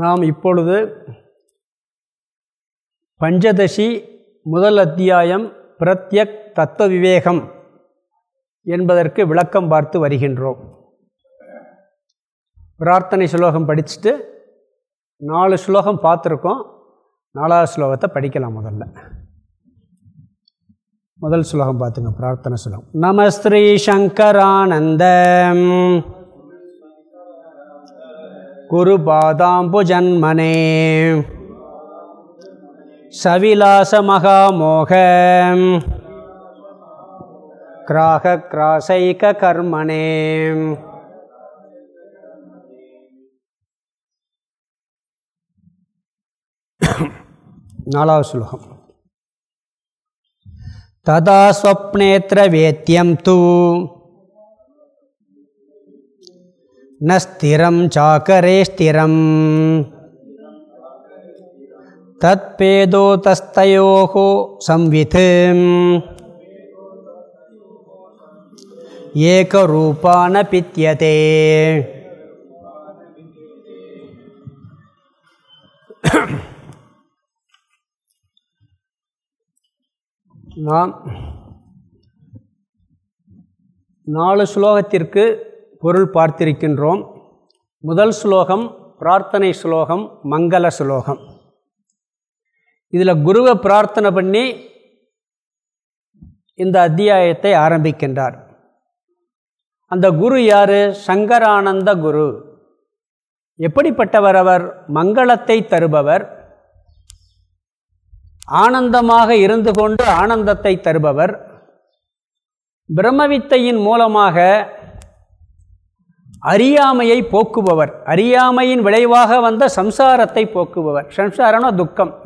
நாம் இப்பொழுது பஞ்சதசி முதல் அத்தியாயம் பிரத்யக் தத்துவ விவேகம் என்பதற்கு விளக்கம் பார்த்து வருகின்றோம். பிரார்த்தனை ஸ்லோகம் படிச்சுட்டு நாலு ஸ்லோகம் பார்த்துருக்கோம். நாலாவது ஸ்லோகத்தை படிக்கலாம் முதல்ல. முதல் ஸ்லோகம் பார்த்துங்க பிரார்த்தனை ஸ்லோகம் நமஸ்ரீ சங்கரானந்த குரு பாதாம்புஜன்மனே சவிலாச மகாமோக கிராக கிராசைக கர்மணே நாலாவது ஸ்லோகம். ததா ஸ்வப்னேத்திர வேத்தியம் தூ. न स्थिरं चाकरे स्थिरम् तत्पेदोतस्तयोः संवित् एकरूपा न पित्यते நாம் நாலு ஸ்லோகத்திற்கு பொருள் பார்த்திருக்கின்றோம். முதல் ஸ்லோகம் பிரார்த்தனை ஸ்லோகம் மங்கள ஸ்லோகம். இதில் குருவை பிரார்த்தனை பண்ணி இந்த அத்தியாயத்தை ஆரம்பிக்கின்றார். அந்த குரு யார்? சங்கரானந்த குரு. எப்படிப்பட்டவர் அவர்? மங்களத்தை தருபவர். ஆனந்தமாக இருந்து கொண்டு ஆனந்தத்தை தருபவர். பிரம்மவித்தையின் மூலமாக அறியாமையை போக்குபவர். அறியாமையின் விளைவாக வந்த சம்சாரத்தை போக்குபவர். சம்சாரம்னா துக்கம்.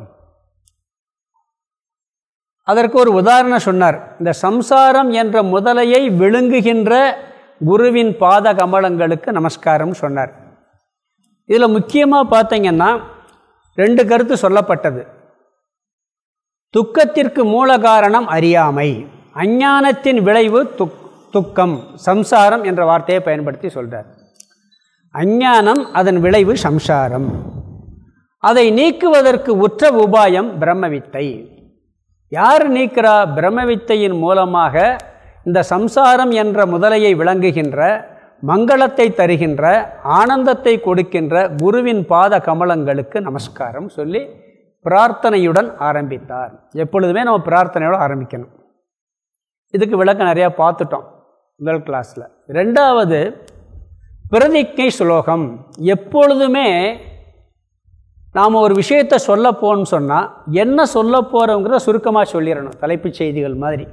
அதற்கு ஒரு உதாரணம் சொன்னார். இந்த சம்சாரம் என்ற முதலையை விழுங்குகின்ற குருவின் பாத கமலங்களுக்கு நமஸ்காரம் சொன்னார். இதில் முக்கியமாக பார்த்தீங்கன்னா ரெண்டு கருத்து சொல்லப்பட்டது. துக்கத்திற்கு மூல காரணம் அறியாமை. அஞ்ஞானத்தின் விளைவு துக் துக்கம் சம்சாரம் என்ற வார்த்தையை பயன்படுத்தி சொல்கிறார் அஞ்ஞானம் அதன் விளைவு சம்சாரம். அதை நீக்குவதற்கு உற்ற உபாயம் பிரம்மவித்தை. யார் நீக்கிறா பிரம்மவித்தையின் மூலமாக இந்த சம்சாரம் என்ற முதலையை விளங்குகின்ற மங்களத்தை தருகின்ற ஆனந்தத்தை கொடுக்கின்ற குருவின் பாத கமலங்களுக்கு நமஸ்காரம் சொல்லி பிரார்த்தனையுடன் ஆரம்பித்தார். எப்பொழுதுமே நம்ம பிரார்த்தனையோடு ஆரம்பிக்கணும். இதுக்கு விளக்கம் நிறையா பார்த்துட்டோம். முதல் கிளாஸில் ரெண்டாவது பிரதிஜை சுலோகம். எப்பொழுதுமே நாம் ஒரு விஷயத்தை சொல்ல போகணும்னு சொன்னால் என்ன சொல்ல போகிறோங்கிறத சுருக்கமாக சொல்லிடணும். தலைப்புச் செய்திகள் மாதிரி.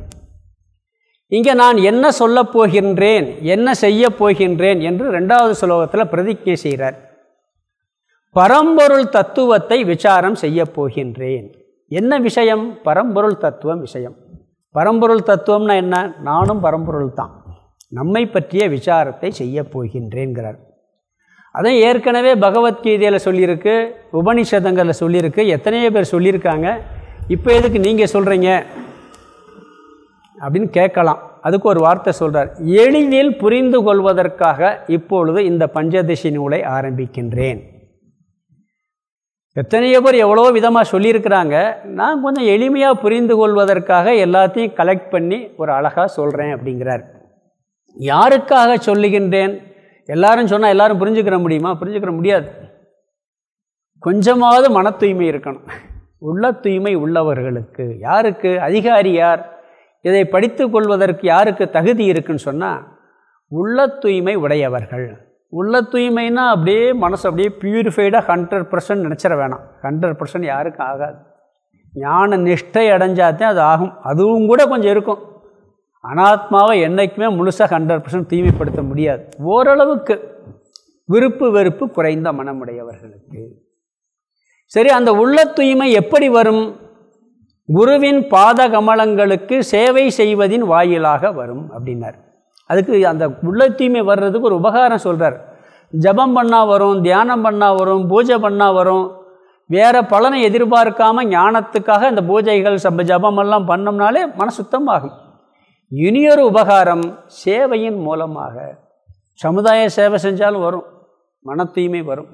இங்கே நான் என்ன சொல்ல போகின்றேன் என்ன செய்ய போகின்றேன் என்று ரெண்டாவது சுலோகத்தில் பிரதிஜை செய்கிறார் பரம்பொருள் தத்துவத்தை விசாரம் செய்ய போகின்றேன். என்ன விஷயம்? பரம்பொருள் தத்துவம் விஷயம். பரம்பொருள் தத்துவம்னா என்ன? நானும் பரம்பொருள் தான் நம்மை பற்றிய விசாரத்தை செய்ய போகின்றேங்கிறார் அதான் ஏற்கனவே பகவத்கீதையில் சொல்லியிருக்கு உபனிஷதங்களில் சொல்லியிருக்கு எத்தனையோ பேர் சொல்லியிருக்காங்க. இப்போ எதுக்கு நீங்கள் சொல்கிறீங்க அப்படின்னு கேட்கலாம். அதுக்கு ஒரு வார்த்தை சொல்கிறார் எளிதில் புரிந்து கொள்வதற்காக இப்பொழுது இந்த பஞ்சதசி நூலை ஆரம்பிக்கின்றேன். எத்தனையோ பேர் எவ்வளோ விதமாக சொல்லியிருக்கிறாங்க. நான் கொஞ்சம் எளிமையாக புரிந்து கொள்வதற்காக எல்லாத்தையும் கலெக்ட் பண்ணி ஒரு அழகாக சொல்கிறேன் அப்படிங்கிறார். யாருக்காக சொல்லுகின்றேன்? எல்லாரும் சொன்னால் எல்லாரும் புரிஞ்சுக்கிற முடியுமா? புரிஞ்சுக்கிற முடியாது. கொஞ்சமாவது மன தூய்மை இருக்கணும். உள்ள தூய்மை உள்ளவர்களுக்கு. யாருக்கு? அதிகாரி யார்? இதை படித்து கொள்வதற்கு யாருக்கு தகுதி இருக்குன்னு சொன்னால் உள்ள தூய்மை உடையவர்கள். உள்ள தூய்மைன்னா அப்படியே மனசு அப்படியே பியூரிஃபைடாக ஹண்ட்ரட் பர்சன்ட் நினச்சிட வேணாம். ஹண்ட்ரட் பர்சன்ட் யாருக்கும் ஆகாது. ஞான நிஷ்டை அடைஞ்சாதான் அது ஆகும். அதுவும் கூட கொஞ்சம் இருக்கும். அனாத்மாவை என்றைக்குமே முழுசாக ஹண்ட்ரட் பர்சன்ட் தூய்மைப்படுத்த முடியாது. ஓரளவுக்கு விருப்பு வெறுப்பு குறைந்த மனமுடையவர்களுக்கு. சரி அந்த உள்ள தூய்மை எப்படி வரும்? குருவின் பாத கமலங்களுக்கு சேவை செய்வதின் வாயிலாக வரும் அப்படின்னார். அதுக்கு அந்த உள்ள தூய்மை வர்றதுக்கு ஒரு உபகாரம் சொல்கிறார் ஜபம் பண்ணால் வரும் தியானம் பண்ணால் வரும் பூஜை பண்ணால் வரும். வேறு பலனை எதிர்பார்க்காம ஞானத்துக்காக இந்த பூஜைகள் சப ஜபமெல்லாம் பண்ணோம்னாலே மன சுத்தமாகும் இனியொரு உபகாரம் சேவையின் மூலமாக. சமுதாய சேவை செஞ்சாலும் வரும் மன தூய்மை வரும்.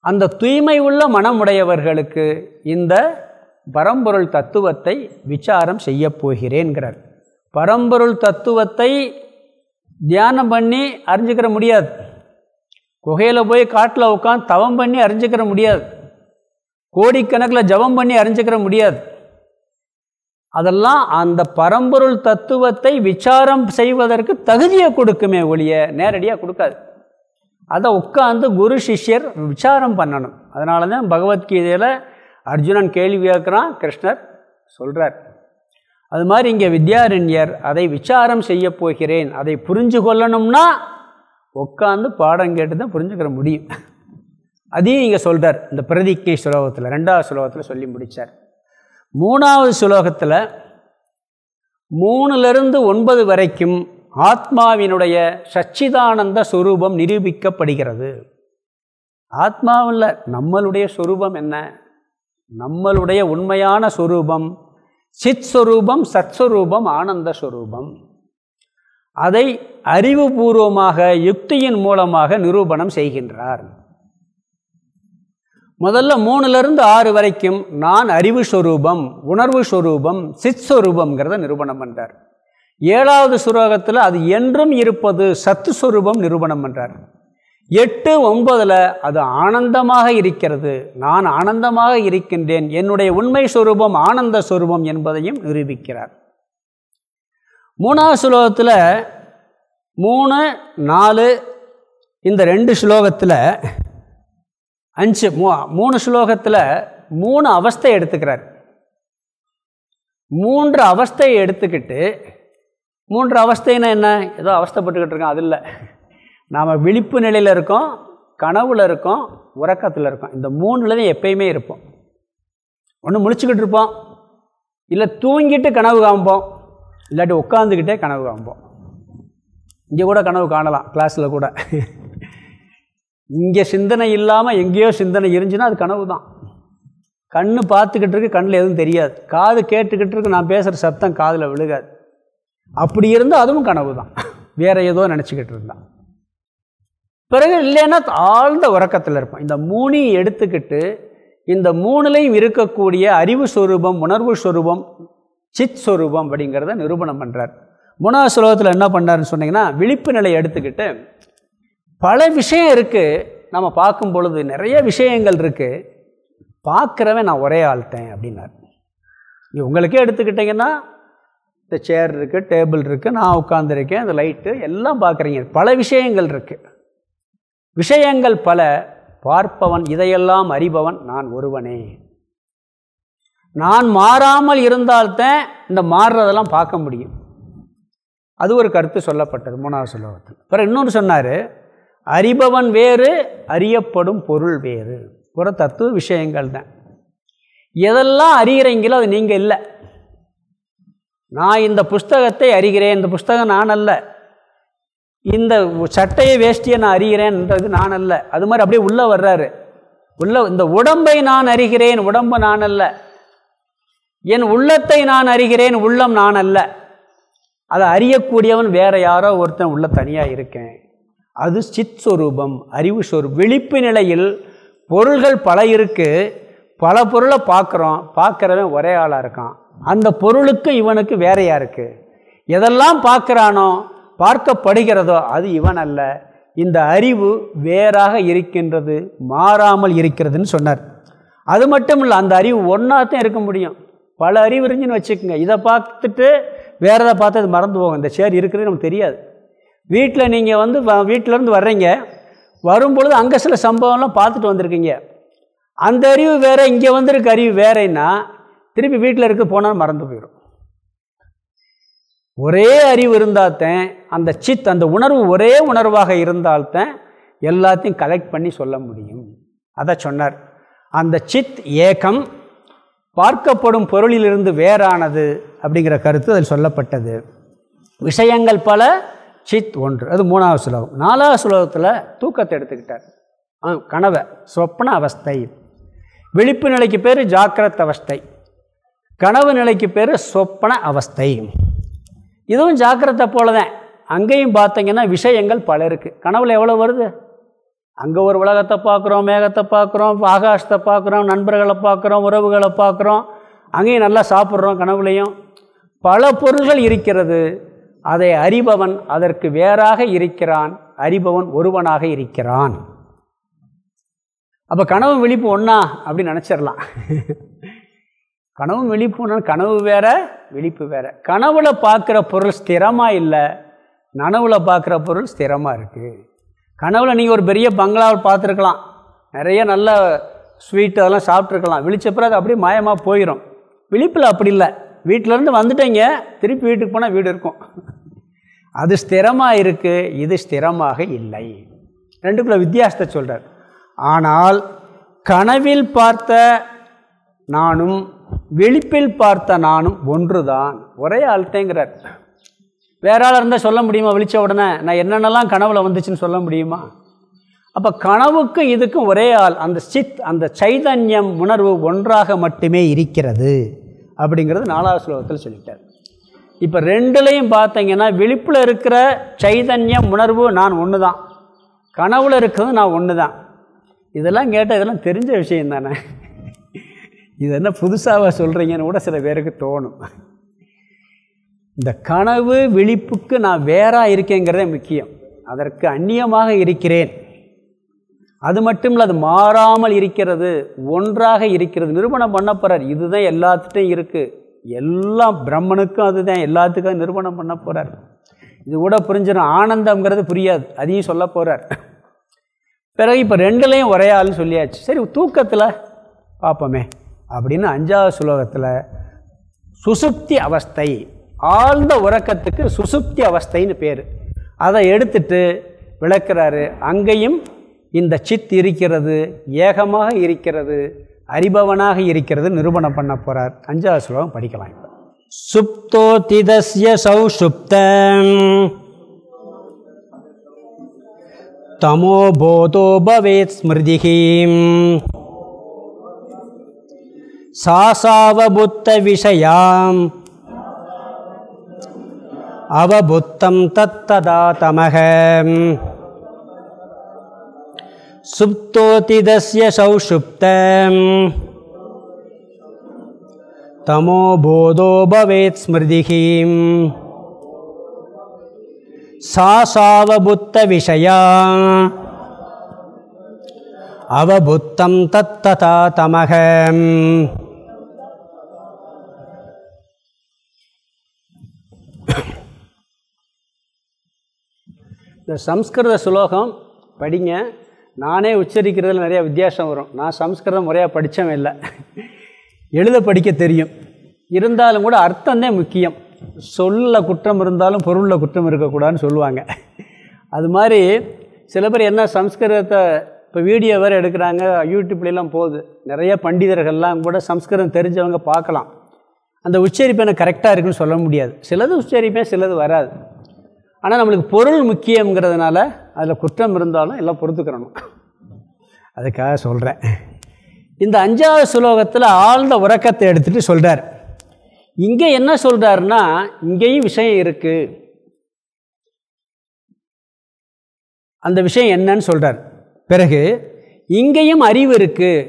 அந்த தூய்மை உள்ள மனமுடையவர்களுக்கு இந்த பரம்பொருள் தத்துவத்தை விசாரம் செய்ய போகிறேன்கிறார். பரம்பொருள் தத்துவத்தை தியானம் பண்ணி அறிஞ்சிக்கிற முடியாது. குகையில் போய் காட்டில் உட்காந்து தவம் பண்ணி அறிஞ்சிக்கிற முடியாது. கோடிக்கணக்கில் ஜபம் பண்ணி அறிஞ்சிக்கிற முடியாது. அதெல்லாம் அந்த பரம்பொருள் தத்துவத்தை விசாரம் செய்வதற்கு தகுதியை கொடுக்குமே ஒழிய நேரடியாக கொடுக்காது. அதை உட்காந்து குரு சிஷ்யர் விசாரம் பண்ணணும். அதனால தான் பகவத்கீதையில் அர்ஜுனன் கேள்வி கேட்குறான் கிருஷ்ணர் சொல்கிறார் அது மாதிரி இங்கே வித்யாரண்யர் அதை விசாரம் செய்ய போகிறேன். அதை புரிஞ்சு கொள்ளணும்னா உட்காந்து பாடம் கேட்டு தான் புரிஞ்சுக்கிற முடியும். அதையும் இங்கே சொல்கிறார் இந்த பிரதிக்கை சுலோகத்தில் ரெண்டாவது சுலோகத்தில் சொல்லி முடித்தார் மூணாவது சுலோகத்தில் மூணுலேருந்து ஒன்பது வரைக்கும் ஆத்மாவினுடைய சச்சிதானந்த சுரூபம் நிரூபிக்கப்படுகிறது. ஆத்மாவில் நம்மளுடைய சுரூபம் என்ன? நம்மளுடைய உண்மையான சுரூபம் சித் சுரூபம் சத்ஸ்வரூபம் ஆனந்த சுரூபம். அதை அறிவுபூர்வமாக யுக்தியின் மூலமாக நிரூபணம் செய்கின்றார். முதல்ல மூணுலேருந்து ஆறு வரைக்கும் நான் அறிவு ஸ்வரூபம் உணர்வு ஸ்வரூபம் சித் ஸ்வரூபம்ங்கிறத நிரூபணம் பண்ணுறார் ஏழாவது சுரோகத்தில் அது என்றும் இருப்பது சத்து ஸ்வரூபம் நிரூபணம் பண்ணுறார் எட்டு ஒன்பதில் அது ஆனந்தமாக இருக்கிறது. நான் ஆனந்தமாக இருக்கின்றேன். என்னுடைய உண்மை ஸ்வரூபம் ஆனந்த ஸ்வரூபம் என்பதையும் நிரூபிக்கிறார். மூணாவது ஸ்லோகத்தில் மூணு நாலு இந்த ரெண்டு ஸ்லோகத்தில் அஞ்சு மூ மூணு ஸ்லோகத்தில் மூணு அவஸ்தை எடுத்துக்கிறார். மூன்று அவஸ்தையை எடுத்துக்கிட்டு மூன்று அவஸ்தைன்னா என்ன? ஏதோ அவஸ்தைப்பட்டுக்கிட்டு இருக்கோம் அது இல்லை. நாம் விழிப்பு நிலையில் இருக்கோம் கனவுல இருக்கோம் உறக்கத்தில் இருக்கோம். இந்த மூணுலேயும் எப்பயுமே இருப்போம். ஒன்று முழிச்சுக்கிட்டு இருப்போம் இல்லை தூங்கிட்டு கனவு காண்போம் இல்லாட்டி உட்காந்துக்கிட்டே கனவு காண்போம். இங்கே கூட கனவு காணலாம் கிளாஸில் கூட. இங்கே சிந்தனை இல்லாமல் எங்கேயோ சிந்தனை இருந்துச்சுன்னா அது கனவு தான் கண் பார்த்துக்கிட்டு இருக்கு கண்ணில் எதுவும் தெரியாது. காது கேட்டுக்கிட்டு இருக்கு நான் பேசுகிற சத்தம் காதில் விழுகாது. அப்படி இருந்தால் அதுவும் கனவு தான் வேறு ஏதோ நினச்சிக்கிட்டு இருந்தான் பிறகு இல்லைன்னா ஆழ்ந்த உறக்கத்தில் இருப்போம். இந்த மூணையும் எடுத்துக்கிட்டு இந்த மூணுலையும் இருக்கக்கூடிய அறிவு ஸ்வரூபம் உணர்வு ஸ்வரூபம் சித் ஸ்வரூபம் அப்படிங்கிறத நிரூபணம் பண்ணுறார் மூணாவது ஸ்லோகத்தில் என்ன பண்ணாருன்னு சொன்னீங்கன்னா விழிப்பு நிலையை எடுத்துக்கிட்டு பல விஷயம் இருக்குது நம்ம பார்க்கும் பொழுது நிறைய விஷயங்கள் இருக்குது பார்க்குறவன் நான் ஒரே ஆள்ட்டேன் அப்படின்னார். நீ உங்களுக்கே எடுத்துக்கிட்டிங்கன்னா இந்த சேர் இருக்குது டேபிள் இருக்குது நான் உட்காந்துருக்கேன் இந்த லைட்டு எல்லாம் பார்க்குறீங்க. பல விஷயங்கள் இருக்குது விஷயங்கள் பல. பார்ப்பவன் இதையெல்லாம் அறிபவன் நான் ஒருவனே. நான் மாறாமல் இருந்தால்தான் இந்த மாறுறதெல்லாம் பார்க்க முடியும். அது ஒரு கருத்து சொல்லப்பட்டது மூணாவது சொல்லவத்தில் அப்புறம் இன்னொன்று சொன்னார் அறிபவன் வேறு அறியப்படும் பொருள் வேறு. புற தத்துவ விஷயங்கள் தான். எதெல்லாம் அறிகிறீங்களோ அது நீங்கள் இல்லை. நான் இந்த புஸ்தகத்தை அறிகிறேன் இந்த புஸ்தகம் நான் அல்ல. இந்த சட்டையை வேஷ்டியை நான் அறிகிறேன்ன்றது நான் அல்ல. அது மாதிரி அப்படியே உள்ளே வர்றாரு. உள்ள இந்த உடம்பை நான் அறிகிறேன் உடம்பு நான் அல்ல. என் உள்ளத்தை நான் அறிகிறேன் உள்ளம் நான் அல்ல. அதை அறியக்கூடியவன் வேற யாரோ ஒருத்தன் உள்ள தனியாக இருக்கேன். அது சித் சொரூபம் அறிவு சொரூப் விழிப்பு நிலையில் பொருள்கள் பல இருக்குது பல பொருளை பார்க்குறோம் பார்க்குறவன் ஒரே ஆளாக இருக்கான். அந்த பொருளுக்கு இவனுக்கு வேறையாக இருக்குது எதெல்லாம் பார்க்குறானோ பார்க்கப்படுகிறதோ அது இவன் அல்ல. இந்த அறிவு வேறாக இருக்கின்றது மாறாமல் இருக்கிறதுன்னு சொன்னார். அது மட்டும் இல்லை அந்த அறிவு ஒன்றா தான் இருக்க முடியும். பல அறிவு இருந்துன்னு வச்சுக்கோங்க. இதை பார்த்துட்டு வேறு எதை பார்த்து அது மறந்து போகும். இந்த சேர் இருக்கிறது நமக்கு தெரியாது. வீட்டில் நீங்கள் வந்து வீட்டிலேருந்து வர்றீங்க. வரும்பொழுது அங்கே சில சம்பவம்லாம் பார்த்துட்டு வந்திருக்கீங்க. அந்த அறிவு வேறு இங்கே வந்திருக்க அறிவு வேறேன்னா திருப்பி வீட்டில் இருக்க போனால் மறந்து போயிடும் ஒரே அறிவு இருந்தால்தான் அந்த சித் அந்த உணர்வு ஒரே உணர்வாக இருந்தால்தான் எல்லாத்தையும் கலெக்ட் பண்ணி சொல்ல முடியும். அதை சொன்னார். அந்த சித் ஏகம் பார்க்கப்படும் பொருளிலிருந்து வேறானது அப்படிங்கிற கருத்து அதில் சொல்லப்பட்டது. விஷயங்கள் பல சித் ஒன்று. அது மூணாவது சுலோகம் நாலாவது சுலோகத்தில் தூக்கத்தை எடுத்துக்கிட்டார். கனவை சொப்பன அவஸ்தை. விழிப்பு நிலைக்கு பேர் ஜாக்கிரத் அவஸ்தை. கனவு நிலைக்கு பேர் சொப்பன அவஸ்தை. இதுவும் ஜாக்கிரத்தை போல தான் அங்கேயும் பார்த்தீங்கன்னா விஷயங்கள் பல இருக்குது கனவில் எவ்வளோ வருது? அங்கே ஒரு உலகத்தை பார்க்குறோம் மேகத்தை பார்க்குறோம் ஆகாசத்தை பார்க்குறோம் நண்பர்களை பார்க்குறோம் உறவுகளை பார்க்குறோம். அங்கேயும் நல்லா சாப்பிட்றோம் கனவுலையும். பல பொருள்கள் இருக்கிறது. அதை அறிபவன் அதற்கு வேறாக இருக்கிறான். அறிபவன் ஒருவனாக இருக்கிறான். அப்போ கனவு விழிப்பு ஒன்றா அப்படின்னு நினச்சிடலாம். கனவு விழிப்புனா கனவு வேற விழிப்பு வேற. கனவுல பார்க்குற பொருள் ஸ்திரமாக இல்லை நனவுல பார்க்குற பொருள் ஸ்திரமாக இருக்குது கனவுல நீங்கள் ஒரு பெரிய பங்களாவில் பார்த்துருக்கலாம். நிறைய நல்ல ஸ்வீட் அதெல்லாம் சாப்பிட்ருக்கலாம் விழிச்சப்பறம் அது அப்படியே மாயமாக போயிடும் விழிப்பில் அப்படி இல்லை. வீட்டிலேருந்து வந்துட்டீங்க. திருப்பி வீட்டுக்கு போனால் வீடு இருக்கும். அது ஸ்திரமாக இருக்குது இது ஸ்திரமாக இல்லை. ரெண்டுக்குள்ள வித்தியாசத்தை சொல்கிறார் ஆனால் கனவில் பார்த்த நானும் வெளிப்பில் பார்த்த நானும் ஒன்று தான் ஒரே ஆள்கிட்டேங்கிறார். வேற ஆள் இருந்தால் சொல்ல முடியுமா? விழிச்ச உடனே நான் என்னென்னலாம் கனவில் வந்துச்சுன்னு சொல்ல முடியுமா? அப்போ கனவுக்கும் இதுக்கும் ஒரே ஆள் அந்த சித் அந்த சைதன்யம் உணர்வு ஒன்றாக மட்டுமே இருக்கிறது. அப்படிங்கிறது நாலாவது ஸ்லோகத்தில் சொல்லிட்டார். இப்போ ரெண்டுலேயும் பார்த்தீங்கன்னா விழிப்பில் இருக்கிற சைதன்யம் உணர்வு நான் ஒன்று தான் கனவுல இருக்கிறது நான் ஒன்று தான் இதெல்லாம் கேட்டால் இதெல்லாம் தெரிஞ்ச விஷயம் தானே. இது என்ன புதுசாக சொல்கிறீங்கன்னு கூட சில பேருக்கு தோணும். இந்த கனவு விழிப்புக்கு நான் வேறாக இருக்கேங்கிறதே முக்கியம். அதற்கு அந்நியமாக இருக்கிறேன். அது மட்டும் இல்லை அது மாறாமல் இருக்கிறது ஒன்றாக இருக்கிறது. நிரூபணம் பண்ண போகிறார் இதுதான் எல்லாத்துட்டும் இருக்குது எல்லாம் பிரம்மனுக்கும் அதுதான். எல்லாத்துக்கும் நிறுவனம் பண்ண போகிறார் இது கூட புரிஞ்சிடும் ஆனந்தங்கிறது புரியாது. அதையும் சொல்ல போகிறார் பிறகு இப்போ ரெண்டுலேயும் ஒரே சொல்லியாச்சு. சரி தூக்கத்தில் பார்ப்போமே. அப்படின்னு அஞ்சாவது சுலோகத்தில் சுசுப்தி அவஸ்தை ஆழ்ந்த உறக்கத்துக்கு சுசுப்தி அவஸ்தைன்னு பேர். அதை எடுத்துட்டு விளக்குறாரு. அங்கேயும் இந்த சித் இருக்கிறது ஏகமாக இருக்கிறது அறிபவனாக இருக்கிறது நிரூபணம் பண்ண போகிறார் அஞ்சாவது ஸ்லோகம் படிக்கலாம் இப்போ. சுப்தோதிதஸ்ய சௌஷுப்த தமோ போதோ பவேத் ஸ்மிருதிகீம் சாசாவபுத்த விஷயாம். அவபுத்தம் தத்ததா தமகம் सुप्तोतिदस्य सौषुप्तम् तमो बोधो भवेत् स्मृतिः सा सावबुत्तविषया अवबुत्तं तत्तथा तमः இந்த சம்ஸ்கிருத சுலோகம் படிங்க நானே உச்சரிக்கிறதுல நிறையா வித்தியாசம் வரும். நான் சம்ஸ்கிருதம் முறையாக படித்தவன் இல்லை. எழுத படிக்க தெரியும். இருந்தாலும் கூட அர்த்தந்தே முக்கியம். சொல்லில் குற்றம் இருந்தாலும் பொருளில் குற்றம் இருக்கக்கூடாதுன்னு சொல்லுவாங்க. அது மாதிரி சில பேர் என்ன சம்ஸ்கிருதத்தை இப்போ வீடியோ வேறு எடுக்கிறாங்க யூடியூப்லாம் போகுது. நிறைய பண்டிதர்கள்லாம் கூட சம்ஸ்கிருதம் தெரிஞ்சவங்க பார்க்கலாம். அந்த உச்சரிப்பு எனக்கு கரெக்டாக இருக்குன்னு சொல்ல முடியாது. சிலது உச்சரிப்பேன் சிலது வராது. ஆனால் நம்மளுக்கு பொருள் முக்கியங்கிறதுனால அதில் குற்றம் இருந்தாலும் எல்லாம் பொறுத்துக்கிறணும். அதுக்காக சொல்கிறேன் இந்த அஞ்சாவது சுலோகத்தில் ஆழ்ந்த உறக்கத்தை எடுத்துகிட்டு சொல்கிறார் இங்கே என்ன சொல்கிறாருன்னா இங்கேயும் விஷயம் இருக்குது அந்த விஷயம் என்னன்னு சொல்கிறார் பிறகு இங்கேயும் அறிவு இருக்குது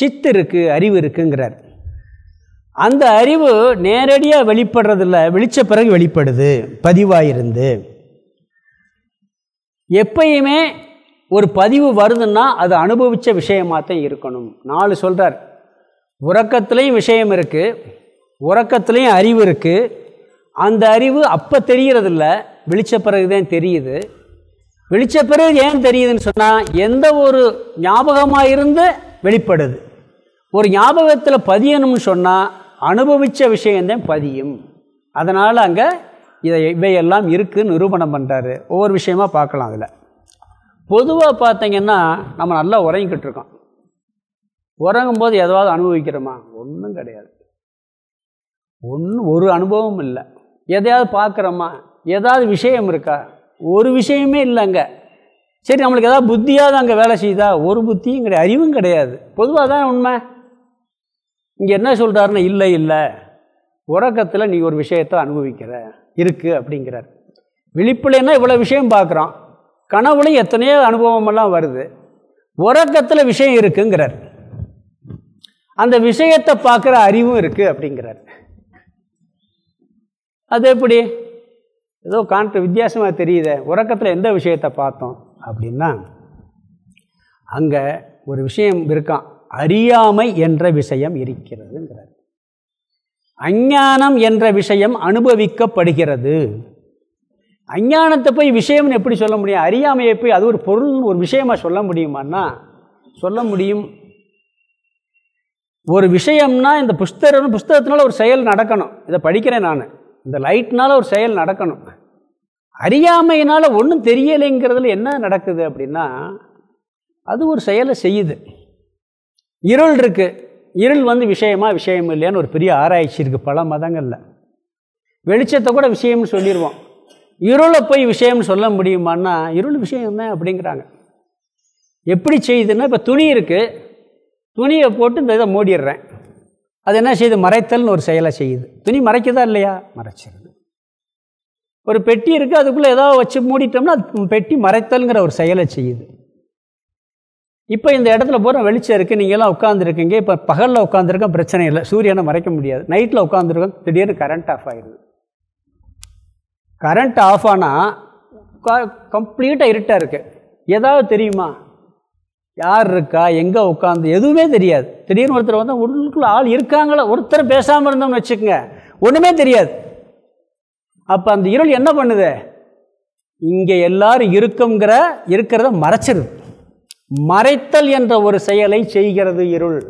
சித்து இருக்குது அறிவு இருக்குங்கிறார். அந்த அறிவு நேரடியாக வெளிப்படுறதில்ல வெளிச்ச பிறகு வெளிப்படுது பதிவாயிருந்து. எப்பயுமே ஒரு பதிவு வருதுன்னா அது அனுபவித்த விஷயமாக தான் இருக்கணும். நாலு சொல்கிறார் உறக்கத்துலேயும் விஷயம் இருக்குது உறக்கத்துலேயும் அறிவு இருக்குது அந்த அறிவு அப்போ தெரிகிறதில்ல விழிச்ச பிறகு தான் தெரியுது. விழிச்ச பிறகு ஏன் தெரியுதுன்னு சொன்னால் எந்த ஒரு ஞாபகமாக இருந்து வெளிப்படுது. ஒரு ஞாபகத்தில் பதியணும்னு சொன்னால் அனுபவித்த விஷயந்தான் பதியும். அதனால் அங்கே இதை இவையெல்லாம் இருக்குதுன்னு நிரூபணம் பண்ணுறாரு ஒவ்வொரு விஷயமா பார்க்கலாம் அதில். பொதுவாக பார்த்தீங்கன்னா நம்ம நல்லா உறங்கிக்கிட்டு இருக்கோம். உறங்கும் போது எதாவது அனுபவிக்கிறோமா? ஒன்றும் கிடையாது. ஒன்றும் ஒரு அனுபவம் இல்லை. எதையாவது பார்க்குறோமா? ஏதாவது விஷயம் இருக்கா? ஒரு விஷயமே இல்லை அங்கே சரி நம்மளுக்கு ஏதாவது புத்தியாவது அங்கே வேலை செய்யுதா ஒரு புத்தியும் கிடையாது அறிவும் கிடையாது. பொதுவாக தான் உண்மை? இங்கே என்ன சொல்கிறாருன்னா இல்லை இல்லை. உறக்கத்தில் நீ ஒரு விஷயத்தை அனுபவிக்கிற. இருக்குது அப்படிங்கிறார். விழிப்புலன்னா இவ்வளோ விஷயம் பார்க்குறோம். கனவுலையும் எத்தனையோ அனுபவமெல்லாம் வருது. உறக்கத்தில் விஷயம் இருக்குங்கிறார். அந்த விஷயத்தை பார்க்குற அறிவும் இருக்குது அப்படிங்கிறார். அது எப்படி? ஏதோ காண்ற வித்தியாசமாக தெரியுதே. உறக்கத்தில் எந்த விஷயத்தை பார்த்தோம் அப்படின்னா அங்கே ஒரு விஷயம் இருக்கான் அறியாமை என்ற விஷயம் இருக்கிறதுங்கிறார். அஞ்ஞானம் என்ற விஷயம் அனுபவிக்கப்படுகிறது. அஞ்ஞானத்தை போய் விஷயம்னு எப்படி சொல்ல முடியும்? அறியாமையை போய் அது ஒரு பொருள் ஒரு விஷயமாக சொல்ல முடியுமான்னா சொல்ல முடியும். ஒரு விஷயம்னா இந்த புஸ்தகம் புஸ்தகத்தினால ஒரு செயல் நடக்கணும். இதை படிக்கிறேன் நான். இந்த லைட்னால ஒரு செயல் நடக்கணும். அறியாமையினால் ஒன்றும் தெரியலைங்கிறதுல என்ன நடக்குது அப்படின்னா அது ஒரு செயலை செய்யுது. இருள் இருக்குது இருள் வந்து விஷயமா விஷயம் இல்லையான்னு ஒரு பெரிய ஆராய்ச்சி இருக்குது பல மதங்களில். வெளிச்சத்தை கூட விஷயம்னு சொல்லிடுவோம் இருளை போய் விஷயம்னு சொல்ல முடியுமான்னா இருள் விஷயம் தான் அப்படிங்கிறாங்க. எப்படி செய்யுதுன்னா இப்போ துணி இருக்குது துணியை போட்டு இந்த இதை மூடிடுறேன். அது என்ன செய்யுது? மறைத்தல்னு ஒரு செயலை செய்யுது. துணி மறைக்குதா இல்லையா? மறைச்சிருது. ஒரு பெட்டி இருக்குது அதுக்குள்ளே ஏதோ வச்சு மூடிட்டோம்னா அது பெட்டி மறைத்தல்ங்கிற ஒரு செயலை செய்யுது. இப்போ இந்த இடத்துல பூரா வெளிச்சம் இருக்குது நீங்கள்லாம் உட்காந்துருக்கீங்க இப்போ பகலில் உட்காந்துருக்கோம் பிரச்சனை இல்லை. சூரியனை மறைக்க முடியாது. நைட்டில் உட்காந்துருக்கோம் திடீர்னு கரண்ட் ஆஃப் ஆகிடுது கரண்ட் ஆஃப் ஆனால் கம்ப்ளீட்டாக இருட்டாக இருக்குது ஏதாவது தெரியுமா? யார் இருக்கா? எங்கே உட்காந்து எதுவுமே தெரியாது. திடீர்னு ஒருத்தர் வந்து உள்ளுக்குள்ளே ஆள் இருக்காங்களோ? ஒருத்தர் பேசாமல் இருந்தோம்னு வச்சுக்கோங்க. ஒன்றுமே தெரியாது. அப்போ அந்த இருள் என்ன பண்ணுது? இங்கே எல்லாரும் இருக்குங்கிற இருக்கிறத மறைச்சிருது. மறைத்தல் என்ற ஒரு செயலை செய்கிறது இருள்.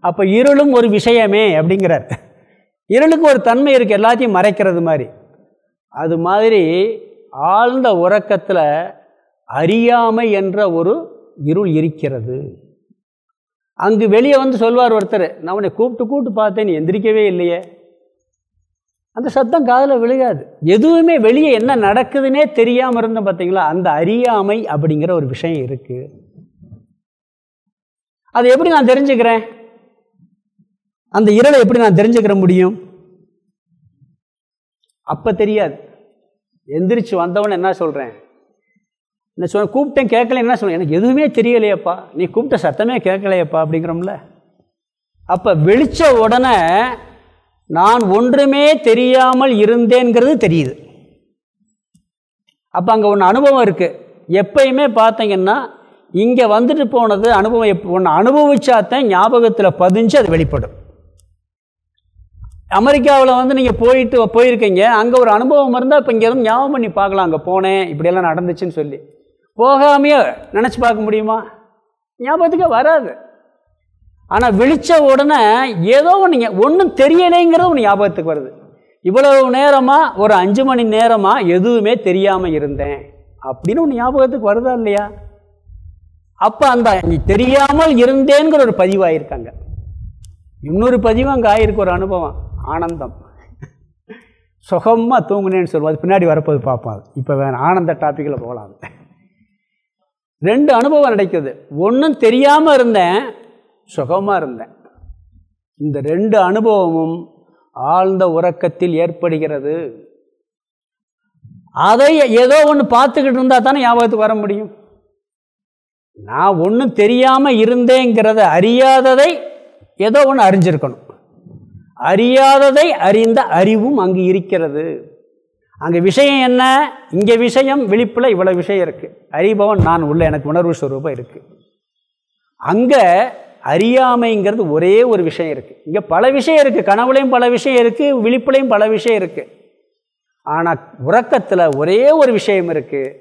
அப்போ இருளும் ஒரு விஷயமே அப்படிங்கிறார். இருளுக்கு ஒரு தன்மை இருக்குது எல்லாத்தையும் மறைக்கிறது மாதிரி. அது மாதிரி ஆழ்ந்த உறக்கத்தில் அறியாமை என்ற ஒரு இருள் இருக்கிறது. அங்கு வெளியே வந்து சொல்வார் ஒருத்தர் நான் உன்னை கூப்பிட்டு கூப்பிட்டு பார்த்தேன் நீ எந்திரிக்கவே இல்லையே. அந்த சத்தம் காதில் விழுகாது. எதுவுமே வெளியே என்ன நடக்குதுன்னே தெரியாமல் இருந்தோம் பார்த்தீங்களா அந்த அறியாமை அப்படிங்கிற ஒரு விஷயம் இருக்குது அதை எப்படி நான் தெரிஞ்சுக்கிறேன்? அந்த இருளை எப்படி நான் தெரிஞ்சுக்கிற முடியும்? அப்போ தெரியாது. எந்திரிச்சு வந்தவன் என்ன சொல்கிறேன் என்ன சொல் கூப்பிட்டேன் கேட்கல என்ன சொல்ல எனக்கு எதுவுமே தெரியலையப்பா. நீ கூப்பிட்ட சத்தமே கேட்கலையப்பா அப்படிங்கிறோம்ல. அப்போ வெளிச்ச உடனே நான் ஒன்றுமே தெரியாமல் இருந்தேங்கிறது தெரியுது. அப்போ அங்கே ஒன்று அனுபவம் இருக்குது எப்பயுமே பார்த்தீங்கன்னா இங்கே வந்துட்டு போனது அனுபவம் எப் ஒன்று அனுபவிச்சாத்தான் ஞாபகத்தில் பதிஞ்சு அது வெளிப்படும். அமெரிக்காவில் வந்து நீங்கள் போயிட்டு போயிருக்கீங்க அங்கே ஒரு அனுபவம் இருந்தால் இப்போ இங்கேருந்து ஞாபகம் பண்ணி பார்க்கலாம். அங்கே போனேன் இப்படியெல்லாம் நடந்துச்சுன்னு சொல்லி. போகாமையே நினச்சி பார்க்க முடியுமா? ஞாபகத்துக்கே வராது. ஆனால் விழித்த உடனே ஏதோ ஒன்று ஒன்றும் தெரியலைங்கிறது ஒன்று ஞாபகத்துக்கு வருது. இவ்வளவு நேரமாக ஒரு அஞ்சு மணி நேரமாக எதுவுமே தெரியாமல் இருந்தேன். அப்படின்னு ஒன்று ஞாபகத்துக்கு வருதா இல்லையா? அப்போ அந்த நீ தெரியாமல் இருந்தேங்கிற ஒரு பதிவாயிருக்காங்க. இன்னொரு பதிவு அங்கே ஆயிருக்கு ஒரு அனுபவம். ஆனந்தம். சுகமாக தூங்குனேன்னு சொல்லுவோம். அது பின்னாடி வரப்போது பார்ப்போம் இப்போ வேணும் ஆனந்த டாப்பிக்கில் போகலாம். ரெண்டு அனுபவம் நடக்குது. ஒன்றும் தெரியாமல் இருந்தேன் சுகமாக இருந்தேன். இந்த ரெண்டு அனுபவமும் ஆழ்ந்த உறக்கத்தில் ஏற்படுகிறது. அதை ஏதோ ஒன்று பார்த்துக்கிட்டு இருந்தால் தானே ஞாபகத்துக்கு வர முடியும். நான் ஒன்றும் தெரியாமல் இருந்தேங்கிறத அறியாததை ஏதோ ஒன்று அறிஞ்சிருக்கணும். அறியாததை அறிந்த அறிவும் அங்கு இருக்கிறது. அங்கே விஷயம் என்ன? இங்கே விஷயம் விழிப்பில் இவ்வளோ விஷயம் இருக்குது அறிபவன் நான் உள்ள எனக்கு உணர்வு ஸ்வரூபம் இருக்குது அங்கே அறியாமைங்கிறது ஒரே ஒரு விஷயம் இருக்குது இங்கே பல விஷயம் இருக்குது கனவுலையும் பல விஷயம் இருக்குது விழிப்புலையும் பல விஷயம் இருக்குது ஆனால் உறக்கத்தில் ஒரே ஒரு விஷயம் இருக்குது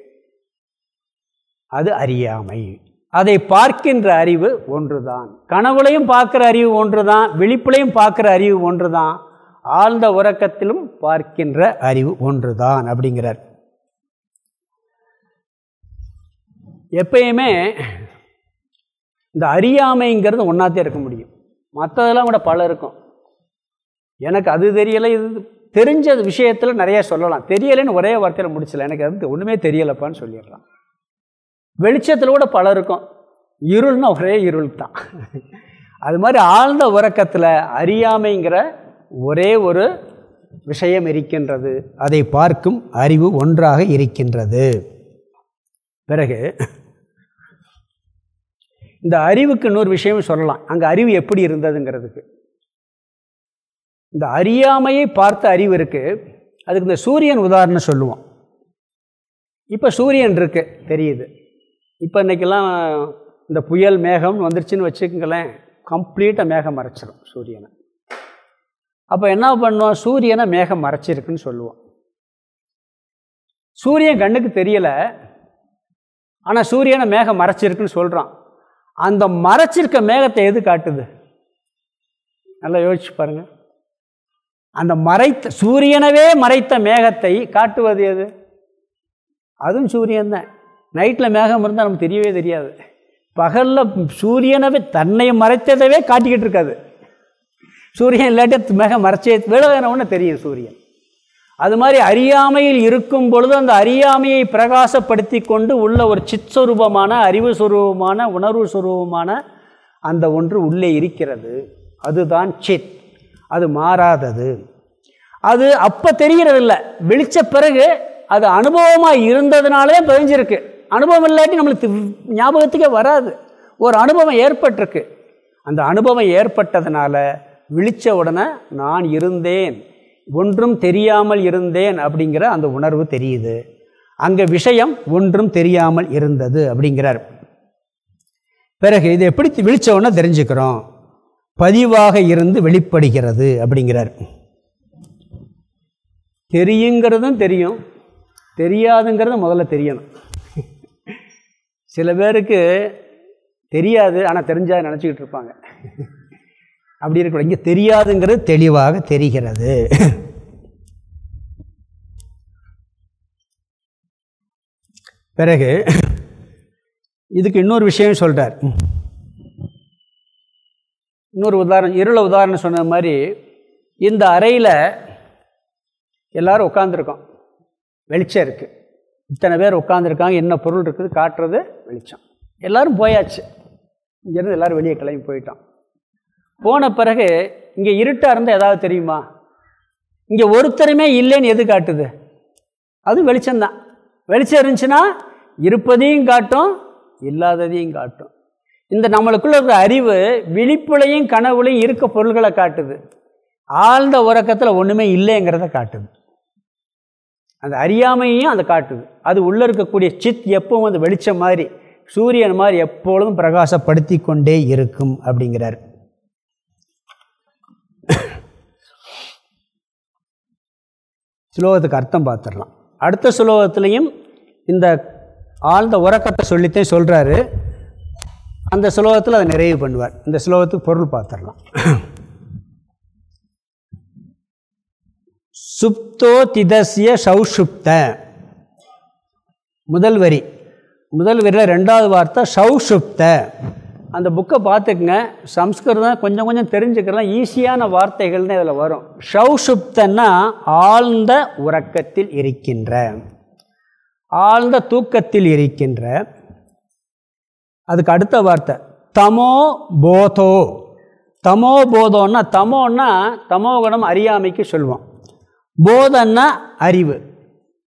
அது அறியாமை. அதை பார்க்கின்ற அறிவு ஒன்று தான் கனவுலையும் பார்க்குற அறிவு ஒன்று தான் விழிப்புலையும் பார்க்குற அறிவு ஒன்று தான் ஆழ்ந்த உறக்கத்திலும் பார்க்கின்ற அறிவு ஒன்று தான் அப்படிங்கிறார். எப்பயுமே இந்த அறியாமைங்கிறது ஒன்றாத்தே இருக்க முடியும். மற்றதெல்லாம் கூட பல இருக்கும். எனக்கு அது தெரியலை இது தெரிஞ்ச விஷயத்தில் நிறைய சொல்லலாம். தெரியலைன்னு ஒரே வார்த்தையில் முடிச்சல எனக்கு அது ஒன்றுமே தெரியலப்பான்னு சொல்லிடலாம். வெளிச்சத்தில் கூட பல இருக்கும். இருள்னா ஒரே இருள் தான். அது மாதிரி ஆழ்ந்த உறக்கத்தில் அறியாமைங்கிற ஒரே ஒரு விஷயம் இருக்கின்றது. அதை பார்க்கும் அறிவு ஒன்றாக இருக்கின்றது. பிறகு இந்த அறிவுக்கு இன்னொரு விஷயம் சொல்லலாம். அங்கே அறிவு எப்படி இருந்ததுங்கிறதுக்கு. இந்த அறியாமையை பார்த்த அறிவு இருக்குது அதுக்கு இந்த சூரியன் உதாரணம் சொல்லுவோம். இப்போ சூரியன் இருக்கு தெரியுது. இப்போ இன்றைக்கெல்லாம் இந்த புயல் மேகம் வந்துருச்சுன்னு வச்சுக்கோங்களேன் கம்ப்ளீட்டாக மேகம் மறைச்சிடும் சூரியனை. அப்போ என்ன பண்ணுவோம் சூரியனை மேகம் மறைச்சிருக்குன்னு சொல்லுவோம். சூரியன் கண்ணுக்கு தெரியலை ஆனால் சூரியனை மேகம் மறைச்சிருக்குன்னு சொல்கிறான் அந்த மறைச்சிருக்க மேகத்தை எது காட்டுது? நல்லா யோசிச்சு பாருங்கள் அந்த மறைத்த சூரியனவே மறைத்த மேகத்தை காட்டுவது எது? அதுவும் சூரியன் தான் நைட்டில் மேகம் இருந்தால் நமக்கு தெரியவே தெரியாது. பகலில் சூரியனவே தன்னை மறைத்ததவே காட்டிக்கிட்டு இருக்காது. சூரியன் இல்லாட்டி மேகம் மறைச்சே விலகினவுன்னு தெரியும் சூரியன். அது மாதிரி அறியாமையில் இருக்கும் பொழுது அந்த அறியாமையை பிரகாசப்படுத்தி கொண்டு உள்ள ஒரு சித்ஸ்வரூபமான அறிவு சுரூபமான உணர்வு சுரூபமான அந்த ஒன்று உள்ளே இருக்கிறது. அதுதான் சித். அது மாறாதது. அது அப்போ தெரிகிறதில்ல வெளிச்ச பிறகு அது அனுபவமாக இருந்ததுனாலே பதிஞ்சிருக்கு. அனுபவம் இல்லாட்டி நம்மளுக்கு ஞாபகத்துக்கே வராது. ஒரு அனுபவம் ஏற்பட்டிருக்கு. அந்த அனுபவம் ஏற்பட்டதுனால விழித்த உடனே நான் இருந்தேன் ஒன்றும் தெரியாமல் இருந்தேன் அப்படிங்கிற அந்த உணர்வு தெரியுது. அங்கே விஷயம் ஒன்றும் தெரியாமல் இருந்தது அப்படிங்கிறார். பிறகு இதை எப்படி விழிச்சவொன்னே தெரிஞ்சுக்கிறோம்? பதிவாக இருந்து வெளிப்படுகிறது அப்படிங்கிறார். தெரியுங்கிறதும் தெரியும் தெரியாதுங்கிறதும் முதல்ல தெரியணும். சில பேருக்கு தெரியாது ஆனால் தெரிஞ்சா நினச்சிக்கிட்டு இருப்பாங்க. அப்படி இருக்க இங்கே தெரியாதுங்கிறது தெளிவாக தெரிகிறது. பிறகு இதுக்கு இன்னொரு விஷயம் சொல்கிறார் இன்னொரு உதாரணம் இருள உதாரணம் சொன்ன மாதிரி இந்த அறையில் எல்லோரும் உட்காந்துருக்கோம் வெளிச்சம் இருக்குது இத்தனை பேர் உட்காந்துருக்காங்க என்ன பொருள் இருக்குது காட்டுறது வெளிச்சம். எல்லோரும் போயாச்சு. இங்கேருந்து எல்லோரும் வெளியே கிளம்பி போயிட்டோம். போன பிறகு இங்கே இருட்டாக இருந்தால் ஏதாவது தெரியுமா? இங்கே ஒருத்தருமே இல்லைன்னு எது காட்டுது? அது வெளிச்சம்தான். வெளிச்சம் இருந்துச்சுன்னா இருப்பதையும் காட்டும் இல்லாததையும் காட்டும். இந்த நம்மளுக்குள்ள இருக்கிற அறிவு விழிப்புலையும் கனவுலையும் இருக்க பொருள்களை காட்டுது. ஆழ்ந்த உறக்கத்தில் ஒன்றுமே இல்லைங்கிறத காட்டுது. அந்த அறியாமையும் அதை காட்டுது. அது உள்ளே இருக்கக்கூடிய சித் எப்பவும் அந்த வெளிச்சம் மாதிரி சூரியன் மாதிரி எப்பொழுதும் பிரகாசப்படுத்தி கொண்டே இருக்கும் அப்படிங்கிறார். ஸ்லோகத்துக்கு அர்த்தம் பார்த்துடலாம். அடுத்த சுலோகத்துலேயும் இந்த ஆழ்ந்த உறக்கத்தை சொல்லித்தான் சொல்கிறாரு அந்த சுலோகத்தில் அதை நிறைவு பண்ணுவார். இந்த சுலோகத்துக்கு பொருள் பார்த்துடலாம். சுப்தோ திதசிய சௌஷுப்த. முதல் வரி. முதல் வரியில் ரெண்டாவது வார்த்தை சௌஷுப்த. அந்த புக்கை பார்த்துக்குங்க. சம்ஸ்கிருதம் கொஞ்சம் கொஞ்சம் தெரிஞ்சுக்கிறதா ஈஸியான வார்த்தைகள்னு இதில் வரும். ஷௌஷுப்தன்னா ஆழ்ந்த உறக்கத்தில் இருக்கின்ற. ஆழ்ந்த தூக்கத்தில் இருக்கின்ற. அதுக்கு அடுத்த வார்த்தை. தமோ போதோ. தமோ போதோன்னா தமோன்னா தமோகுணம் அறியாமைக்கு சொல்லுவோம் போதன்னா அறிவு.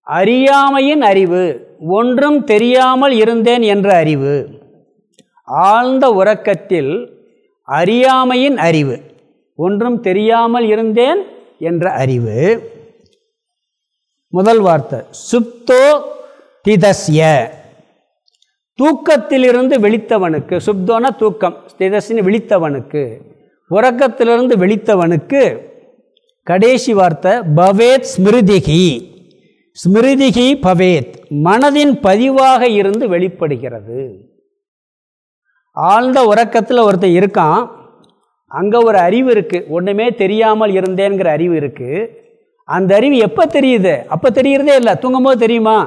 அறியாமையின் அறிவு ஒன்றும் தெரியாமல் இருந்தேன் என்ற அறிவு. ஆழ்ந்த உறக்கத்தில் அறியாமையின் அறிவு ஒன்றும் தெரியாமல் இருந்தேன் என்ற அறிவு. முதல் வார்த்தை சுப்தோ திதஸ்ய. தூக்கத்திலிருந்து விழித்தவனுக்கு சுப்தோன தூக்கம் திதஸ்னு விழித்தவனுக்கு உறக்கத்திலிருந்து விழித்தவனுக்கு கடைசி வார்த்தை பவேத் ஸ்மிருதிகி ஸ்மிருதிகி பவேத். மனதின் பதிவாக இருந்து வெளிப்படுகிறது. ஆழ்ந்த உறக்கத்தில் ஒருத்தன் இருக்கான். அங்கே ஒரு அறிவு இருக்குது ஒன்றுமே தெரியாமல் இருந்தேங்கிற அறிவு இருக்குது அந்த அறிவு எப்போ தெரியுது? அப்போ தெரிகிறதே இல்லை. தூங்கும்போது தெரியுமா?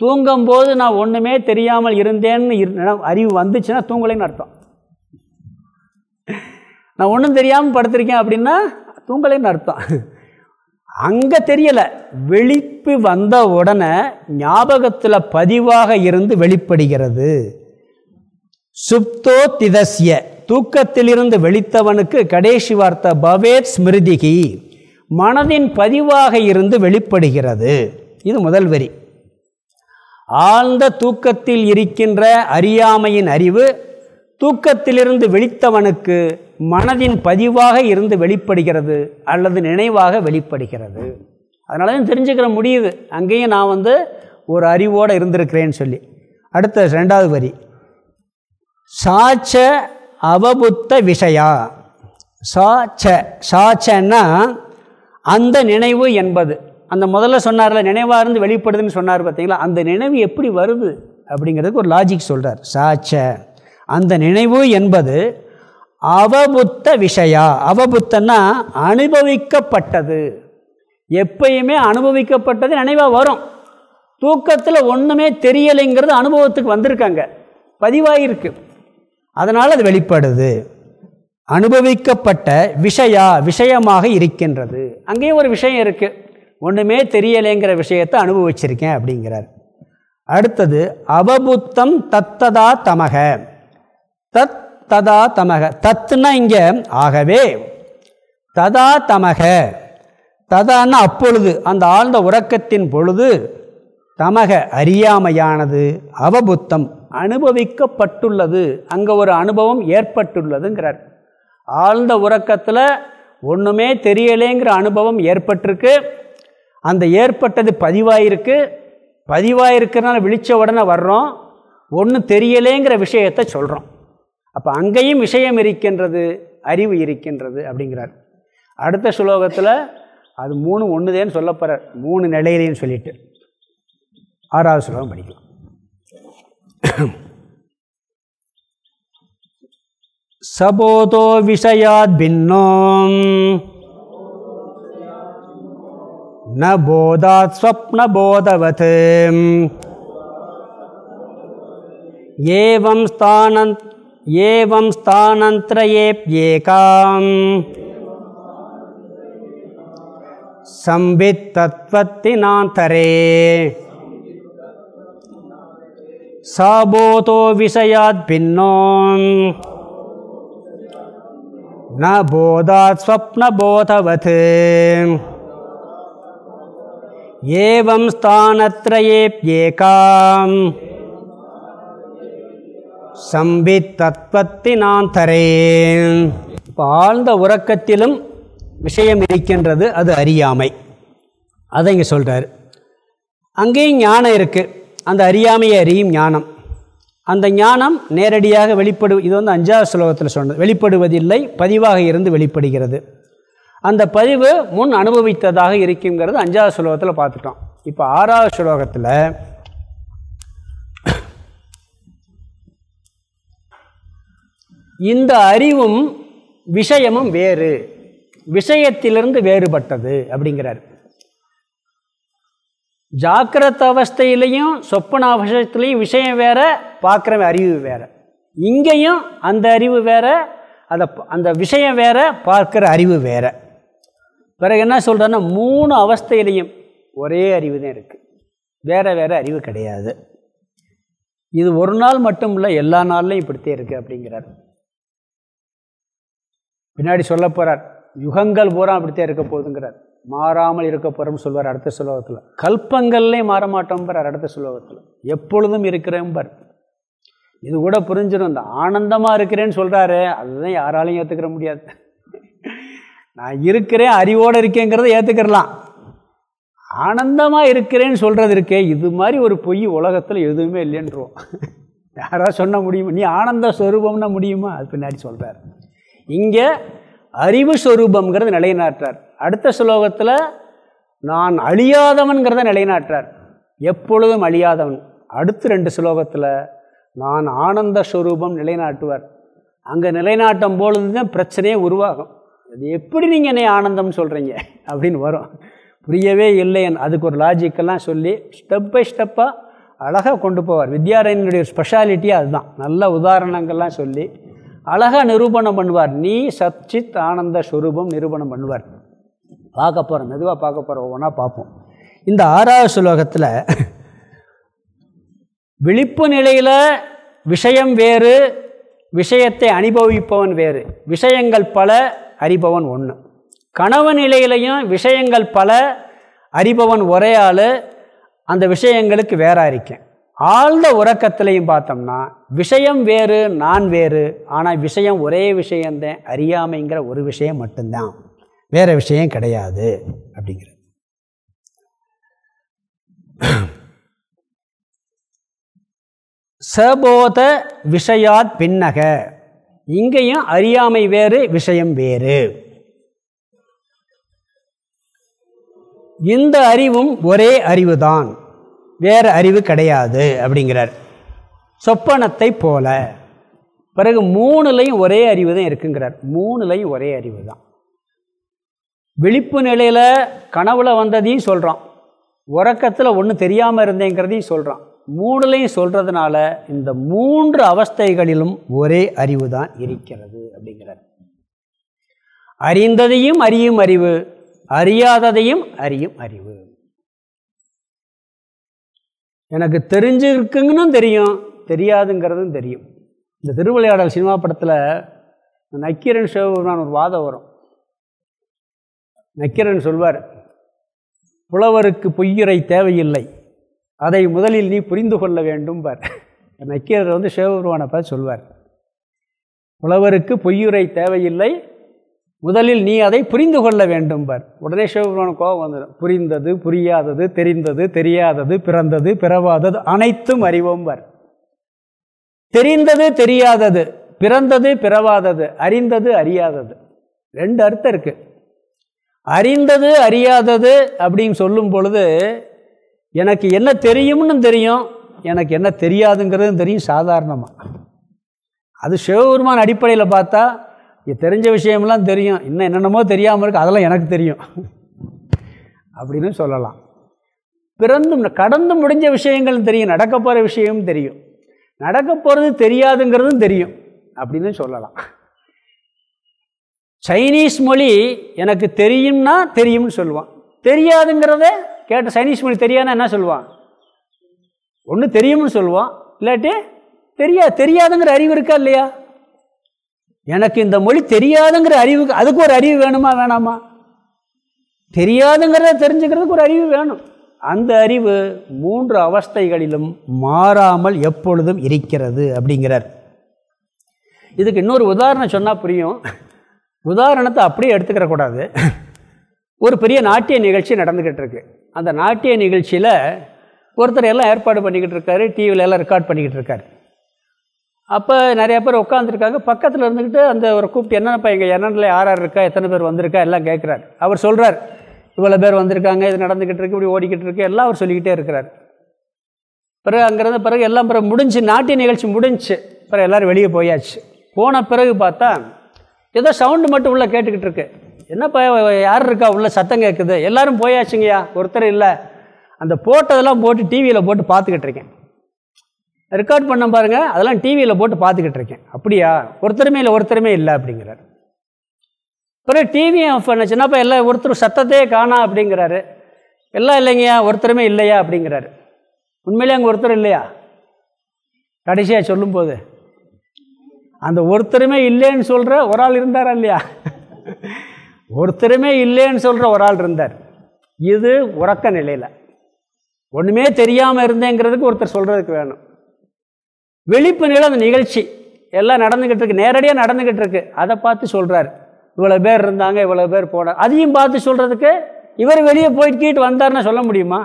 தூங்கும்போது நான் ஒன்றுமே தெரியாமல் இருந்தேன்னு அறிவு வந்துச்சுன்னா தூங்கலைன்னு அர்த்தம். நான் ஒன்றும் தெரியாமல் படுத்திருக்கேன் அப்படின்னா தூங்கலைன்னு அர்த்தம். அங்கே தெரியலை. வெளிப்பு வந்த உடனே ஞாபகத்தில் பதிவாக இருந்து வெளிப்படுகிறது. சுப்தோ திதஸ்ய. தூக்கத்திலிருந்து வெளித்தவனுக்கு கடைசி வார்த்தை பவேத் ஸ்மிருதிகி. மனதின் பதிவாக இருந்து வெளிப்படுகிறது. இது முதல் வரி. ஆழ்ந்த தூக்கத்தில் இருக்கின்ற அறியாமையின் அறிவு தூக்கத்திலிருந்து வெளித்தவனுக்கு மனதின் பதிவாக இருந்து வெளிப்படுகிறது அல்லது நினைவாக வெளிப்படுகிறது. அதனால தான் தெரிஞ்சுக்கிற முடியுது. அங்கேயும் நான் வந்து ஒரு அறிவோடு இருந்திருக்கிறேன்னு சொல்லி. அடுத்த ரெண்டாவது வரி. சாச்ச அவபுத்த விஷயா. சாச்ச சாச்சன்னா அந்த நினைவு என்பது. அந்த முதல்ல சொன்னார்ல நினைவாக இருந்து வெளிப்படுதுன்னு சொன்னார் பார்த்தீங்களா? அந்த நினைவு எப்படி வருது? அப்படிங்கிறதுக்கு ஒரு லாஜிக் சொல்கிறார் சாச்ச அந்த நினைவு என்பது அவபுத்த விஷயா. அவபுத்தன்னா அனுபவிக்கப்பட்டது. எப்பயுமே அனுபவிக்கப்பட்டது நினைவாக வரும். தூக்கத்தில் ஒன்றுமே தெரியலைங்கிறது அனுபவத்துக்கு வந்திருக்காங்க. பதிவாயிருக்கு. அதனால் அது வெளிப்படுது. அனுபவிக்கப்பட்ட விஷயா விஷயமாக இருக்கின்றது. அங்கேயும் ஒரு விஷயம் இருக்குது ஒன்றுமே தெரியலைங்கிற விஷயத்தை அனுபவிச்சிருக்கேன் அப்படிங்கிறார். அடுத்தது அவபுத்தம் தத்ததா தமக. தத் ததா தமக. தத்துனா இங்கே ஆகவே. ததா தமக. ததான்னா அப்பொழுது அந்த ஆழ்ந்த உறக்கத்தின் பொழுது தமக அறியாமையானது அவபுத்தம் அனுபவிக்கப்பட்டுள்ளது. அங்கே ஒரு அனுபவம் ஏற்பட்டுள்ளதுங்கிறார். ஆழ்ந்த உறக்கத்தில் ஒன்றுமே தெரியலேங்கிற அனுபவம் ஏற்பட்டிருக்கு. அந்த ஏற்பட்டது பதிவாயிருக்கு. பதிவாயிருக்கிறனால விழித்த உடனே வர்றோம். ஒன்றும் தெரியலேங்கிற விஷயத்தை சொல்கிறோம் அப்போ அங்கேயும் விஷயம் இருக்கின்றது அறிவு இருக்கின்றது அப்படிங்கிறார் அடுத்த ஸ்லோகத்தில் அது மூணு ஒன்றுதேன்னு சொல்லப்போகிறார் மூணு நிலையிலேன்னு சொல்லிட்டு ஆறாவது ஸ்லோகம் படிக்கலாம் சபோதோ விஷயாத் பின்னோம் न बोधात् स्वप्नबोधवत् एवं स्थानं एवं स्थानन्त्रयेऽप्येकाम् संवित्तत्वत्तिनान्तरे साबोतो विषयाद्भिन्नो न बोधात् स्वप्नबोधवत् एवं स्थानत्रयेऽप्येकाम् சம்பித் தத்வத்தினான் தரேன். இப்போ ஆழ்ந்த உறக்கத்திலும் விஷயம் இருக்கின்றது அது அறியாமை. அதை இங்கே சொல்கிறார் அங்கேயும் ஞானம் இருக்குது அந்த அறியாமையை அறியும் ஞானம். அந்த ஞானம் நேரடியாக வெளிப்படு இது வந்து அஞ்சாவது ஸ்லோகத்தில் சொன்னது வெளிப்படுவதில்லை பதிவாக இருந்து வெளிப்படுகிறது. அந்த பதிவு முன் அனுபவித்ததாக இருக்குங்கிறது அஞ்சாவது ஸ்லோகத்தில் பார்த்துட்டோம். இப்போ ஆறாவது ஸ்லோகத்தில் இந்த அறிவும் விஷயமும் வேறு. விஷயத்திலிருந்து வேறுபட்டது அப்படிங்கிறார். ஜாக்கிரத அவஸ்தையிலையும் சொப்பன அவசரத்துலேயும் விஷயம் வேற பார்க்குற அறிவு வேற. இங்கேயும் அந்த அறிவு வேற அதை அந்த விஷயம் வேற பார்க்குற அறிவு வேற. பிறகு என்ன சொல்கிறேன்னா மூணு அவஸ்தையிலையும் ஒரே அறிவு தான் இருக்குது வேறு வேறு அறிவு கிடையாது. இது ஒரு நாள் மட்டும் இல்லை எல்லா நாள்லையும் இப்படித்தே இருக்குது அப்படிங்கிறார். பின்னாடி சொல்ல போகிறார் யுகங்கள் பூரா அப்படித்தான் இருக்க போகுதுங்கிறார். மாறாமல் இருக்க போகிறோம்னு சொல்வார் அடுத்த சுலோகத்தில் கல்பங்கள்லேயும் மாறமாட்டோம்பார் அடுத்த சுலோகத்தில் எப்பொழுதும் இருக்கிறேன்பார் இது கூட புரிஞ்சிடும் இந்த ஆனந்தமாக இருக்கிறேன்னு சொல்கிறாரு அதுதான் யாராலையும் ஏற்றுக்கிற முடியாது. நான் இருக்கிறேன் அறிவோடு இருக்கேங்கிறத ஏற்றுக்கிறலாம் ஆனந்தமாக இருக்கிறேன்னு சொல்கிறது இருக்கே இது மாதிரி ஒரு பொய் உலகத்தில் எதுவுமே இல்லைன்றோம். யாராவது சொன்ன முடியுமா? நீ ஆனந்த ஸ்வரூபம்னா முடியுமா? அது பின்னாடி சொல்கிறார் இங்கே அறிவு ஸ்வரூபங்கிறது நிலைநாட்டுறார். அடுத்த ஸ்லோகத்தில் நான் அழியாதவன்கிறத நிலைநாட்டுறார். எப்பொழுதும் அழியாதவன். அடுத்த ரெண்டு ஸ்லோகத்தில் நான் ஆனந்த ஸ்வரூபம் நிலைநாட்டுவார். அங்கே நிலைநாட்டும் பொழுது தான் பிரச்சனையே உருவாகும். அது எப்படி நீங்கள் என்னை ஆனந்தம்னு சொல்கிறீங்க அப்படின்னு வரும். புரியவே இல்லை. அதுக்கு ஒரு லாஜிக்கெல்லாம் சொல்லி ஸ்டெப் பை ஸ்டெப்பாக அழகாக கொண்டு போவார். வித்யாரண்யனுடைய ஸ்பெஷாலிட்டியே அதுதான். நல்ல உதாரணங்கள்லாம் சொல்லி அழகாக நிரூபணம் பண்ணுவார். நீ சச்சித் ஆனந்த ஸ்வரூபம் நிரூபணம் பண்ணுவார். பார்க்க போகிறோம் மெதுவாக பார்க்க போகிறோம் ஒவ்வொன்றா பார்ப்போம். இந்த ஆறாவது சுலோகத்தில் விழிப்பு நிலையில் விஷயம் வேறு விஷயத்தை அனுபவிப்பவன் வேறு. விஷயங்கள் பல அறிபவன் ஒன்று கனவு நிலையிலையும் விஷயங்கள் பல அறிபவன் ஒரே ஆள். அந்த விஷயங்களுக்கு வேற இருக்கேன். ஆழ்ந்த உறக்கத்திலையும் பார்த்தோம்னா விஷயம் வேறு நான் வேறு ஆனால் விஷயம் ஒரே விஷயந்தேன் அறியாமைங்கிற ஒரு விஷயம் மட்டும்தான். வேறு விஷயம் கிடையாது அப்படிங்கிறது. சபோத விஷயாத் பின்னக. இங்கேயும் அறியாமை வேறு விஷயம் வேறு. இந்த அறிவும் ஒரே அறிவுதான். வேறு அறிவு கிடையாது அப்படிங்கிறார். சொப்பனத்தை போல. பிறகு மூணுலையும் ஒரே அறிவு தான் இருக்குங்கிறார். மூணுலையும் ஒரே அறிவு தான். விழிப்பு நிலையில் கனவுல வந்ததையும் சொல்கிறான் உறக்கத்தில் ஒன்றும் தெரியாமல் இருந்தேங்கிறதையும் சொல்கிறான் மூணுலையும் சொல்கிறதுனால இந்த மூன்று அவஸ்தைகளிலும் ஒரே அறிவு தான் இருக்கிறது அப்படிங்கிறார். அறிந்ததையும் அறியும் அறிவு அறியாததையும் அறியும் அறிவு. எனக்கு தெரிஞ்சிருக்குங்கன்னு தெரியும் தெரியாதுங்கிறதும் தெரியும். இந்த திருவிளையாடல் சினிமா படத்தில் நக்கீரன் சிவபெருமான் ஒரு வாதம் வரும். நக்கீரன் சொல்வார் புலவருக்கு பொய்யுரை தேவையில்லை. அதை முதலில் நீ புரிந்து கொள்ள வேண்டும் பார் நக்கீரர் வந்து சிவபெருமானை பார்த்து சொல்வார் புலவருக்கு பொய்யுரை தேவையில்லை. முதலில் நீ அதை புரிந்து கொள்ள வேண்டும் பார். உடனே சிவபெருமான கோபம் வந்துடும் புரிந்தது புரியாதது தெரிந்தது தெரியாதது பிறந்தது பிறவாதது அனைத்தும் அறிவோம் பார். தெரிந்தது தெரியாதது பிறந்தது பிறவாதது அறிந்தது அறியாதது. ரெண்டு அர்த்தம் இருக்கு. அறிந்தது அறியாதது அப்படின்னு சொல்லும் பொழுது எனக்கு என்ன தெரியும்னு தெரியும் எனக்கு என்ன தெரியாதுங்கிறதும் தெரியும் சாதாரணமாக அது சிவபெருமான் அடிப்படையில் பார்த்தா தெரிஞ்ச விஷயமெல்லாம் தெரியும். இன்னும் என்னென்னமோ தெரியாமல் இருக்குது அதெல்லாம் எனக்கு தெரியும். அப்படின்னு சொல்லலாம். பிறந்தும் கடந்து முடிஞ்ச விஷயங்கள் தெரியும். நடக்க போகிற விஷயமும் தெரியும். நடக்க போகிறது தெரியாதுங்கிறதும் தெரியும். அப்படின்னு சொல்லலாம். சைனீஸ் மொழி எனக்கு தெரியும்னா தெரியும்னு சொல்லுவான். தெரியாதுங்கிறத கேட்ட சைனீஸ் மொழி தெரியாதுன்னா என்ன சொல்லுவான்? ஒன்று தெரியும்னு சொல்லுவான். இல்லாட்டி தெரியா தெரியாதுங்கிற அறிவு இருக்கா இல்லையா? எனக்கு இந்த மொழி தெரியாதுங்கிற அறிவுக்கு அதுக்கு ஒரு அறிவு வேணுமா வேணாமா? தெரியாதுங்கிறத தெரிஞ்சுக்கிறதுக்கு ஒரு அறிவு வேணும். அந்த அறிவு மூன்று அவஸ்தைகளிலும் மாறாமல் எப்பொழுதும் இருக்கிறது அப்படிங்கிறார். இதுக்கு இன்னொரு உதாரணம் சொன்னால் புரியும். உதாரணத்தை அப்படியே எடுத்துக்கிற கூடாது. ஒரு பெரிய நாட்டிய நிகழ்ச்சி நடந்துக்கிட்டு இருக்கு. அந்த நாட்டிய நிகழ்ச்சியில் ஒருத்தர் எல்லாம் ஏற்பாடு பண்ணிக்கிட்டு இருக்காரு டிவியில் எல்லாம் ரெக்கார்ட் பண்ணிக்கிட்டு இருக்காரு. அப்போ நிறையா பேர் உட்காந்துருக்காங்க பக்கத்தில் இருந்துக்கிட்டு அந்த ஒரு கூப்பிட்டு என்னென்னப்பா எங்கள் என்னென்ன யார் யார் இருக்கா? எத்தனை பேர் வந்திருக்கா? எல்லாம் கேட்குறாரு. அவர் சொல்கிறார் இவ்வளோ பேர் வந்திருக்காங்க. இது நடந்துக்கிட்டு இருக்கு இப்படி ஓடிக்கிட்டு இருக்கு. எல்லாம் அவர் சொல்லிக்கிட்டே இருக்கிறார். பிறகு அங்கேருந்து பிறகு எல்லாம் பிறகு முடிஞ்சு நாட்டிய நிகழ்ச்சி முடிஞ்சு பிறகு எல்லோரும் வெளியே போயாச்சு. போன பிறகு பார்த்தா ஏதோ சவுண்டு மட்டும் உள்ளே கேட்டுக்கிட்டு இருக்கு. என்னப்பா யார் இருக்கா? உள்ள சத்தம் கேட்குது எல்லோரும் போயாச்சுங்கய்யா. ஒருத்தர் இல்லை. அந்த போட்டதெல்லாம் போட்டு டிவியில் போட்டு பார்த்துக்கிட்டு இருக்கேன். ரெக்கார்ட் பண்ண பாருங்கள் அதெல்லாம் டிவியில் போட்டு பார்த்துக்கிட்டு இருக்கேன். அப்படியா? ஒருத்தருமே இல்லை ஒருத்தருமே இல்லை அப்படிங்கிறார். பிறகு டிவியும் ஆஃப் பண்ணுச்சுன்னாப்பா எல்லாம் ஒருத்தர் சத்தத்தையே காணா அப்படிங்கிறாரு. எல்லாம் இல்லைங்கய்யா ஒருத்தருமே இல்லையா அப்படிங்கிறாரு. உண்மையிலே அங்கே ஒருத்தர் இல்லையா? கடைசியாக சொல்லும்போது அந்த ஒருத்தருமே இல்லைன்னு சொல்கிற ஒரு ஆள் இருந்தாரா இல்லையா? ஒருத்தருமே இல்லைன்னு சொல்கிற ஒரு ஆள் இருந்தார். இது உறக்க நிலையில். ஒன்றுமே தெரியாமல் இருந்தேங்கிறதுக்கு ஒருத்தர் சொல்கிறதுக்கு வேணும். வெளிப்பு நிலை அந்த நிகழ்ச்சி எல்லாம் நடந்துக்கிட்டு இருக்கு. நேரடியாக நடந்துக்கிட்டு இருக்கு. அதை பார்த்து சொல்கிறார் இவ்வளோ பேர் இருந்தாங்க இவ்வளோ பேர் போனார் அதையும் பார்த்து சொல்கிறதுக்கு இவர் வெளியே போயிட்டு கீட்டு வந்தார்னா சொல்ல முடியுமா?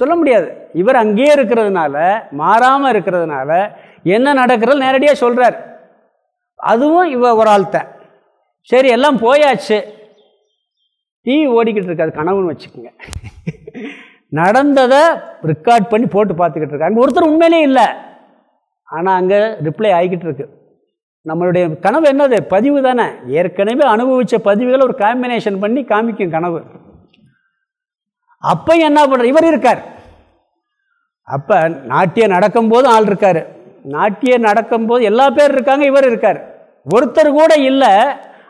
சொல்ல முடியாது. இவர் அங்கேயே இருக்கிறதுனால மாறாமல் இருக்கிறதுனால என்ன நடக்கிறது நேரடியாக சொல்கிறார் அதுவும் இவ ஒரு ஆள்தான் சரி எல்லாம் போயாச்சு. டிவி ஓடிக்கிட்டு இருக்காது கனவுன்னு வச்சுக்கோங்க. நடந்ததை ரெக்கார்ட் பண்ணி போட்டு பார்த்துக்கிட்டு இருக்காங்க அங்கே ஒருத்தர் உண்மையிலே இல்லை. ஆனால் அங்கே ரிப்ளை ஆகிக்கிட்டு இருக்கு. நம்மளுடைய கனவு என்னது? பதிவு தானே. ஏற்கனவே அனுபவித்த பதிவுகளை ஒரு காம்பினேஷன் பண்ணி காமிக்கும் கனவு. அப்போ என்ன பண்ணுற இவர் இருக்கார். அப்போ நாட்டியம் நடக்கும்போது ஆள் இருக்கார். நாட்டியம் நடக்கும்போது எல்லா பேர் இருக்காங்க இவர் இருக்கார். ஒருத்தர் கூட இல்லை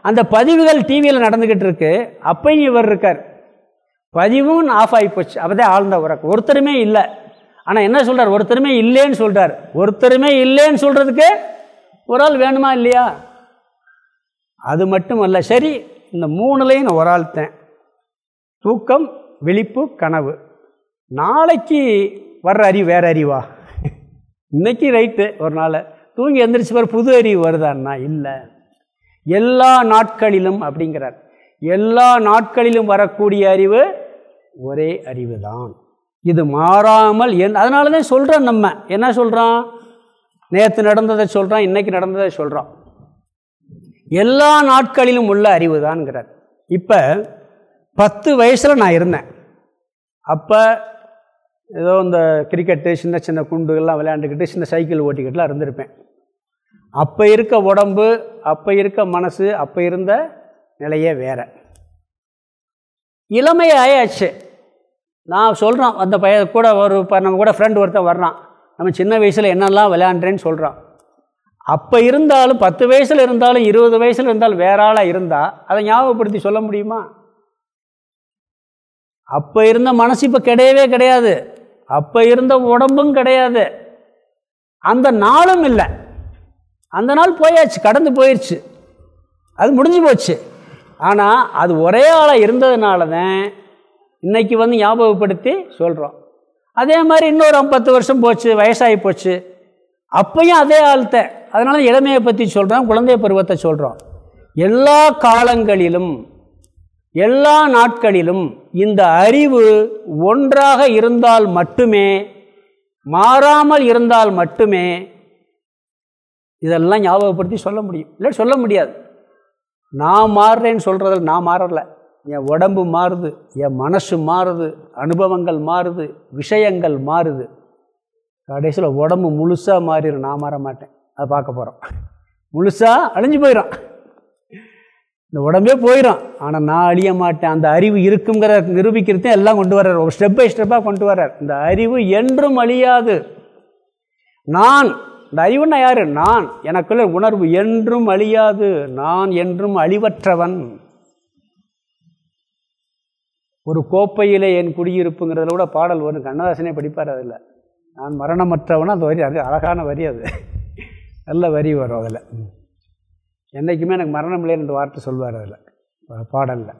அந்த பதிவுகள் டிவியில் நடந்துக்கிட்டு இருக்கு. அப்பையும் இவர் இருக்கார். பதிவும் ஆஃப் ஆகி போச்சு. அப்போதான் ஆழ்ந்த உறக்கம். ஒருத்தருமே இல்லை. ஆனால் என்ன சொல்கிறார் ஒருத்தருமே இல்லைன்னு சொல்கிறார் ஒருத்தருமே இல்லைன்னு சொல்கிறதுக்கு ஒரு ஆள் வேணுமா இல்லையா? அது மட்டும் அல்ல சரி இந்த மூணுலையும் நான் ஒரு ஆள்தேன் தூக்கம் விழிப்பு கனவு. நாளைக்கு வர்ற அறிவு வேறு அறிவா? இன்னைக்கு ரைட்டு ஒரு நாள். தூங்கி எந்திரிச்சு பிறகு புது அறிவு வருதான்னா இல்லை. எல்லா நாட்களிலும் அப்படிங்கிறார். எல்லா நாட்களிலும் வரக்கூடிய அறிவு ஒரே அறிவு தான் இது மாறாமல் என் அதனால தான் சொல்கிறோம் நம்ம. என்ன சொல்கிறோம் நேற்று நடந்ததை சொல்கிறான் இன்றைக்கி நடந்ததை சொல்கிறோம் எல்லா நாட்களிலும் உள்ள அறிவு தான்ங்கிறார் இப்போ பத்து வயசில் நான் இருந்தேன். அப்போ ஏதோ இந்த கிரிக்கெட்டு சின்ன சின்ன குண்டுகள்லாம் விளையாண்டுக்கிட்டு சின்ன சைக்கிள் ஓட்டிக்கிட்டுலாம் இருந்திருப்பேன். அப்போ இருக்க உடம்பு அப்போ இருக்க மனசு அப்போ இருந்த நிலையே வேறு. இளமை ஆயாச்சு நான் சொல்கிறோம் அந்த பைய கூட ஒரு இப்போ நம்ம கூட ஃப்ரெண்டு ஒருத்தன் வர்றான். நம்ம சின்ன வயசில் என்னெல்லாம் விளையாண்டேன்னு சொல்கிறான் அப்போ இருந்தாலும் பத்து வயசில் இருந்தாலும் இருபது வயசில் இருந்தாலும் வேற ஆளாக இருந்தால் அதை ஞாபகப்படுத்தி சொல்ல முடியுமா? அப்போ இருந்த மனசு இப்போ கிடையவே கிடையாது. அப்போ இருந்த உடம்பும் கிடையாது. அந்த நாளும் இல்லை. அந்த நாள் போயாச்சு கடந்து போயிடுச்சு அது முடிஞ்சு போச்சு. ஆனால் அது ஒரே ஆளாக இருந்ததுனால தான் இன்றைக்கி வந்து ஞாபகப்படுத்தி சொல்கிறோம் அதே மாதிரி இன்னொரு பத்து வருஷம் போச்சு வயசாகி போச்சு. அப்பையும் அதே ஆள்கிட்ட. அதனால இளமையை பற்றி சொல்கிறோம் குழந்தை பருவத்தை சொல்கிறோம் எல்லா காலங்களிலும் எல்லா நாட்களிலும் இந்த அறிவு ஒன்றாக இருந்தால் மட்டுமே மாறாமல் இருந்தால் மட்டுமே இதெல்லாம் ஞாபகப்படுத்தி சொல்ல முடியும். இல்லை சொல்ல முடியாது. நான் மாறுறேன்னு சொல்கிறதில் நான் மாறலை. என் உடம்பு மாறுது என் மனசு மாறுது அனுபவங்கள் மாறுது விஷயங்கள் மாறுது. கடைசியில் உடம்பு முழுசாக மாறிடும் நான் மாற மாட்டேன். அதை பார்க்க போகிறோம் முழுசாக அழிஞ்சு போயிடும் இந்த உடம்பே போயிடும் ஆனால் நான் அழிய மாட்டேன். அந்த அறிவு இருக்குங்கிற நிரூபிக்கிறதே எல்லாம் கொண்டு வர்றார். ஒரு ஸ்டெப் பை ஸ்டெப்பாக கொண்டு வர்றார். இந்த அறிவு என்றும் அழியாது. நான் இந்த அறிவுன்னா யார்? நான். எனக்குள்ள உணர்வு என்றும் அழியாது. நான் என்றும் அழிவற்றவன். ஒரு கோப்பையிலே என் குடியிருப்புங்கிறதுல கூட பாடல் வரும் கண்ணதாசனே படிப்பார் அதில். நான் மரணமற்றவன் அந்த வரி அது அழகான வரி அது. நல்ல வரி வரும் அதில். என்றைக்குமே எனக்கு மரணம் இல்லைன்னு வார்த்தை சொல்வார் அதில் பாடலில்.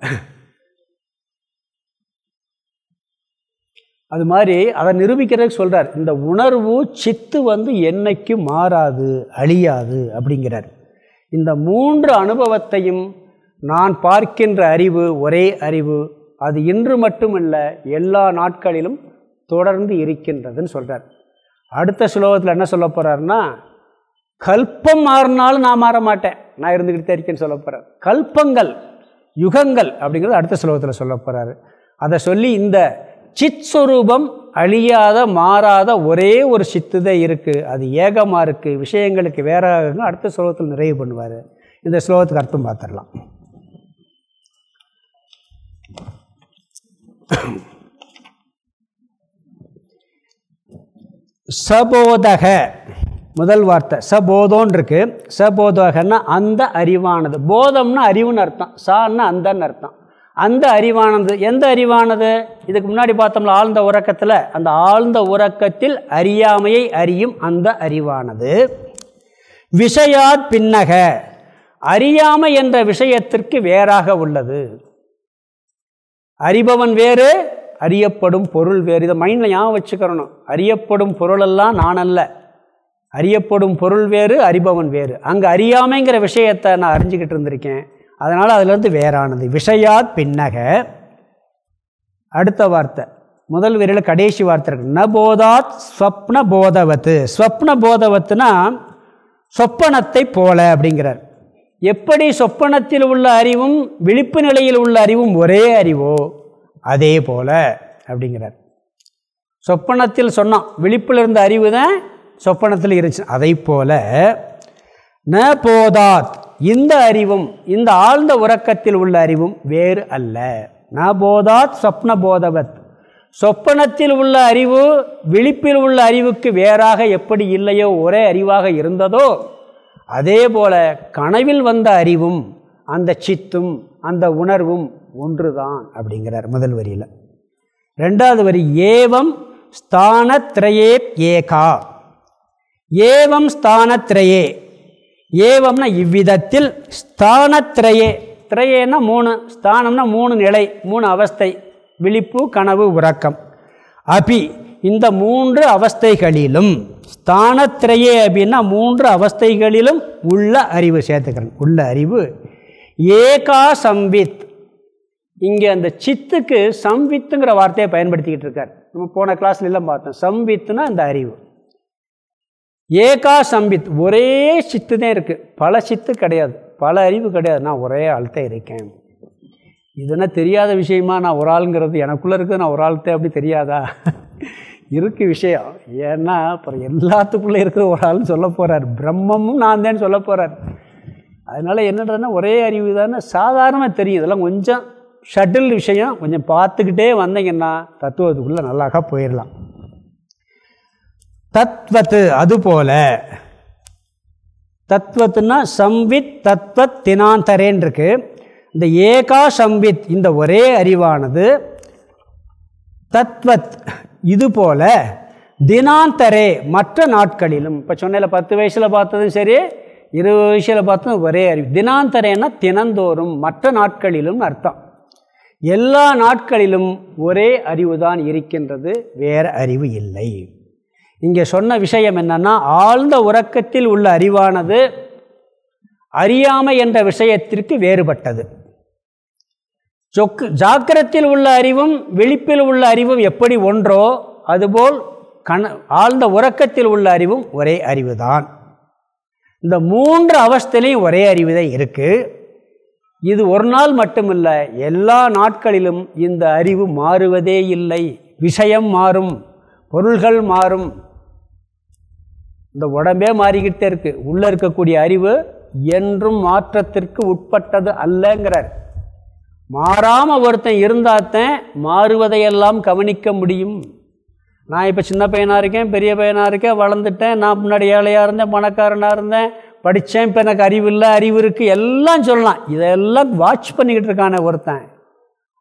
அது மாதிரி அதை நிரூபிக்கிறதுக்கு சொல்கிறார் இந்த உணர்வு சித்து வந்து என்னைக்கு மாறாது அழியாது அப்படிங்கிறார். இந்த மூன்று அனுபவத்தையும் நான் பார்க்கின்ற அறிவு ஒரே அறிவு அது இன்று மட்டுமல்ல எல்லா நாட்களிலும் தொடர்ந்து இருக்கின்றதுன்னு சொல்கிறார் அடுத்த சுலோகத்தில் என்ன சொல்ல போகிறாருன்னா கல்பம் மாறினாலும் நான் மாற மாட்டேன். நான் இருந்துக்கிட்டு இருக்கேன்னு சொல்ல போகிறார் கல்பங்கள் யுகங்கள் அப்படிங்கிறது அடுத்த சுலோகத்தில் சொல்ல போகிறாரு அதை சொல்லி இந்த சித் சுரூபம் அழியாத மாறாத ஒரே ஒரு சித்து தான் இருக்குது அது ஏகமாக இருக்குது விஷயங்களுக்கு வேறாக அடுத்த ஸ்லோகத்தில் நிறைவு பண்ணுவார். இந்த ஸ்லோகத்துக்கு அர்த்தம் பார்த்துடலாம். சபோதக. முதல் வார்த்தை சபோதோன் இருக்கு சபோதகன்னா அந்த அறிவானது. போதம்னா அறிவுன்னு அர்த்தம். சான்னா அந்தன்னு அர்த்தம். அந்த அறிவானது. எந்த அறிவானது? இதுக்கு முன்னாடி பார்த்தோம்ல ஆழ்ந்த உறக்கத்தில். அந்த ஆழ்ந்த உறக்கத்தில் அறியாமையை அறியும் அந்த அறிவானது. விஷயாத் பின்னக. அறியாமை என்ற விஷயத்திற்கு வேறாக உள்ளது. அறிபவன் வேறு அறியப்படும் பொருள் வேறு. இதை மைண்டில் ஞாபகம் வச்சுக்கிறணும். அறியப்படும் பொருளெல்லாம் நான் அல்ல. அறியப்படும் பொருள் வேறு அறிபவன் வேறு. அங்கே அறியாமைங்கிற விஷயத்தை நான் அறிஞ்சிக்கிட்டு இருந்திருக்கேன். அதனால் அதுலேருந்து வேறானது. விஷயாத் பின்னக. அடுத்த வார்த்தை. முதல் வரியில் கடைசி வார்த்தை இருக்கு. ந போதாத் ஸ்வப்ன போதவத்து. ஸ்வப்ன போதவத்துனா சொப்பனத்தை போல அப்படிங்கிறார். எப்படி சொப்பனத்தில் உள்ள அறிவும் விழிப்பு நிலையில் உள்ள அறிவும் ஒரே அறிவோ அதே போல அப்படிங்கிறார். சொப்பனத்தில் சொன்னான் விழிப்பில் இருந்த அறிவு தான் சொப்பனத்தில் இருந்துச்சு. அதை போல ந போதாத் இந்த அறிவும் இந்த ஆழ்ந்த உறக்கத்தில் உள்ள அறிவும் வேறு அல்ல. ந போதாத் சொப்ன போதவத். சொப்பனத்தில் உள்ள அறிவு விழிப்பில் உள்ள அறிவுக்கு வேறாக எப்படி இல்லையோ ஒரே அறிவாக இருந்ததோ அதே போல கனவில் வந்த அறிவும் அந்த சித்தும் அந்த உணர்வும் ஒன்று தான் அப்படிங்கிறார் முதல் வரியில். ரெண்டாவது வரி ஏவம் ஸ்தானத்ரயே ஏகா. ஏவம் ஸ்தானத்ரயே. ஏவம்னா இவ்விதத்தில் ஸ்தானத்ரயே. திரையேன்னா மூணு ஸ்தானம்னா மூணு நிலை மூணு அவஸ்தை விழிப்பு கனவு உறக்கம். அபி இந்த மூன்று அவஸ்தைகளிலும் ஸ்தானத்திரையே அப்படின்னா மூன்று அவஸ்தைகளிலும் உள்ள அறிவு சேர்த்துக்கிறேன். உள்ள அறிவு. ஏகா சம்வித். இங்கே அந்த சித்துக்கு சம்வித்துங்கிற வார்த்தையை பயன்படுத்திக்கிட்டு இருக்கார். நம்ம போன கிளாஸ்ல எல்லாம் பார்த்தோம். சம்வித்துனா அந்த அறிவு. ஏகா சம்பித் ஒரே சித்து தான் இருக்குது பல சித்து கிடையாது. பல அறிவு கிடையாது. நான் ஒரே ஆள்கிட்ட இருக்கேன். இதுனா தெரியாத விஷயமா? நான் ஒரு ஆளுங்கிறது எனக்குள்ளே இருக்குது நான் ஒரு ஆள்கிட்ட அப்படி தெரியாதா? இருக்குது விஷயம். ஏன்னா அப்புறம் எல்லாத்துக்குள்ளே இருக்கிற ஒரு ஆள்னு சொல்ல போகிறார் பிரம்மமும் நான் தான் சொல்ல போகிறார் அதனால் என்னன்றதுன்னா ஒரே அறிவு தானே. சாதாரணமாக தெரியும். இதெல்லாம் கொஞ்சம் ஷட்டில் விஷயம். கொஞ்சம் பார்த்துக்கிட்டே வந்தீங்கன்னா தத்துவத்துக்குள்ளே நல்லாக போயிடலாம் தத்வத்து அதுபோல. தத்வத்துனா சம்வித் தத்வத் தினாந்தரேன் இருக்கு இந்த ஏகா சம்வித் இந்த ஒரே அறிவானது தத்வத் இதுபோல் தினாந்தரே மற்ற நாட்களிலும் இப்போ சொன்ன பத்து வயசில் பார்த்ததும் சரி இருபது வயசில் பார்த்ததும் ஒரே அறிவு. தினாந்தரேன்னா தினந்தோறும் மற்ற நாட்களிலும் அர்த்தம். எல்லா நாட்களிலும் ஒரே அறிவு தான் இருக்கின்றது வேறு அறிவு இல்லை. இங்கே சொன்ன விஷயம் என்னன்னா ஆழ்ந்த உறக்கத்தில் உள்ள அறிவானது அறியாமை என்ற விஷயத்திற்கு வேறுபட்டது. சொக்கு ஜாக்கிரத்தில் உள்ள அறிவும் விழிப்பில் உள்ள அறிவும் எப்படி ஒன்றோ அதுபோல் கண ஆழ்ந்த உறக்கத்தில் உள்ள அறிவும் ஒரே அறிவு தான் இந்த மூன்று அவஸ்திலையும் ஒரே அறிவு தான் இருக்குது இது ஒரு நாள் மட்டுமில்லை எல்லா நாட்களிலும் இந்த அறிவு மாறுவதே இல்லை. விஷயம் மாறும் பொருள்கள் மாறும். இந்த உடம்பே மாறிக்கிட்டே இருக்குது உள்ளே இருக்கக்கூடிய அறிவு என்றும் மாற்றத்திற்கு உட்பட்டது அல்லங்கிறார். மாறாமல் ஒருத்தன் இருந்தாத்தன் மாறுவதையெல்லாம் கவனிக்க முடியும். நான் இப்போ சின்ன பையனாக இருக்கேன் பெரிய பையனாக இருக்கேன் வளர்ந்துட்டேன் நான் முன்னாடி ஏழையாக இருந்தேன் பணக்காரனாக இருந்தேன் படித்தேன் இப்போ எனக்கு அறிவு இல்லை அறிவு இருக்குது எல்லாம் சொல்லலாம். இதெல்லாம் வாட்ச் பண்ணிக்கிட்டு இருக்கான ஒருத்தன்.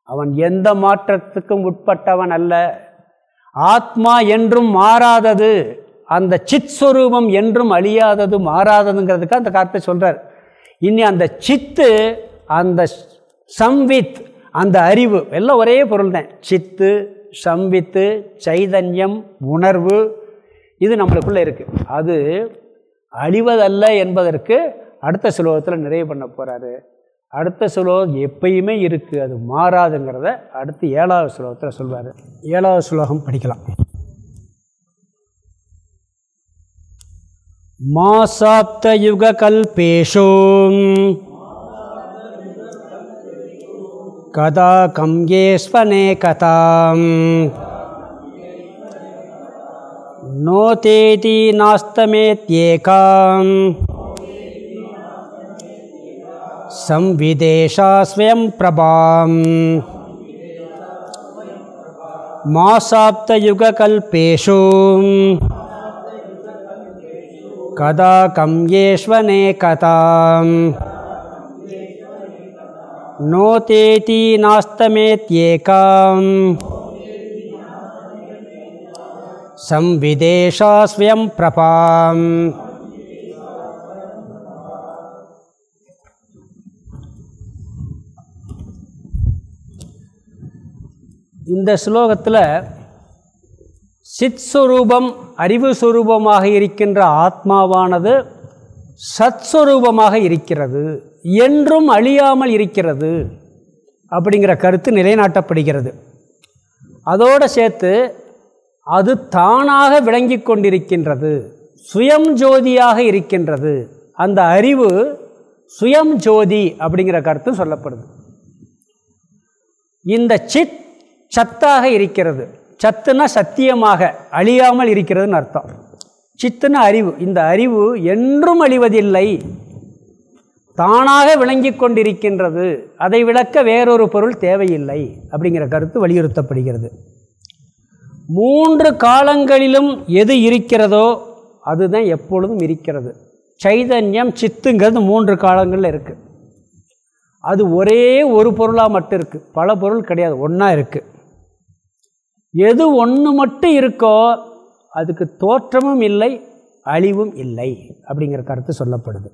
அவன் எந்த மாற்றத்துக்கும் உட்பட்டவன் அல்ல. ஆத்மா என்றும் மாறாதது அந்த சித் ஸ்வரூபம் என்றும் அழியாதது மாறாததுங்கிறதுக்கு அந்த கார்த்தை சொல்கிறார் இனி அந்த சித்து அந்த சம்வித் அந்த அறிவு எல்லாம் ஒரே பொருள் தான் சித்து சம்வித்து சைதன்யம் உணர்வு இது நம்மளுக்குள்ளே இருக்குது அது அழிவதல்ல என்பதற்கு அடுத்த சுலோகத்தில் நிறைவு பண்ண போகிறாரு அடுத்த சுலோகம் எப்பயுமே இருக்குது அது மாறாதுங்கிறத அடுத்து ஏழாவது சுலோகத்தில் சொல்வார். ஏழாவது சுலோகம் படிக்கலாம். மாசாப்த மாசாப்தயுக கல்பேஷோ कदा कं ये स्वनेकताम् नोतेति नास्तमेत्येकाम् संविदेशा स्वयं प्रभाम् मासाप्तयुगकल्पेषु कदा कम्येष्वनेकताम् नोतेति नास्तमेत्येकाम् संविदेशा स्वयं प्रपाम् இந்த ஸ்லோகத்தில் சித் சுரூபம் அறிவு சுரூபமாக இருக்கின்ற ஆத்மாவானது சத்ஸ்வரூபமாக இருக்கிறது என்றும் அழியாமல் இருக்கிறது அப்படிங்கிற கருத்து நிலைநாட்டப்படுகிறது. அதோடு சேர்த்து அது தானாக விளங்கி கொண்டிருக்கின்றது சுயம் ஜோதியாக இருக்கின்றது. அந்த அறிவு சுயம் ஜோதி அப்படிங்கிற கருத்து சொல்லப்படுது. இந்த சித் சத்தாக இருக்கிறது. சத்துனா சத்தியமாக அழியாமல் இருக்கிறதுன்னு அர்த்தம். சித்துன அறிவு. இந்த அறிவு என்றும் அழிவதில்லை தானாக விளங்கி கொண்டிருக்கின்றது. அதை விளக்க வேறொரு பொருள் தேவையில்லை அப்படிங்கிற கருத்து வலியுறுத்தப்படுகிறது. மூன்று காலங்களிலும் எது இருக்கிறதோ அதுதான் எப்பொழுதும் இருக்கிறது. சைதன்யம் சித்துங்கிறது மூன்று காலங்களில் இருக்குது அது ஒரே ஒரு பொருளாக மட்டும் இருக்குது பல பொருள் கிடையாது ஒன்றா இருக்குது எது ஒன்று மட்டும் இருக்கோ அதுக்கு தோற்றமும் இல்லை அழிவும் இல்லை அப்படிங்கிற கருத்து சொல்லப்படுது.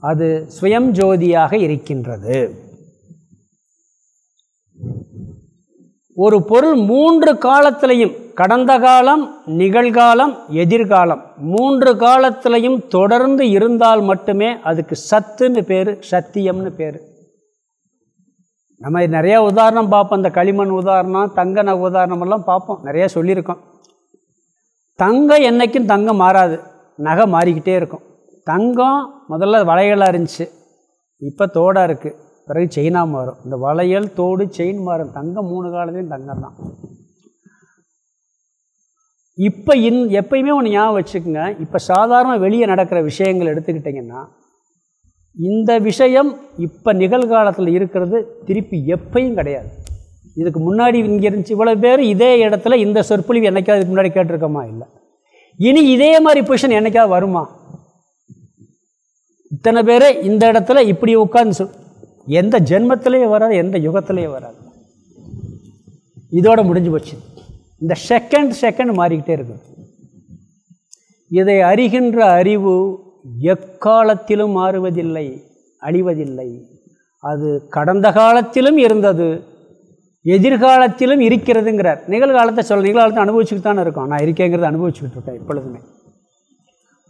அது சுயம் ஜோதியாக இருக்கின்றது. ஒரு பொருள் மூன்று காலத்திலையும் கடந்த காலம் நிகழ்காலம் எதிர்காலம் மூன்று காலத்திலையும் தொடர்ந்து இருந்தால் மட்டுமே அதுக்கு சத்துன்னு பேர் சத்தியம்னு பேர். நம்ம நிறைய உதாரணம் பார்ப்போம். இந்த களிமண் உதாரணம் தங்க உதாரணமெல்லாம் பார்ப்போம். நிறைய சொல்லியிருக்கோம். தங்கம் என்றைக்கும் தங்கம் மாறாது. நகை மாறிக்கிட்டே இருக்கும். தங்கம் முதல்ல வளையலாக இருந்துச்சு இப்போ தோடாக இருக்குது பிறகு செயினாக மாறும். இந்த வளையல் தோடு செயின் மாறும். தங்கம் மூணு காலத்துலையும் தங்கம் தான். இப்போ இன் எப்பயுமே ஒன்று ஞாபகம் வச்சுக்கோங்க. இப்போ சாதாரண வெளியே நடக்கிற விஷயங்கள் எடுத்துக்கிட்டிங்கன்னா இந்த விஷயம் இப்போ நிகழ்காலத்தில் இருக்கிறது திருப்பி எப்பையும் கிடையாது. இதுக்கு முன்னாடி இங்கே இருந்துச்சு இவ்வளோ பேர் இதே இடத்துல இந்த சொற்பொழிவு என்னைக்காவது முன்னாடி கேட்டிருக்கோமா? இல்லை. இனி இதே மாதிரி பொசிஷன் என்றைக்காவது வருமா? இத்தனை பேர் இந்த இடத்துல இப்படி உட்காந்து சொல் எந்த ஜென்மத்திலையும் வராது எந்த யுகத்திலேயே வராது. இதோட முடிஞ்சு போச்சு. இந்த செகண்ட் செகண்ட் மாறிக்கிட்டே இருக்கு இதை அறிகின்ற அறிவு எக்காலத்திலும் மாறுவதில்லை அழிவதில்லை. அது கடந்த காலத்திலும் இருந்தது எதிர்காலத்திலும் இருக்கிறதுங்கிறார். நிகழ்காலத்தை சொல்ல நிகழ்காலத்தை அனுபவிச்சுட்டு தானே இருக்கோம். நான் இருக்கேங்கிறத அனுபவிச்சுக்கிட்டு இருக்கேன் எப்பொழுதுமே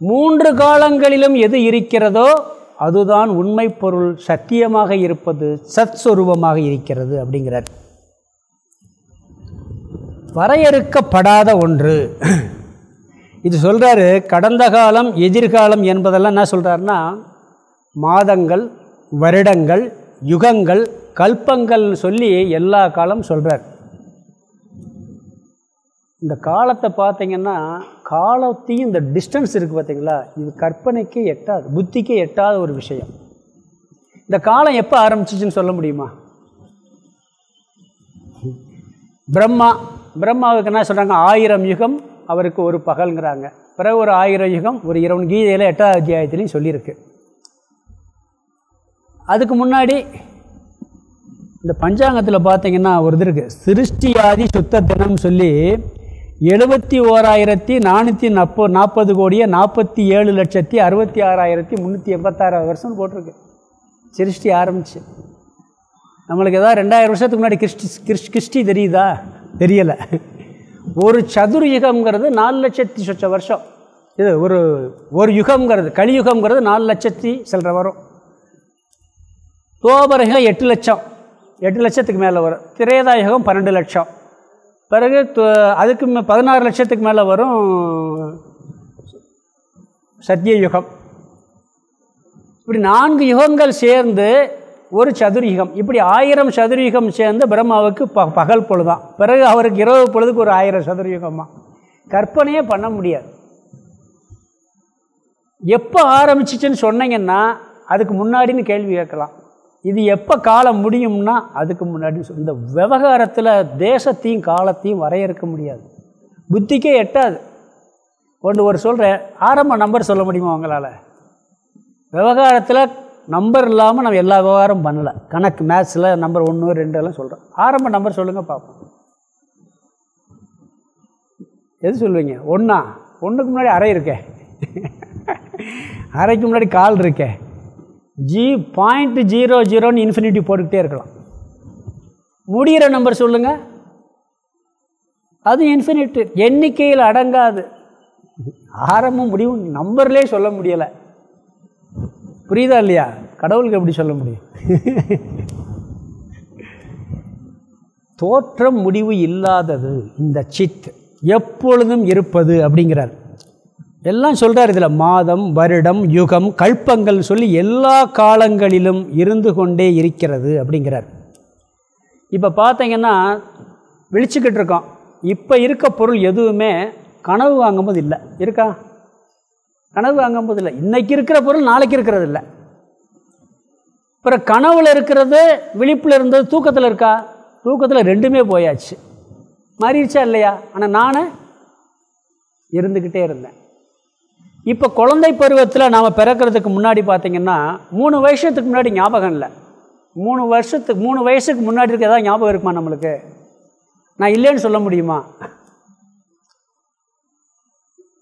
மூன்று காலங்களிலும் எது இருக்கிறதோ அதுதான் உண்மை பொருள் சத்தியமாக இருப்பது சத்ஸ்வரூபமாக இருக்கிறது அப்படிங்கிறார். வரையறுக்கப்படாத ஒன்று. இது சொல்கிறாரு கடந்த காலம் எதிர்காலம் என்பதெல்லாம் என்ன சொல்கிறாருன்னா மாதங்கள் வருடங்கள் யுகங்கள் கல்பங்கள்னு சொல்லி எல்லா காலம் சொல்கிறார் இந்த காலத்தை பார்த்தீங்கன்னா காலத்தையும் இந்த டிஸ்டன்ஸ் இருக்குது பார்த்தீங்களா இது கற்பனைக்கே எட்டாது புத்திக்கே எட்டாத ஒரு விஷயம். இந்த காலம் எப்போ ஆரம்பிச்சிச்சுன்னு சொல்ல முடியுமா? பிரம்மா பிரம்மாவுக்கு என்ன சொல்கிறாங்க ஆயிரம் யுகம் அவருக்கு ஒரு பகல்ங்கிறாங்க. பிறகு ஒரு ஆயிரம் யுகம் ஒரு இரவு கீதையில் எட்டாவது அத்தியாயத்துலேயும் சொல்லியிருக்கு. அதுக்கு முன்னாடி இந்த பஞ்சாங்கத்தில் பார்த்தீங்கன்னா ஒரு இது இருக்குது சிருஷ்டியாதி சுத்த தினம் சொல்லி எழுபத்தி ஓராயிரத்தி நானூற்றி நப்போ நாற்பது கோடியே நாற்பத்தி ஏழு லட்சத்தி அறுபத்தி ஆறாயிரத்தி முந்நூற்றி எண்பத்தாறாவது வருஷம் போட்டிருக்கு. சிருஷ்டி ஆரம்பிச்சு. நம்மளுக்கு ஏதாவது ரெண்டாயிரம் வருஷத்துக்கு முன்னாடி கிறிஸ்டி கிறிஸ் கிறிஸ்டி தெரியுதா? தெரியலை. ஒரு சதுர் யுகம்ங்கிறது நாலு லட்சத்தி சொச்ச வருஷம். இது ஒரு ஒரு யுகம்ங்கிறது கலியுகம்ங்கிறது நாலு லட்சத்தி சில்லற வரும். தோபரகம் எட்டு லட்சம். எட்டு லட்சத்துக்கு மேலே வரும். திரேதாயுகம் பன்னெண்டு லட்சம். பிறகு அதுக்கு பதினாறு லட்சத்துக்கு மேலே வரும் சத்தியயுகம் இப்படி நான்கு யுகங்கள் சேர்ந்து ஒரு சதுரீகம் இப்படி ஆயிரம் சதுரீகம் சேர்ந்து பிரம்மாவுக்கு ப பகல் பொழுதான் பிறகு அவருக்கு இரவு பொழுதுக்கு ஒரு ஆயிரம் சதுரீகமாக கற்பனையே பண்ண முடியாது. எப்போ ஆரம்பிச்சிச்சுன்னு சொன்னீங்கன்னா அதுக்கு முன்னாடின்னு கேள்வி கேட்கலாம். இது எப்போ காலம் முடியும்னா அதுக்கு முன்னாடி இந்த விவகாரத்தில் தேசத்தையும் காலத்தையும் வரையறுக்க முடியாது. புத்திக்கே எட்டாது. ஒன்று ஒரு சொல்கிறேன் ஆரம்ப நம்பர் சொல்ல முடியுமா உங்களால்? விவகாரத்தில் நம்பர் இல்லாமல் நம்ம எல்லா விவகாரம் பண்ணலை. கணக்கு மேத்ஸில் நம்பர் ஒன்று ரெண்டு எல்லாம் சொல்கிறோம் ஆரம்ப நம்பர் சொல்லுங்கள் பார்ப்போம் எது சொல்லுவீங்க ஒன்றா ஒன்றுக்கு முன்னாடி அறை இருக்கே. அறைக்கு முன்னாடி கால் இருக்கே. ஜி பாயிண்ட் ஜீரோ ஜீரோன்னு இன்ஃபினிட்டி போட்டுக்கிட்டே இருக்கலாம். முடிகிற நம்பர் சொல்லுங்கள் அது இன்ஃபினிட்டு எண்ணிக்கையில் அடங்காது. ஆரம்பம் முடிவும் நம்பர்லேயே சொல்ல முடியலை. புரியுதா இல்லையா? கடவுளுக்கு எப்படி சொல்ல முடியும்? தோற்றம் முடிவு இல்லாதது இந்த சித் எப்பொழுதும் இருப்பது அப்படிங்கிறார். எல்லாம் சொல்கிறார் இதில். மாதம் வருடம் யுகம் கல்பங்கள் சொல்லி எல்லா காலங்களிலும் இருந்து கொண்டே இருக்கிறது அப்படிங்கிறார். இப்போ பார்த்தீங்கன்னா விழிச்சுக்கிட்டு இருக்கோம். இப்போ இருக்க பொருள் எதுவுமே கனவு வாங்கும்போது இல்லை. இருக்கா? கனவு வாங்கும்போது இல்லை. இன்றைக்கி இருக்கிற பொருள் நாளைக்கு இருக்கிறது இல்லை. அப்புறம் கனவில் இருக்கிறது விழிப்பில் இருந்தது தூக்கத்தில் இருக்கா? தூக்கத்தில் ரெண்டுமே போயாச்சு. மாறிடுச்சா இல்லையா? ஆனால் நான் இருந்துக்கிட்டே இருந்தேன். இப்போ குழந்தை பருவத்தில் நாம் பிறக்கிறதுக்கு முன்னாடி பார்த்திங்கன்னா மூணு வருஷத்துக்கு முன்னாடி ஞாபகம் இல்லை. மூணு வருஷத்துக்கு மூணு வயசுக்கு முன்னாடி இருக்க ஏதாவது ஞாபகம் இருக்குமா நம்மளுக்கு? நான் இல்லைன்னு சொல்ல முடியுமா?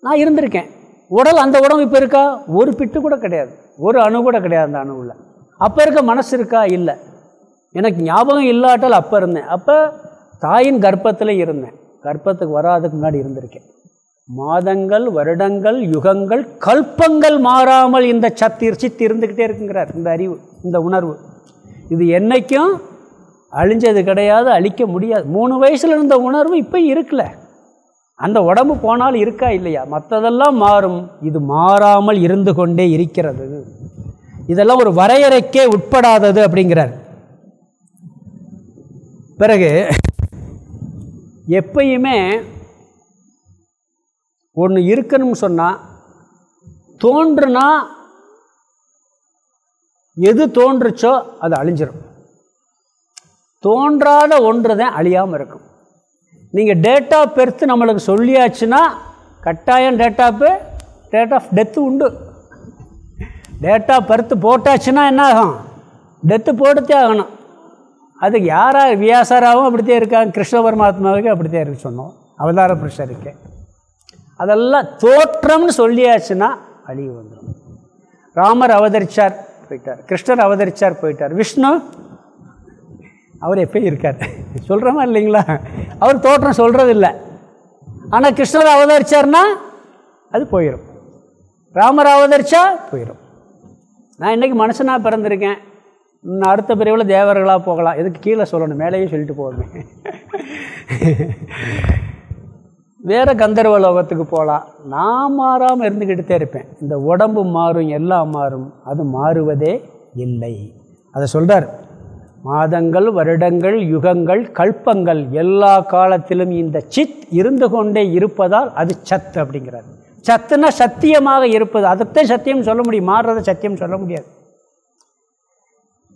நான் இருந்திருக்கேன். உடல் அந்த உடம்பு இப்போ இருக்கா? ஒரு பிட்டு கூட கிடையாது. ஒரு அணு கூட கிடையாது அந்த அணுவில். அப்போ இருக்க மனசு இருக்கா? இல்லை. எனக்கு ஞாபகம் இல்லாட்டால் அப்போ இருந்தேன். அப்போ தாயின் கர்ப்பத்தில் இருந்தேன். கர்ப்பத்துக்கு வராதுக்கு முன்னாடி இருந்திருக்கேன். மாதங்கள் வருடங்கள் யுகங்கள் கல்பங்கள் மாறாமல் இந்த சத்து சித்து இருந்துக்கிட்டே இருக்குங்கிறார். இந்த அறிவு இந்த உணர்வு. இது என்னைக்கும் அழிஞ்சது கிடையாது அழிக்க முடியாது. மூணு வயசில் இருந்த உணர்வு இப்போ இருக்கல. அந்த உடம்பு போனால் இருக்கா இல்லையா? மற்றதெல்லாம் மாறும். இது மாறாமல் இருந்து கொண்டே இருக்கிறது. இதெல்லாம் ஒரு வரையறைக்கே உட்படாதது அப்படிங்கிறார். பிறகு எப்பயுமே ஒன்று இருக்கணும்னு சொன்னால் தோன்றுனா எது தோன்றுச்சோ அது அழிஞ்சிடும் தோன்றாத ஒன்று தான் அழியாமல் இருக்கும். நீங்கள் டேட் ஆஃப் பெர்த் நம்மளுக்கு சொல்லியாச்சுன்னா கட்டாயம் date of date of death உண்டு. டேட் ஆஃப் பர்த் போட்டாச்சுன்னா என்ன ஆகும்? டெத்து போட்டுத்தே ஆகணும். அதுக்கு யாராக வியாசாராவும் அப்படித்தே இருக்காங்க கிருஷ்ண பரமாத்மாவுக்கு அப்படித்தே இருக்கு சொன்னோம். அவதார புருஷருக்கு. அதெல்லாம் தோற்றம்னு சொல்லியாச்சுன்னா அழிவு வந்துடும் ராமர் அவதரிச்சார் போயிட்டார். கிருஷ்ணர் அவதரிச்சார் போயிட்டார். விஷ்ணு அவர் எப்பயும் இருக்கார். சொல்கிறோமா இல்லைங்களா? அவர் தோற்றம் சொல்கிறது இல்லை ஆனால் கிருஷ்ணர் அவதரிச்சார்னா அது போயிடும் ராமர் அவதரிச்சா போயிடும் நான் இன்றைக்கி மனுஷனாக பிறந்திருக்கேன். இன்னும் அடுத்த பிரிவில் தேவர்களாக போகலாம். எதுக்கு கீழே சொல்லணும் மேலேயும் சொல்லிட்டு போகணும். வேறு கந்தர்வ லோகத்துக்கு போகலாம் நான் மாறாமல் இருந்துக்கிட்டே இருப்பேன். இந்த உடம்பு மாறும் எல்லாம் மாறும். அது மாறுவதே இல்லை. அதை சொல்கிறார் மாதங்கள் வருடங்கள் யுகங்கள் கல்பங்கள் எல்லா காலத்திலும் இந்த சித் இருந்து கொண்டே இருப்பதால் அது சத் அப்படிங்கிறார். சத்துனா சத்தியமாக இருப்பது. அதைத்தான் சத்தியம் சொல்ல முடியும். மாறுறதை சத்தியம் சொல்ல முடியாது.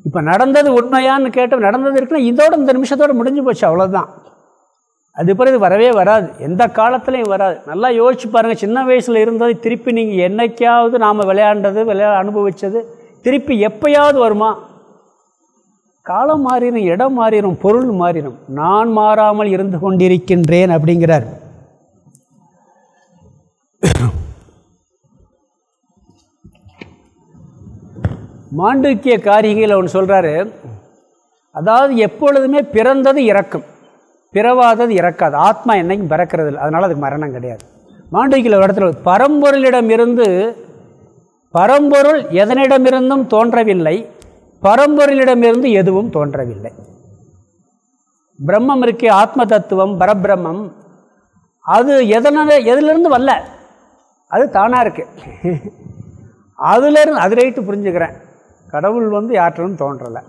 இப்போ நடந்தது உண்மையான்னு கேட்டு நடந்தது இருக்குன்னா இதோட இந்த நிமிஷத்தோடு முடிஞ்சு போச்சு. அவ்வளோதான் அது பிறகு வரவே வராது. எந்த காலத்துலையும் வராது. நல்லா யோசிச்சு பாருங்கள் சின்ன வயசில் இருந்தது திருப்பி நீங்கள் என்னைக்காவது நாம் விளையாண்டது விளையா அனுபவித்தது திருப்பி எப்பயாவது வருமா? காலம் மாறிடும் இடம் மாறிடும் பொருள் மாறிடும் நான் மாறாமல் இருந்து கொண்டிருக்கின்றேன் அப்படிங்கிறார். மாண்டுக்கிய காரிகையில் அவன் சொல்கிறாரு அதாவது எப்பொழுதுமே பிறந்தது இறக்கும் பிறவாதது இறக்காது. ஆத்மா என்னைக்கும் பிறக்கிறது இல்லை அதனால் அதுக்கு மரணம் கிடையாது. மாண்டுக்கியில் ஒரு இடத்துல பரம்பொருளிடமிருந்து பரம்பொருள் எதனிடமிருந்தும் தோன்றவில்லை. பரம்பொருளிடமிருந்து எதுவும் தோன்றவில்லை. பிரம்மம் இருக்கே ஆத்ம தத்துவம் பரபிரம்மம். அது எதனால எதிலிருந்து வரல அது தானாக இருக்குது அதுலேருந்து அது ரைட்டு புரிஞ்சுக்கிறேன். கடவுள் வந்து யாற்றிலும் தோன்றலை.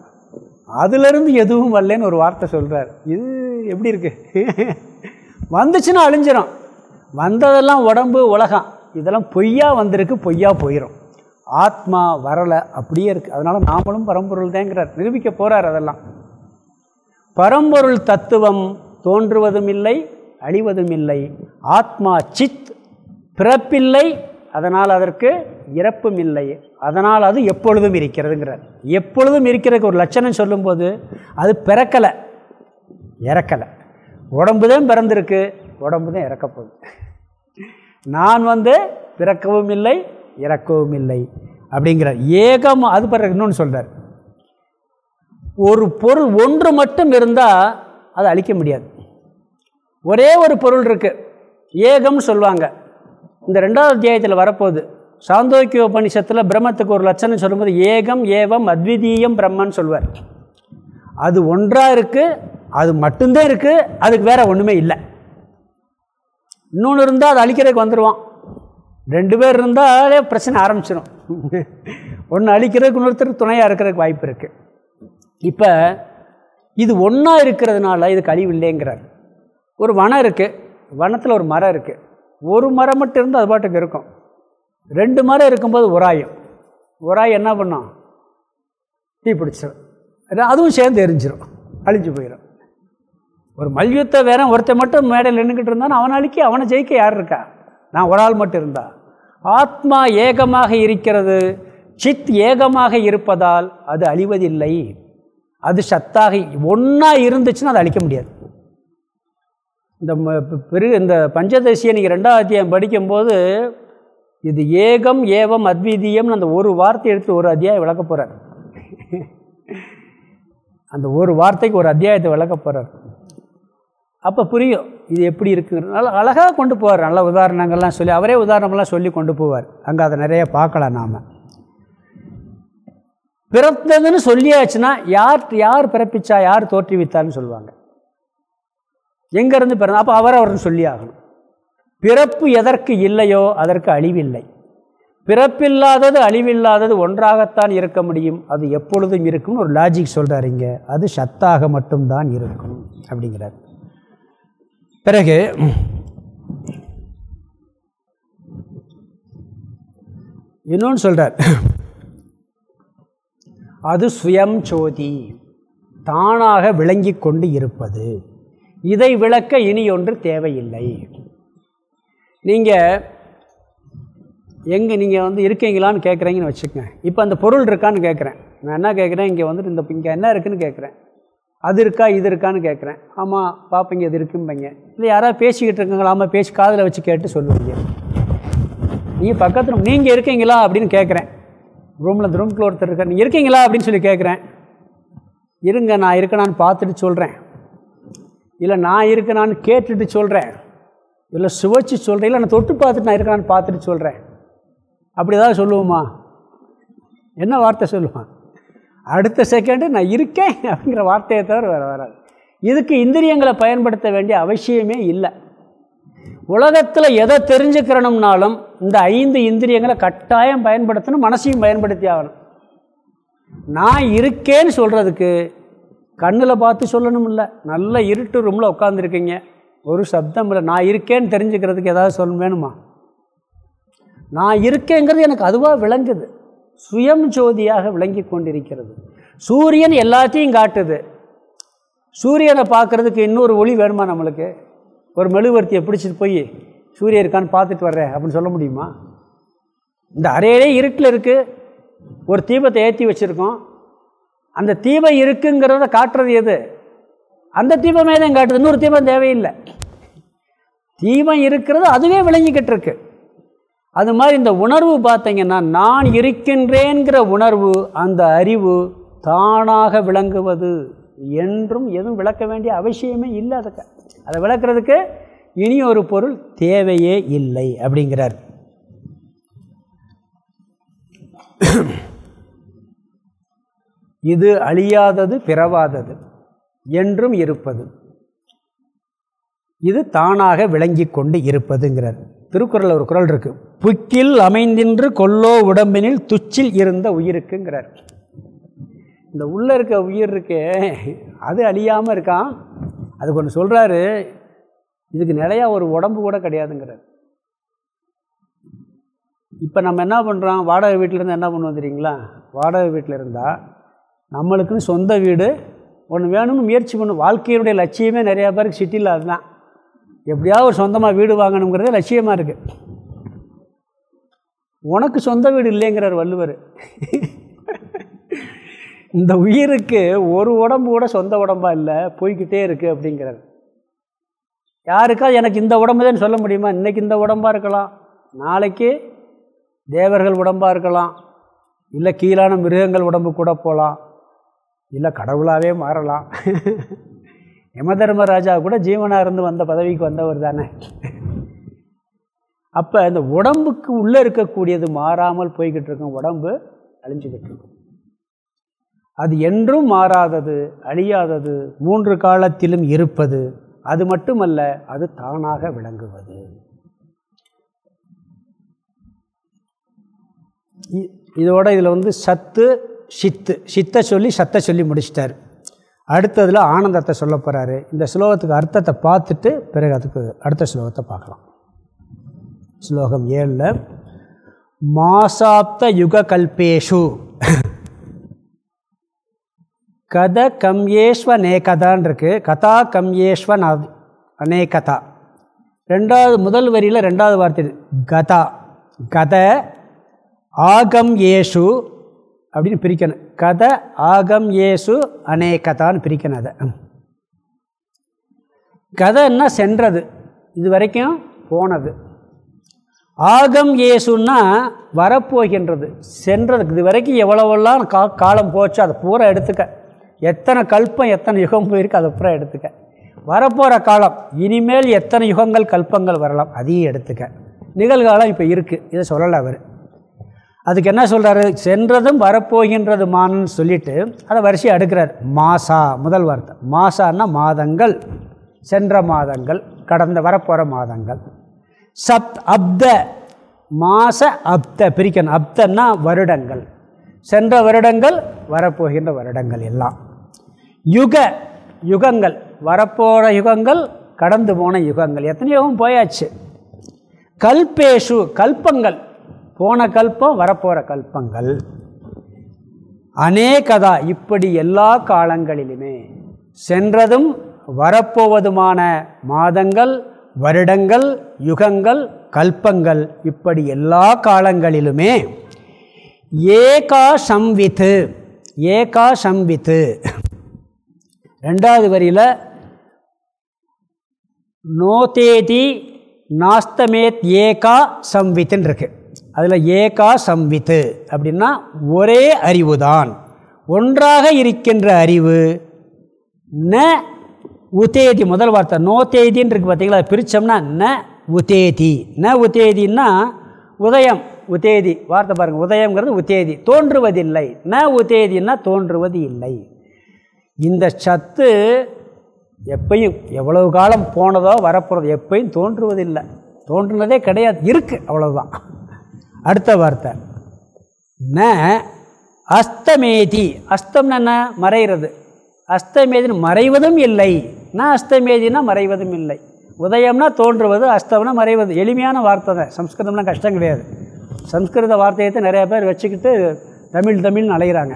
அதுலேருந்து எதுவும் வரலன்னு ஒரு வார்த்தை சொல்கிறார் இது எப்படி இருக்கு? வந்துச்சுன்னா அழிஞ்சிடும் வந்ததெல்லாம் உடம்பு உலகம். இதெல்லாம் பொய்யா வந்திருக்கு பொய்யா போயிடும் ஆத்மா வரலை அப்படியே இருக்குது அதனால் நாமளும் பரம்பொருள் தேங்கிறார் நிரூபிக்க போகிறார் அதெல்லாம். பரம்பொருள் தத்துவம் தோன்றுவதும் இல்லை அழிவதும் இல்லை ஆத்மா சித் பிறப்பில்லை அதனால் அதற்கு இறப்பும் இல்லை. அதனால் அது எப்பொழுதும் இருக்கிறதுங்கிறார். எப்பொழுதும் இருக்கிறதுக்கு ஒரு லட்சணம் சொல்லும்போது அது பிறக்கலை. இறக்கலை. உடம்பு தான் பிறந்திருக்கு. உடம்பு தான் இறக்கப்போகுது நான் வந்து பிறக்கவும் இல்லை இறக்கவும் இல்லை அப்படிங்கிறார். ஏகம் அது பிறகு இன்னொன்று சொல்கிறார் ஒரு பொருள் ஒன்று மட்டும் இருந்தால் அதை அழிக்க முடியாது. ஒரே ஒரு பொருள் இருக்குது ஏகம்னு சொல்லுவாங்க. இந்த ரெண்டாவது அத்தியாயத்தில் வரப்போகுது. சாந்தோக்கிய உபனிஷத்தில் பிரம்மத்துக்கு ஒரு லட்சணம் சொல்லும்போது ஏகம் ஏவம் அத்விதீயம் பிரம்மன்னு சொல்லுவார் அது ஒன்றாக இருக்குது அது மட்டும்தான் இருக்குது அதுக்கு வேறு ஒன்றுமே இல்லை. இன்னொன்று இருந்தால் அது அழிக்கிறதுக்கு வந்துடுவான் ரெண்டு பேர் இருந்தாலே பிரச்சனை ஆரம்பிச்சிடும் ஒன்று அழிக்கிறதுக்கு இன்னொருத்தருக்கு துணையாக இருக்கிறதுக்கு வாய்ப்பு இருக்குது இப்போ இது ஒன்றா இருக்கிறதுனால இது கழிவு இல்லைங்கிறார். ஒரு வனம் இருக்குது வனத்தில் ஒரு மரம் இருக்குது ஒரு மரம் மட்டும் இருந்து அது பாட்டுக்கு இருக்கும். ரெண்டு மரம் இருக்கும்போது உராயம் உராயம் என்ன பண்ணும் தீ பிடிச்சிடும் அதுவும் சேர்ந்து எரிஞ்சிடும் அழிஞ்சு போயிடும் ஒரு மல்யுத்த வேற ஒருத்தர் மட்டும் மேடையில் நின்றுக்கிட்டு இருந்தான். அவனை அழிக்க அவனை ஜெயிக்க யார் இருக்கா? நான் ஒரு ஆள் மட்டும் இருந்தா. ஆத்மா ஏகமாக இருக்கிறது. சித் ஏகமாக இருப்பதால் அது அழிவதில்லை. அது சத்தாக ஒன்றா இருந்துச்சுன்னா அதை அழிக்க முடியாது. இந்த பெரு இந்த பஞ்சதசியை நீங்கள் ரெண்டாவது அத்தியாயம் படிக்கும்போது இது ஏகம் ஏவம் அத்வீதியம்னு அந்த ஒரு வார்த்தை எடுத்து ஒரு அத்தியாயம் விளக்க போகிறார் அந்த ஒரு வார்த்தைக்கு ஒரு அத்தியாயத்தை விளக்க போகிறார் அப்போ புரியும் இது எப்படி இருக்குங்கிறதுனால அழகாக கொண்டு போவார். நல்ல உதாரணங்கள்லாம் சொல்லி அவரே உதாரணமெல்லாம் சொல்லி கொண்டு போவார். அங்கே அதை நிறைய பார்க்கலாம் நாம். பிறந்ததுன்னு சொல்லியாச்சுன்னா யார் யார் பிறப்பிச்சா யார் தோற்றுவித்தான்னு சொல்லுவாங்க. எங்கேருந்து பிறந்த அப்போ அவர் அவர்னு சொல்லி ஆகணும் பிறப்பு எதற்கு இல்லையோ அதற்கு அழிவில்லை. பிறப்பில்லாதது அழிவில்லாதது ஒன்றாகத்தான் இருக்க முடியும். அது எப்பொழுதும் இருக்கும்னு ஒரு லாஜிக் சொல்கிறார் இங்கே. அது சத்தாக மட்டும்தான் இருக்கும் அப்படிங்கிறார். பிறகு இன்னொன்று சொல்கிறார் அது சுயம் சோதி தானாக விளங்கி கொண்டு இருப்பது. இதை விளக்க இனி ஒன்று தேவையில்லை. நீங்கள் எங்கே நீங்கள் வந்து இருக்கீங்களான்னு கேட்குறீங்கன்னு வச்சுக்கோங்க. இப்போ அந்த பொருள் இருக்கான்னு கேட்குறேன் நான் என்ன கேட்குறேன் இங்கே வந்துட்டு இந்த இங்கே என்ன இருக்குதுன்னு கேட்குறேன் அது இருக்கா இது இருக்கான்னு கேட்குறேன் ஆமாம் பார்ப்பீங்க இது இருக்கும்பீங்க. இல்லை யாராவது பேசிக்கிட்டு இருக்கீங்களா ஆமாம் பேசி காதில் வச்சு கேட்டு சொல்லுவீங்க. நீங்கள் பக்கத்தில் நீங்கள் இருக்கீங்களா அப்படின்னு கேட்குறேன் ரூமில் இந்த ரூம்குள்ள ஒருத்தர் இருக்கார். நீங்கள் இருக்கீங்களா அப்படின்னு சொல்லி கேட்குறேன் இருங்க நான் இருக்கணான்னு பார்த்துட்டு சொல்கிறேன் இல்லை நான் இருக்கிறான்னு கேட்டுட்டு சொல்கிறேன் இல்லை சுவைச்சு சொல்கிறேன் இல்லை நான் தொட்டு பார்த்துட்டு நான் இருக்கிறான்னு பார்த்துட்டு சொல்கிறேன் அப்படி ஏதாவது சொல்லுவோமா? என்ன வார்த்தை சொல்லுவான்? அடுத்த செகண்டு நான் இருக்கேன் அப்படிங்கிற வார்த்தையை தவிர வேறு வராது. இதுக்கு இந்திரியங்களை பயன்படுத்த வேண்டிய அவசியமே இல்லை. உலகத்தில் எதை தெரிஞ்சுக்கிறணும்னாலும் இந்த ஐந்து இந்திரியங்களை கட்டாயம் பயன்படுத்தணும் மனசையும் பயன்படுத்தி ஆகணும். நான் இருக்கேன்னு சொல்கிறதுக்கு கண்ணில் பார்த்து சொல்லணும் இல்லை நல்ல இருட்டு ரூமில் உட்காந்துருக்கீங்க ஒரு சப்தம் இல்லை. நான் இருக்கேன்னு தெரிஞ்சுக்கிறதுக்கு ஏதாவது சொல்ல வேணுமா? நான் இருக்கேங்கிறது எனக்கு அதுவாக விளங்குது. சுயம் ஜோதியாக விளங்கி கொண்டிருக்கிறது. சூரியன் எல்லாத்தையும் காட்டுது. சூரியனை பார்க்குறதுக்கு இன்னொரு ஒளி வேணுமா நம்மளுக்கு? ஒரு மெழுகுவர்த்தியை பிடிச்சிட்டு போய் சூரியன் இருக்கான்னு பார்த்துட்டு வர்றேன் அப்படின்னு சொல்ல முடியுமா? இந்த அறையிலே இருட்டில் இருக்குது ஒரு தீபத்தை ஏற்றி வச்சுருக்கோம். அந்த தீபம் இருக்குங்கிறத காட்டுறது எது? அந்த தீபமே தான் காட்டுது? இன்னொரு தீபம் தேவையில்லை. தீபம் இருக்கிறது அதுவே விளங்கிக்கிட்டு இருக்கு அது மாதிரி இந்த உணர்வு பார்த்தீங்கன்னா நான் இருக்கின்றேங்கிற உணர்வு அந்த அறிவு தானாக விளங்குவது என்றும் எதுவும் விளக்க வேண்டிய அவசியமே இல்லை அதுக்கு. அதை விளக்குறதுக்கு இனி ஒரு பொருள் தேவையே இல்லை அப்படிங்கிறார். இது அழியாதது பிறவாதது என்றும் இருப்பது. இது தானாக விளங்கி கொண்டு இருப்பதுங்கிறார் திருக்குறள் ஒரு குரல் இருக்கு. புக்கில் அமைந்தின்று கொல்லோ உடம்பினில் துச்சில் இருந்த உயிருக்குங்கிறார். இந்த உள்ளே இருக்க உயிர் இருக்கே அது அழியாமல் இருக்கான். அதுக்கு ஒன்று சொல்கிறாரு இதுக்கு நிலையா ஒரு உடம்பு கூட கிடையாதுங்கிறார். இப்போ நம்ம என்ன பண்ணுறோம் வாடகை வீட்டிலேருந்து என்ன பண்ணுவோம் தெரியுங்களா? வாடகை வீட்டில் இருந்தால் நம்மளுக்குன்னு சொந்த வீடு ஒன்று வேணும்னு முயற்சி பண்ணும் வாழ்க்கையினுடைய லட்சியமே நிறையா பேருக்கு சிட்டியில் அதுதான். எப்படியாவது ஒரு சொந்தமாக வீடு வாங்கணுங்கிறதே லட்சியமாக இருக்குது உனக்கு சொந்த வீடு இல்லைங்கிறார் வள்ளுவர். இந்த உயிருக்கு ஒரு உடம்பு கூட சொந்த உடம்பாக இல்லை போய்கிட்டே இருக்குது அப்படிங்கிறார். யாருக்கா எனக்கு இந்த உடம்பு தான் சொல்ல முடியுமா? இன்றைக்கி இந்த உடம்பாக இருக்கலாம். நாளைக்கு தேவர்கள் உடம்பாக இருக்கலாம். இல்லை கீழான மிருகங்கள் உடம்பு கூட போகலாம் இல்லை கடவுளாகவே மாறலாம். யமதர்மராஜா கூட ஜீவனாக இருந்து வந்த பதவிக்கு வந்தவர் தானே. அப்போ இந்த உடம்புக்கு உள்ளே இருக்கக்கூடியது மாறாமல் போய்கிட்டு இருக்கும் உடம்பு அழிஞ்சுக்கிட்டு இருக்கும். அது என்றும் மாறாதது அழியாதது மூன்று காலத்திலும் இருப்பது அது மட்டுமல்ல அது தானாக விளங்குவது. இதோட இதில் வந்து சத்து சித்து சித்த சொல்லி சத்தை சொல்லி முடிச்சிட்டார். அடுத்ததில் ஆனந்தத்தை சொல்ல போகிறாரு இந்த ஸ்லோகத்துக்கு அர்த்தத்தை பார்த்துட்டு பிறகு அதுக்கு அடுத்த ஸ்லோகத்தை பார்க்கலாம். ஸ்லோகம் ஏழில் மாசாப்த யுக கல்பேஷு கத கம்யேஸ்வ நேகதான் இருக்குது கதா கம்யேஸ்வ அநேகதா. ரெண்டாவது முதல் வரியில் ரெண்டாவது வார்த்தை கதா. கத ஆகம் ஏஷு அப்படின்னு பிரிக்கணும். கத ஆகம் ஏசு அநேகதான்னு பிரிக்கணும் அதை. கதைன்னா சென்றது. இது வரைக்கும் போனது. ஆகம் ஏசுன்னா வரப்போகின்றது. சென்றதுக்கு இது வரைக்கும் எவ்வளவெல்லாம் கா காலம் போச்சு அதை பூரா எடுத்துக்க. எத்தனை கல்பம் எத்தனை யுகம் போயிருக்கு அதை பூரா எடுத்துக்க. வரப்போகிற காலம் இனிமேல் எத்தனை யுகங்கள் கல்பங்கள் வரலாம் அதையும் எடுத்துக்க. நிகழ்காலம் இப்போ இருக்குது இதை சொல்லலை அவர். அதுக்கு என்ன சொல்கிறாரு சென்றதும் வரப்போகின்றதுமானன்னு சொல்லிட்டு அதை வரிசையை அடுக்கிறார் மாசா முதல் வார்த்தை. மாசான்னா மாதங்கள். சென்ற மாதங்கள் கடந்த வரப்போகிற மாதங்கள். சப் அப்த. மாச அப்த பிரிக்கணும். அப்தன்னா வருடங்கள். சென்ற வருடங்கள் வரப்போகின்ற வருடங்கள் எல்லாம். யுக யுகங்கள். வரப்போகிற யுகங்கள் கடந்து போன யுகங்கள். எத்தனை யுகம் போயாச்சு. கல்பேஷு கல்பங்கள். போன கல்பம் வரப்போகிற கல்பங்கள். அநேகதா இப்படி எல்லா காலங்களிலுமே சென்றதும் வரப்போவதுமான மாதங்கள் வருடங்கள் யுகங்கள் கல்பங்கள் இப்படி எல்லா காலங்களிலுமே ஏகா சம்வித்து ஏகா சம்வித்து. ரெண்டாவது வரியில் நோதேதி நாஸ்தமேத் ஏகா சம்வித்துன்னு இருக்கு அதில் ஏகா சம்வித்து அப்படின்னா ஒரே அறிவு தான் ஒன்றாக இருக்கின்ற அறிவு ந உதேதி முதல் வார்த்தை நோ தேதின்னு இருக்கு பார்த்தீங்களா பிரித்தோம்னா ந உதேதி ந உத்தேதின்னா உதயம் உதேதி வார்த்தை பாருங்கள் உதயங்கிறது உதேதி தோன்றுவதில்லை. ந உதேதின்னா தோன்றுவது இல்லை இந்த சத்து எப்பையும் எவ்வளவு காலம் போனதோ வரப்போகிறது எப்பையும் தோன்றுவதில்லை. தோன்றுனதே கிடையாது. இருக்குது அவ்வளோதான் அடுத்த வார்த்தை. ந அஸ்தமேதி. அஸ்தம்னா என்ன? மறைகிறது. அஸ்தமேதின்னு மறைவதும் இல்லை. நான் அஸ்தமேதினா மறைவதும் இல்லை. உதயம்னா தோன்றுவது அஸ்தம்னா மறைவது. எளிமையான வார்த்தை தான். சம்ஸ்கிருதம்லாம் கஷ்டம் கிடையாது. சம்ஸ்கிருத வார்த்தையை நிறைய பேர் வச்சுக்கிட்டு தமிழ் தமிழ்னு அலைகிறாங்க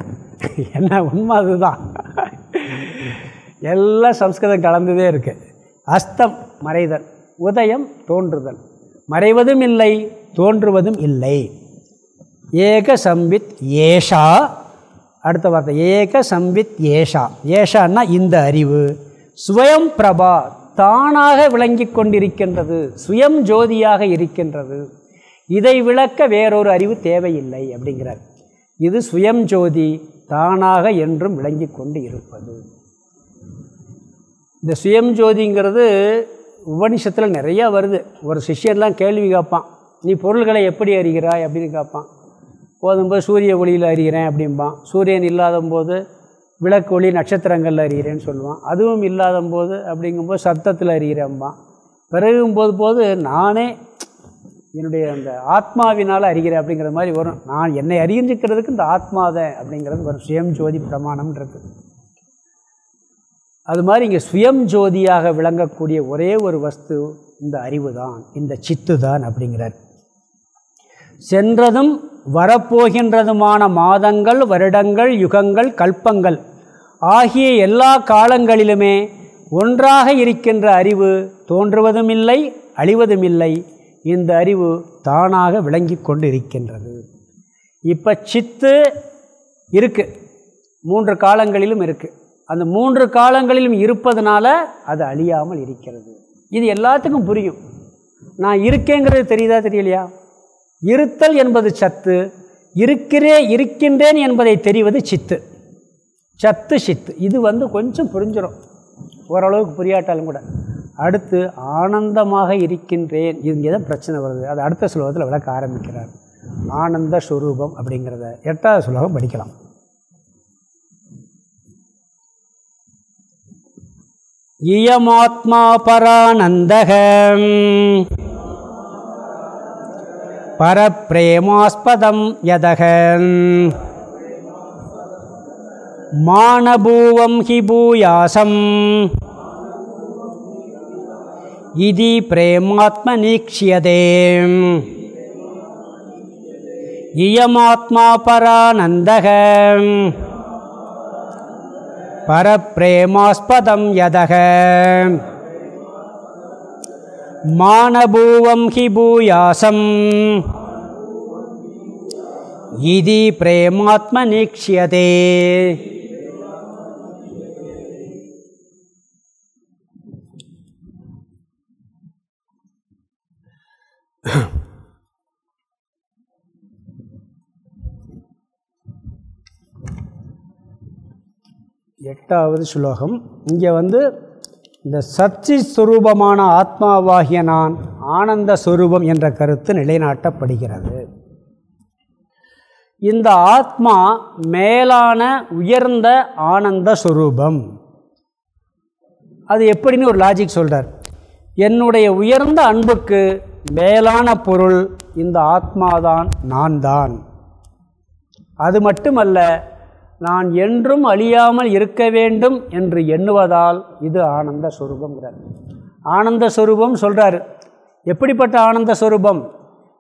என்ன உண்மை அதுதான்? எல்லாம் சம்ஸ்கிருதம் கலந்துதே இருக்குது அஸ்தம் மறைதல். உதயம் தோன்றுதல். மறைவதும் இல்லை தோன்றுவதும் இல்லை. ஏக சம்பித் ஏஷா. அடுத்த வார்த்தை ஏக சம்பித் ஏஷா. ஏஷான்னா இந்த அறிவு. சுயம் பிரபா தானாக விளங்கி கொண்டிருக்கின்றது சுயம் ஜோதியாக இருக்கின்றது. இதை விளக்க வேறொரு அறிவு தேவையில்லை அப்படிங்கிறார். இது சுயம் ஜோதி தானாக என்றும் விளங்கி கொண்டு இருப்பது. இந்த சுயம் ஜோதிங்கிறது உபனிஷத்தில் நிறையா வருது. ஒரு சிஷியர்லாம் கேள்வி கேட்பான். நீ பொருள்களை எப்படி அறிகிறாய்? அப்படின்னு கேட்பான். போதும்போது சூரிய ஒளியில் அறிகிறேன் அப்படிம்பான். சூரியன் இல்லாத போது விளக்கு ஒளி நட்சத்திரங்களில் அறிகிறேன்னு சொல்லுவான். அதுவும் இல்லாத போது அப்படிங்கும்போது சத்தத்தில் அறிகிறேன்பான் பிறகும் போது போது நானே என்னுடைய அந்த ஆத்மாவினால் அறிகிறேன் அப்படிங்கிற மாதிரி வரும். நான் என்னை அறிஞ்சிக்கிறதுக்கு இந்த ஆத்மாதை அப்படிங்கிறது வரும் சுயம் ஜோதி பிரமாணம்ன்றது. அது மாதிரி இங்கே சுயம் ஜோதியாக விளங்கக்கூடிய ஒரே ஒரு வஸ்து இந்த அறிவு தான் இந்த சித்து தான் அப்படிங்கிறார். சென்றதும் வரப்போகின்றதுமான மாதங்கள் வருடங்கள் யுகங்கள் கல்பங்கள் ஆகிய எல்லா காலங்களிலுமே ஒன்றாக இருக்கின்ற அறிவு தோன்றுவதும் இல்லை அழிவதும் இல்லை இந்த அறிவு தானாக விளங்கி கொண்டு இருக்கின்றது இப்போ சித்து இருக்குது மூன்று காலங்களிலும் இருக்குது அந்த மூன்று காலங்களிலும் இருப்பதனால அது அழியாமல் இருக்கிறது. இது எல்லாத்துக்கும் புரியும். நான் இருக்கேங்கிறது தெரியுதா தெரியலையா? இருத்தல் என்பது சத்து இருக்கிறே இருக்கின்றேன் என்பதை தெரிவது சித்து. சத்து சித்து. இது வந்து கொஞ்சம் புரிஞ்சிடும் ஓரளவுக்கு புரியாட்டாலும் கூட. அடுத்து ஆனந்தமாக இருக்கின்றேன். இங்கே தான் பிரச்சனை வருது. அது அடுத்த சுலோகத்தில் விளக்க ஆரம்பிக்கிறார். ஆனந்த ஸ்வரூபம் அப்படிங்கிறத எட்டாவது ஸ்லோகம் படிக்கலாம். இயமாத்மா பரானந்தக. பரப்பிரேமாஸ்பதம் யதக. மானபூவம் ஹி பூயாசம். இதி பிரேமாத்மனீக்ஷியதே இயமாத்மா பரானந்தகம் பரப்பிரேமாஸ்பதம் யதக. மானபூவம் ஹி பூயாசம். இதி பிரேமாத்மனீக்ஷியதே எட்டாவது ஸ்லோகம் இங்கே வந்து இந்த சச்சி ஸ்வரூபமான ஆத்மாவாகிய நான் ஆனந்த ஸ்வரூபம் என்ற கருத்து நிலைநாட்டப்படுகிறது. இந்த ஆத்மா மேலான உயர்ந்த ஆனந்த ஸ்வரூபம் அது எப்படின்னு ஒரு லாஜிக் சொல்கிறார் என்னுடைய உயர்ந்த அன்புக்கு மேலான பொருள் இந்த ஆத்மாதான் நான் தான் அது மட்டுமல்ல நான் என்றும் அழியாமல் இருக்க வேண்டும் என்று எண்ணுவதால் இது ஆனந்த சுரூபங்கிறார் ஆனந்த சுரூபம் சொல்கிறார் எப்படிப்பட்ட ஆனந்த சுரூபம்?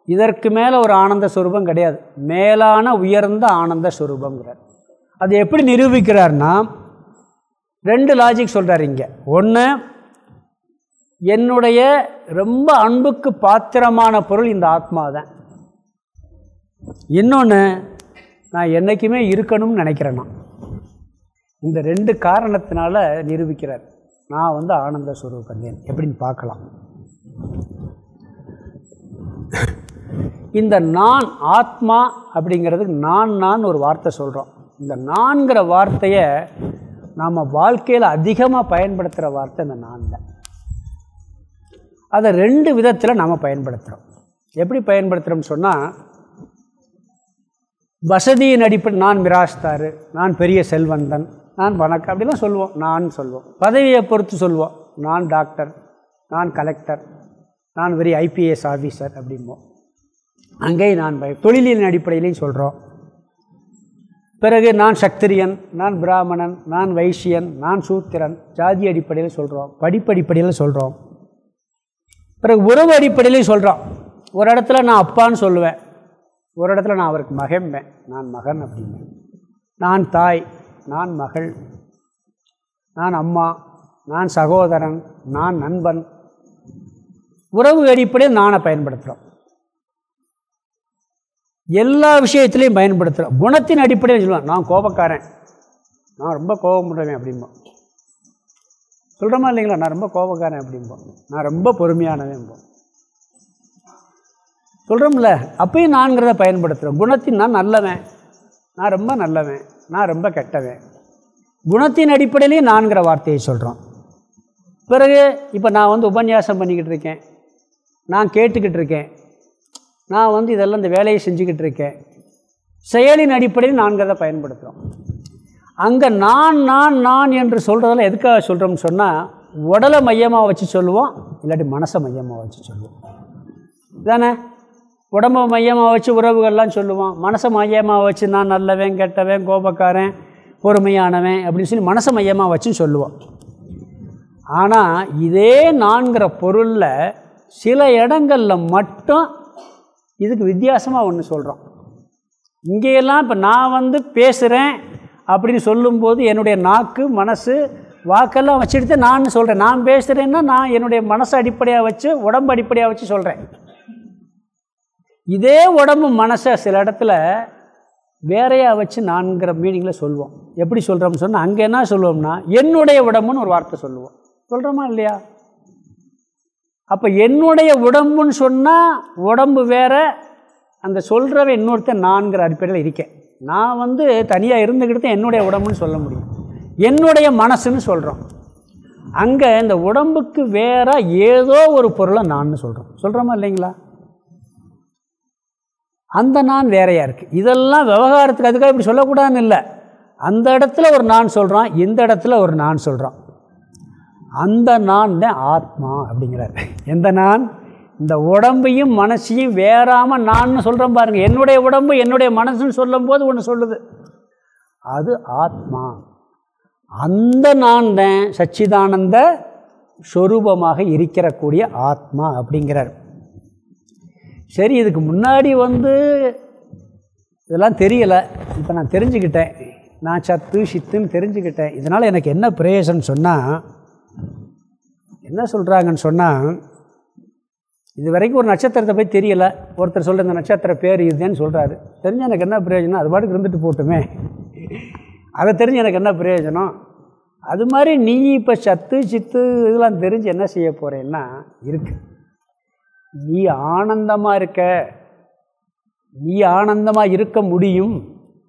இதற்கு மேலே ஒரு ஆனந்த சுரூபம் கிடையாது. மேலான உயர்ந்த ஆனந்த சுரூபங்கிறார் அது எப்படி நிரூபிக்கிறார்னா ரெண்டு லாஜிக் சொல்கிறார் இங்கே. ஒன்று என்னுடைய ரொம்ப அன்புக்கு பாத்திரமான பொருள் இந்த ஆத்மா தான் இன்னொன்று நான் என்றைக்குமே இருக்கணும்னு நினைக்கிறேன். நான் இந்த ரெண்டு காரணத்தினால நிரூபிக்கிறார். நான் வந்து ஆனந்த சுரூபந்தேன் எப்படின்னு பார்க்கலாம். இந்த நான் ஆத்மா அப்படிங்கிறதுக்கு நான் நான் ஒரு வார்த்தை சொல்கிறோம் இந்த நான்கிற வார்த்தையை நாம் வாழ்க்கையில் அதிகமாக பயன்படுத்துகிற வார்த்தை இந்த நான் தான். அதை ரெண்டு விதத்தில் நாம் பயன்படுத்துகிறோம் எப்படி பயன்படுத்துகிறோம்னு சொன்னால் வசதியின் அடிப்படை நான் மிராஸ்தார் நான் பெரிய செல்வந்தன் நான் வணக்கம் அப்படிலாம் சொல்லுவோம். நான் சொல்லுவோம். பதவியை பொறுத்து சொல்லுவோம். நான் டாக்டர் நான் கலெக்டர் நான் வெரி ஐபிஎஸ் ஆஃபீஸர் அப்படிம்போம். அங்கேயும் நான் பய தொழிலின் அடிப்படையிலையும் சொல்கிறோம் பிறகு நான் சக்திரியன் நான் பிராமணன் நான் வைசியன் நான் சூத்திரன் ஜாதி அடிப்படையில் சொல்கிறோம் படிப்படிப்படையில் சொல்கிறோம் பிறகு உறவு அடிப்படையிலையும் சொல்கிறோம் ஒரு இடத்துல நான் அப்பான்னு சொல்லுவேன். ஒரு இடத்துல நான் அவருக்கு மகன்பேன் நான் மகன் அப்படிம்பேன் நான் தாய் நான் மகள் நான் அம்மா நான் சகோதரன் நான் நண்பன். உறவு அடிப்படையில் நானை பயன்படுத்துகிறோம் எல்லா விஷயத்துலையும் பயன்படுத்துகிறோம் குணத்தின் அடிப்படையில் சொல்லுவேன். நான் கோபக்காரன். நான் ரொம்ப கோபப்படுறேன் அப்படிம்போம் சொல்கிறோமா இல்லைங்களா? நான் ரொம்ப கோபக்காரன் அப்படிம்போம் நான் ரொம்ப பொறுமையானவேன்போம் சொல்கிறோம்ல அப்பயும் நான்கிறத பயன்படுத்துகிறோம் குணத்தின் நான் நல்லவன். நான் ரொம்ப நல்லவன். நான் ரொம்ப கெட்டவன். குணத்தின் அடிப்படையிலையும் நான்கிற வார்த்தையை சொல்கிறோம் பிறகு இப்போ நான் வந்து உபன்யாசம் பண்ணிக்கிட்டு இருக்கேன். நான் கேட்டுக்கிட்டு இருக்கேன். நான் வந்து இதெல்லாம் இந்த வேலையை செஞ்சுக்கிட்டு இருக்கேன். செயலின் அடிப்படையில் நான்கிறத பயன்படுத்துகிறோம் அங்கே நான் நான் நான் என்று சொல்கிறதெல்லாம் எதுக்காக சொல்கிறோம்னு சொன்னால் உடலை மையமாக வச்சு சொல்லுவோம் இல்லாட்டி மனசை மையமாக வச்சு சொல்லுவோம். தானே உடம்பை மையமாக வச்சு உறவுகள்லாம் சொல்லுவோம் மனசை மையமாக வச்சு நான் நல்லவன் கெட்டவன் கோபக்காரன் பொறுமையானவன் அப்படின்னு சொல்லி மனசை மையமாக வச்சு சொல்லுவான். ஆனால் இதே நான்கிற பொருளில் சில இடங்களில் மட்டும் இதுக்கு வித்தியாசமாக ஒன்று சொல்கிறோம் இங்கேயெல்லாம் இப்போ நான் வந்து பேசுகிறேன் அப்படின்னு சொல்லும்போது என்னுடைய நாக்கு மனசு வாக்கெல்லாம் வச்சுட்டு நான் சொல்கிறேன் நான் பேசுகிறேன்னா நான் என்னுடைய மனசை அடிப்படையாக வச்சு உடம்பு அடிப்படையாக வச்சு சொல்கிறேன் இதே உடம்பு மனசை சில இடத்துல வேறையாக வச்சு நான்கிற மீனிங்கில் சொல்லுவோம் எப்படி சொல்கிறோம்னு சொன்னால் அங்கே என்ன சொல்லுவோம்னா என்னுடைய உடம்புன்னு ஒரு வார்த்தை சொல்லுவோம். சொல்கிறோமா இல்லையா? அப்போ என்னுடைய உடம்புன்னு சொன்னால் உடம்பு வேற அந்த சொல்கிறவ இன்னொருத்தன் நான்கிற அடிப்படையில் இருக்கேன். நான் வந்து தனியாக இருந்துக்கிட்டு தான் என்னுடைய உடம்புன்னு சொல்ல முடியும். என்னுடைய மனசுன்னு சொல்கிறோம் அங்கே இந்த உடம்புக்கு வேற ஏதோ ஒரு பொருளை நான் சொல்கிறோம் சொல்கிறோமா இல்லைங்களா? அந்த நான் வேறையாக இருக்குது இதெல்லாம் விவகாரத்துக்கு அதுக்காக இப்படி சொல்லக்கூடாதுன்னு இல்லை. அந்த இடத்துல ஒரு நான் சொல்கிறான் இந்த இடத்துல ஒரு நான் சொல்கிறான் அந்த நான் தான் ஆத்மா அப்படிங்கிறார். எந்த நான்? இந்த உடம்பையும் மனசையும் வேறாமல் நான் சொல்கிறேன் பாருங்கள் என்னுடைய உடம்பு என்னுடைய மனசுன்னு சொல்லும்போது ஒன்று சொல்லுது. அது ஆத்மா. அந்த நான் தான் சச்சிதானந்த ஸ்வரூபமாக இருக்கிறக்கூடிய ஆத்மா அப்படிங்கிறார். சரி இதுக்கு முன்னாடி வந்து இதெல்லாம் தெரியலை. இப்போ நான் தெரிஞ்சுக்கிட்டேன். நான் சத்து சித்துன்னு தெரிஞ்சுக்கிட்டேன். இதனால் எனக்கு என்ன பிரயோஜனம் சொன்னால் என்ன சொல்கிறாங்கன்னு சொன்னால் இது வரைக்கும் ஒரு நட்சத்திரத்தை போய் தெரியலை. ஒருத்தர் சொல்கிற இந்த நட்சத்திர பேர் இதுன்னு சொல்கிறாரு தெரிஞ்சு எனக்கு என்ன பிரயோஜனம்? அது பாட்டுக்கு இருந்துட்டு போட்டுமே. அதை தெரிஞ்சு எனக்கு என்ன பிரயோஜனம்? அது மாதிரி நீ இப்போ சத்து சித்து இதெல்லாம் தெரிஞ்சு என்ன செய்ய போகிறேன்னா இருக்குது நீ ஆனந்தமாக இருக்க. நீ ஆனந்தமாக இருக்க முடியும்.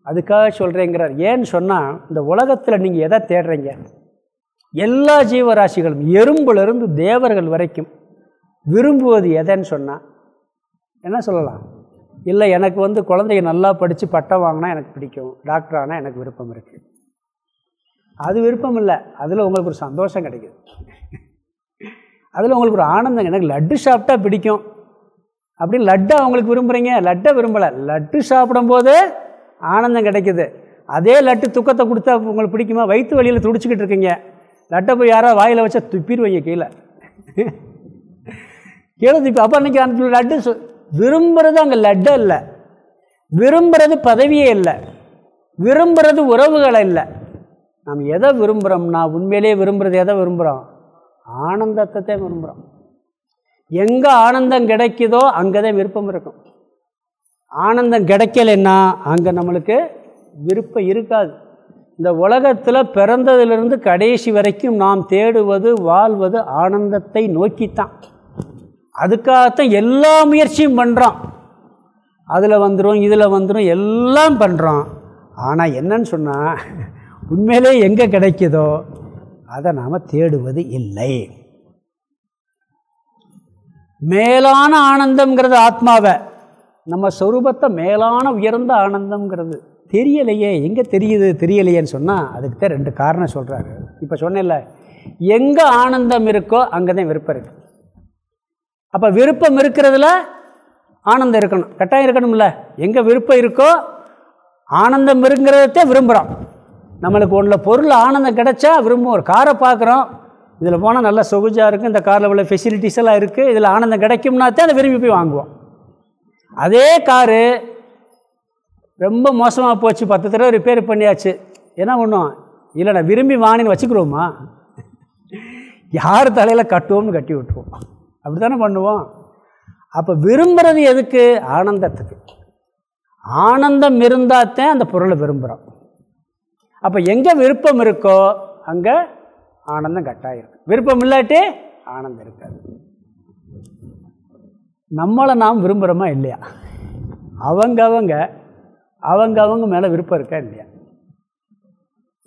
அதுக்காக சொல்கிறேங்கிறார் ஏன்னு சொன்னால் இந்த உலகத்தில் நீங்கள் எதை தேடுறீங்க? எல்லா ஜீவராசிகளும் எறும்புலேருந்து தேவர்கள் வரைக்கும் விரும்புவது எதைன்னு சொன்னால் என்ன சொல்லலாம்? இல்லை எனக்கு வந்து குழந்தைங்க நல்லா படித்து பட்டம் வாங்கினா எனக்கு பிடிக்கும். டாக்டர் ஆனால் எனக்கு விருப்பம் இருக்குது அது விருப்பம் இல்லை. அதில் உங்களுக்கு ஒரு சந்தோஷம் கிடைக்குது. அதில் உங்களுக்கு ஒரு ஆனந்தம் எனக்கு லட்டு சாப்பிட்டா பிடிக்கும். அப்படி லட்டை அவங்களுக்கு விரும்புகிறீங்க லட்டை விரும்பலை. லட்டு சாப்பிடும்போது ஆனந்தம் கிடைக்கிது. அதே லட்டு துக்கத்தை கொடுத்தா உங்களுக்கு பிடிக்குமா? வயிற்று வழியில் துடிச்சிக்கிட்டு இருக்கீங்க. லட்டை போய் யாராவது வாயில் வச்சா துப்பிடுவீங்க கீழே. கீழே துப்பி அப்போ அன்றைக்கி அந்த லட்டு விரும்புகிறது அங்கே லட்டை இல்லை. விரும்புகிறது பதவியே இல்லை. விரும்புகிறது உறவுகளை இல்லை. நாம் எதை விரும்புகிறோம்னா உண்மையிலே விரும்புகிறது எதை விரும்புகிறோம் ஆனந்தத்தை தான் விரும்புகிறோம் எங்கே ஆனந்தம் கிடைக்குதோ அங்கே தான் விருப்பம் இருக்கும். ஆனந்தம் கிடைக்கலைன்னா அங்கே நம்மளுக்கு விருப்பம் இருக்காது. இந்த உலகத்தில் பிறந்ததிலிருந்து கடைசி வரைக்கும் நாம் தேடுவது வாழ்வது ஆனந்தத்தை நோக்கித்தான். அதுக்காகத்தான் எல்லா முயற்சியும் பண்ணுறோம் அதில் வந்துடும் இதில் வந்துடும் எல்லாம் பண்ணுறோம் ஆனால் என்னன்னு சொன்னால் உண்மையிலே எங்கே கிடைக்குதோ அதை நாம் தேடுவது இல்லை. மேலான ஆனந்தம்ங்கிறது ஆத்மாவை. நம்ம சொரூபத்தை மேலான உயர்ந்த ஆனந்தம்ங்கிறது தெரியலையே. எங்கே தெரியுது? தெரியலையேன்னு சொன்னால் அதுக்கு தான் ரெண்டு காரணம் சொல்கிறாரு இப்போ சொன்னேன்ல எங்கே ஆனந்தம் இருக்கோ அங்கே தான் விருப்பம் இருக்குது அப்போ விருப்பம் இருக்கிறதுல ஆனந்தம் இருக்கணும். கட்டாயம் இருக்கணும்ல. எங்கே விருப்பம் இருக்கோ ஆனந்தம் இருக்கிறதே விரும்புகிறோம் நம்மளுக்கு ஒன்றில் பொருள் ஆனந்தம் கிடைச்சா விரும்புவோம். ஒரு காரை பார்க்குறோம் இதில் போனால் நல்லா சொகுஜாக இருக்குது. இந்த காரில் உள்ள ஃபெசிலிட்டிஸ் எல்லாம் இருக்குது. இதில் ஆனந்தம் கிடைக்கும்னா தான் அதை விரும்பி போய் வாங்குவோம். அதே காரு ரொம்ப மோசமாக போச்சு. பத்து தடவை ரிப்பேர் பண்ணியாச்சு. என்ன பண்ணுவோம்? இல்லை நான் விரும்பி வாங்கினு வச்சுக்கிறோமா? யார் தலையில் கட்டுவோம்னு கட்டி விட்டுருவோம். அப்படி தானே பண்ணுவோம். அப்போ விரும்புகிறது எதுக்கு? ஆனந்தத்துக்கு. ஆனந்தம் இருந்தால் தான் அந்த பொருளை விரும்புகிறோம் அப்போ எங்கே விருப்பம் இருக்கோ அங்கே ஆனந்தம் கட்டாயம் இருக்கு. விருப்பம் இல்லாட்டி ஆனந்தம் இருக்காது. நம்மளை நாம் விரும்புகிறோமா இல்லையா? அவங்க அவங்க அவங்க அவங்க மேலே விருப்பம் இருக்கா இல்லையா?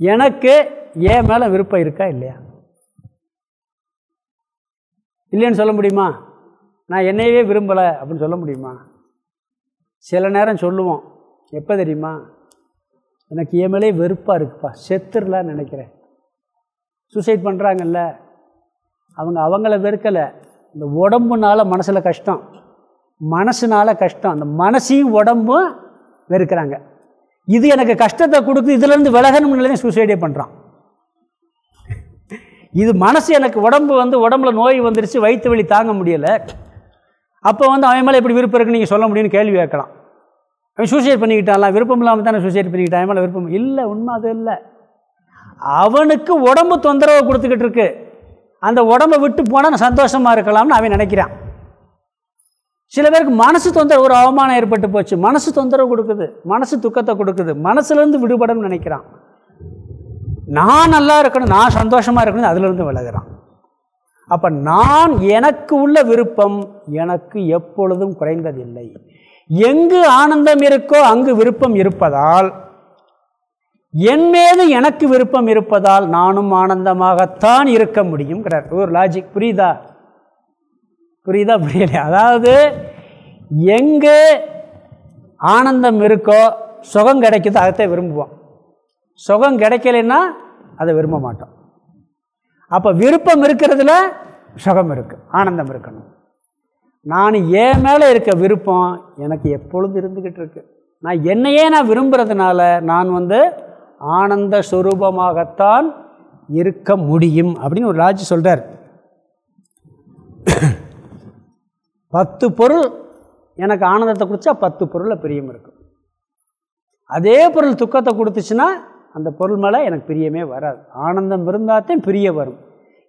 எனக்கு ஏன் மேலே விருப்பம் இருக்கா இல்லையா? இல்லைன்னு சொல்ல முடியுமா? நான் என்னையவே விரும்பலை அப்படின்னு சொல்ல முடியுமா? சில நேரம் சொல்லுவோம். எப்போ தெரியுமா? எனக்கு என் மேலே வெறுப்பாக இருக்குப்பா. செத்துடலான்னு நினைக்கிறேன். சூசைட் பண்ணுறாங்கல்ல அவங்க அவங்கள வெறுக்கலை. இந்த உடம்புனால மனசில் கஷ்டம். மனசுனால கஷ்டம். அந்த மனசையும் உடம்பும் வெறுக்கிறாங்க. இது எனக்கு கஷ்டத்தை கொடுக்குது. இதுலேருந்து விலகணும்னு சூசைடே பண்ணுறான் இது மனசு எனக்கு உடம்பு வந்து உடம்புல நோய் வந்துருச்சு வயிற்று வலி தாங்க முடியலை. அப்போ வந்து அவன் மேலே எப்படி விருப்பம் இருக்குன்னு நீங்கள் சொல்ல முடியும்னு கேள்வி கேட்கலாம். அவன் சூசைட் பண்ணிக்கிட்டான்லாம் விருப்பம் இல்லாமல் தானே சூசைட் பண்ணிக்கிட்டான்? மேலே விருப்பம்? இல்லை உண்மை அது இல்லை. அவனுக்கு உடம்பு தொந்தரவு கொடுத்துக்கிட்டு இருக்கு. அந்த உடம்பை விட்டு போனால் சந்தோஷமாக இருக்கலாம்னு அவன் நினைக்கிறான். சில பேருக்கு மனசு தொந்தரவு ஒரு அவமானம் ஏற்பட்டு போச்சு. மனசு தொந்தரவு கொடுக்குது. மனசு துக்கத்தை கொடுக்குது. மனசுலேருந்து விடுபடணும்னு நினைக்கிறான். நான் நல்லா இருக்கணும் நான் சந்தோஷமாக இருக்கணும் அதுலேருந்து விலகிறான். அப்போ நான் எனக்கு உள்ள விருப்பம் எனக்கு எப்பொழுதும் குறைந்ததில்லை. எங்கு ஆனந்தம் இருக்கோ அங்கு விருப்பம் இருப்பதால் என் மீது எனக்கு விருப்பம் இருப்பதால் நானும் ஆனந்தமாகத்தான் இருக்க முடியுங்கிறார் ஒரு லாஜிக் புரியுதா? புரியுதா? புரியல. அதாவது எங்கே ஆனந்தம் இருக்கோ சுகம் கிடைக்குதோ அதைத்தான் விரும்புவோம். சுகம் கிடைக்கலைன்னா அதை விரும்ப மாட்டோம். அப்போ விருப்பம் இருக்கிறதுல சுகம் இருக்குது ஆனந்தம் இருக்கணும். நான் ஏன் மேலே இருக்க விருப்பம் எனக்கு எப்பொழுது இருந்துக்கிட்டு இருக்கு? நான் என்னையே நான் விரும்புகிறதுனால நான் வந்து ஆனந்த சுரூபமாகத்தான் இருக்க முடியும் அப்படின்னு ஒரு ராஜ் சொல்கிறார் பத்து பொருள் எனக்கு ஆனந்தத்தை கொடுத்தா பத்து பொருளில் பிரியம் இருக்கும். அதே பொருள் துக்கத்தை கொடுத்துச்சுன்னா அந்த பொருள் மேலே எனக்கு பிரியமே வராது. ஆனந்தம் இருந்தால்தான் பிரிய வரும்.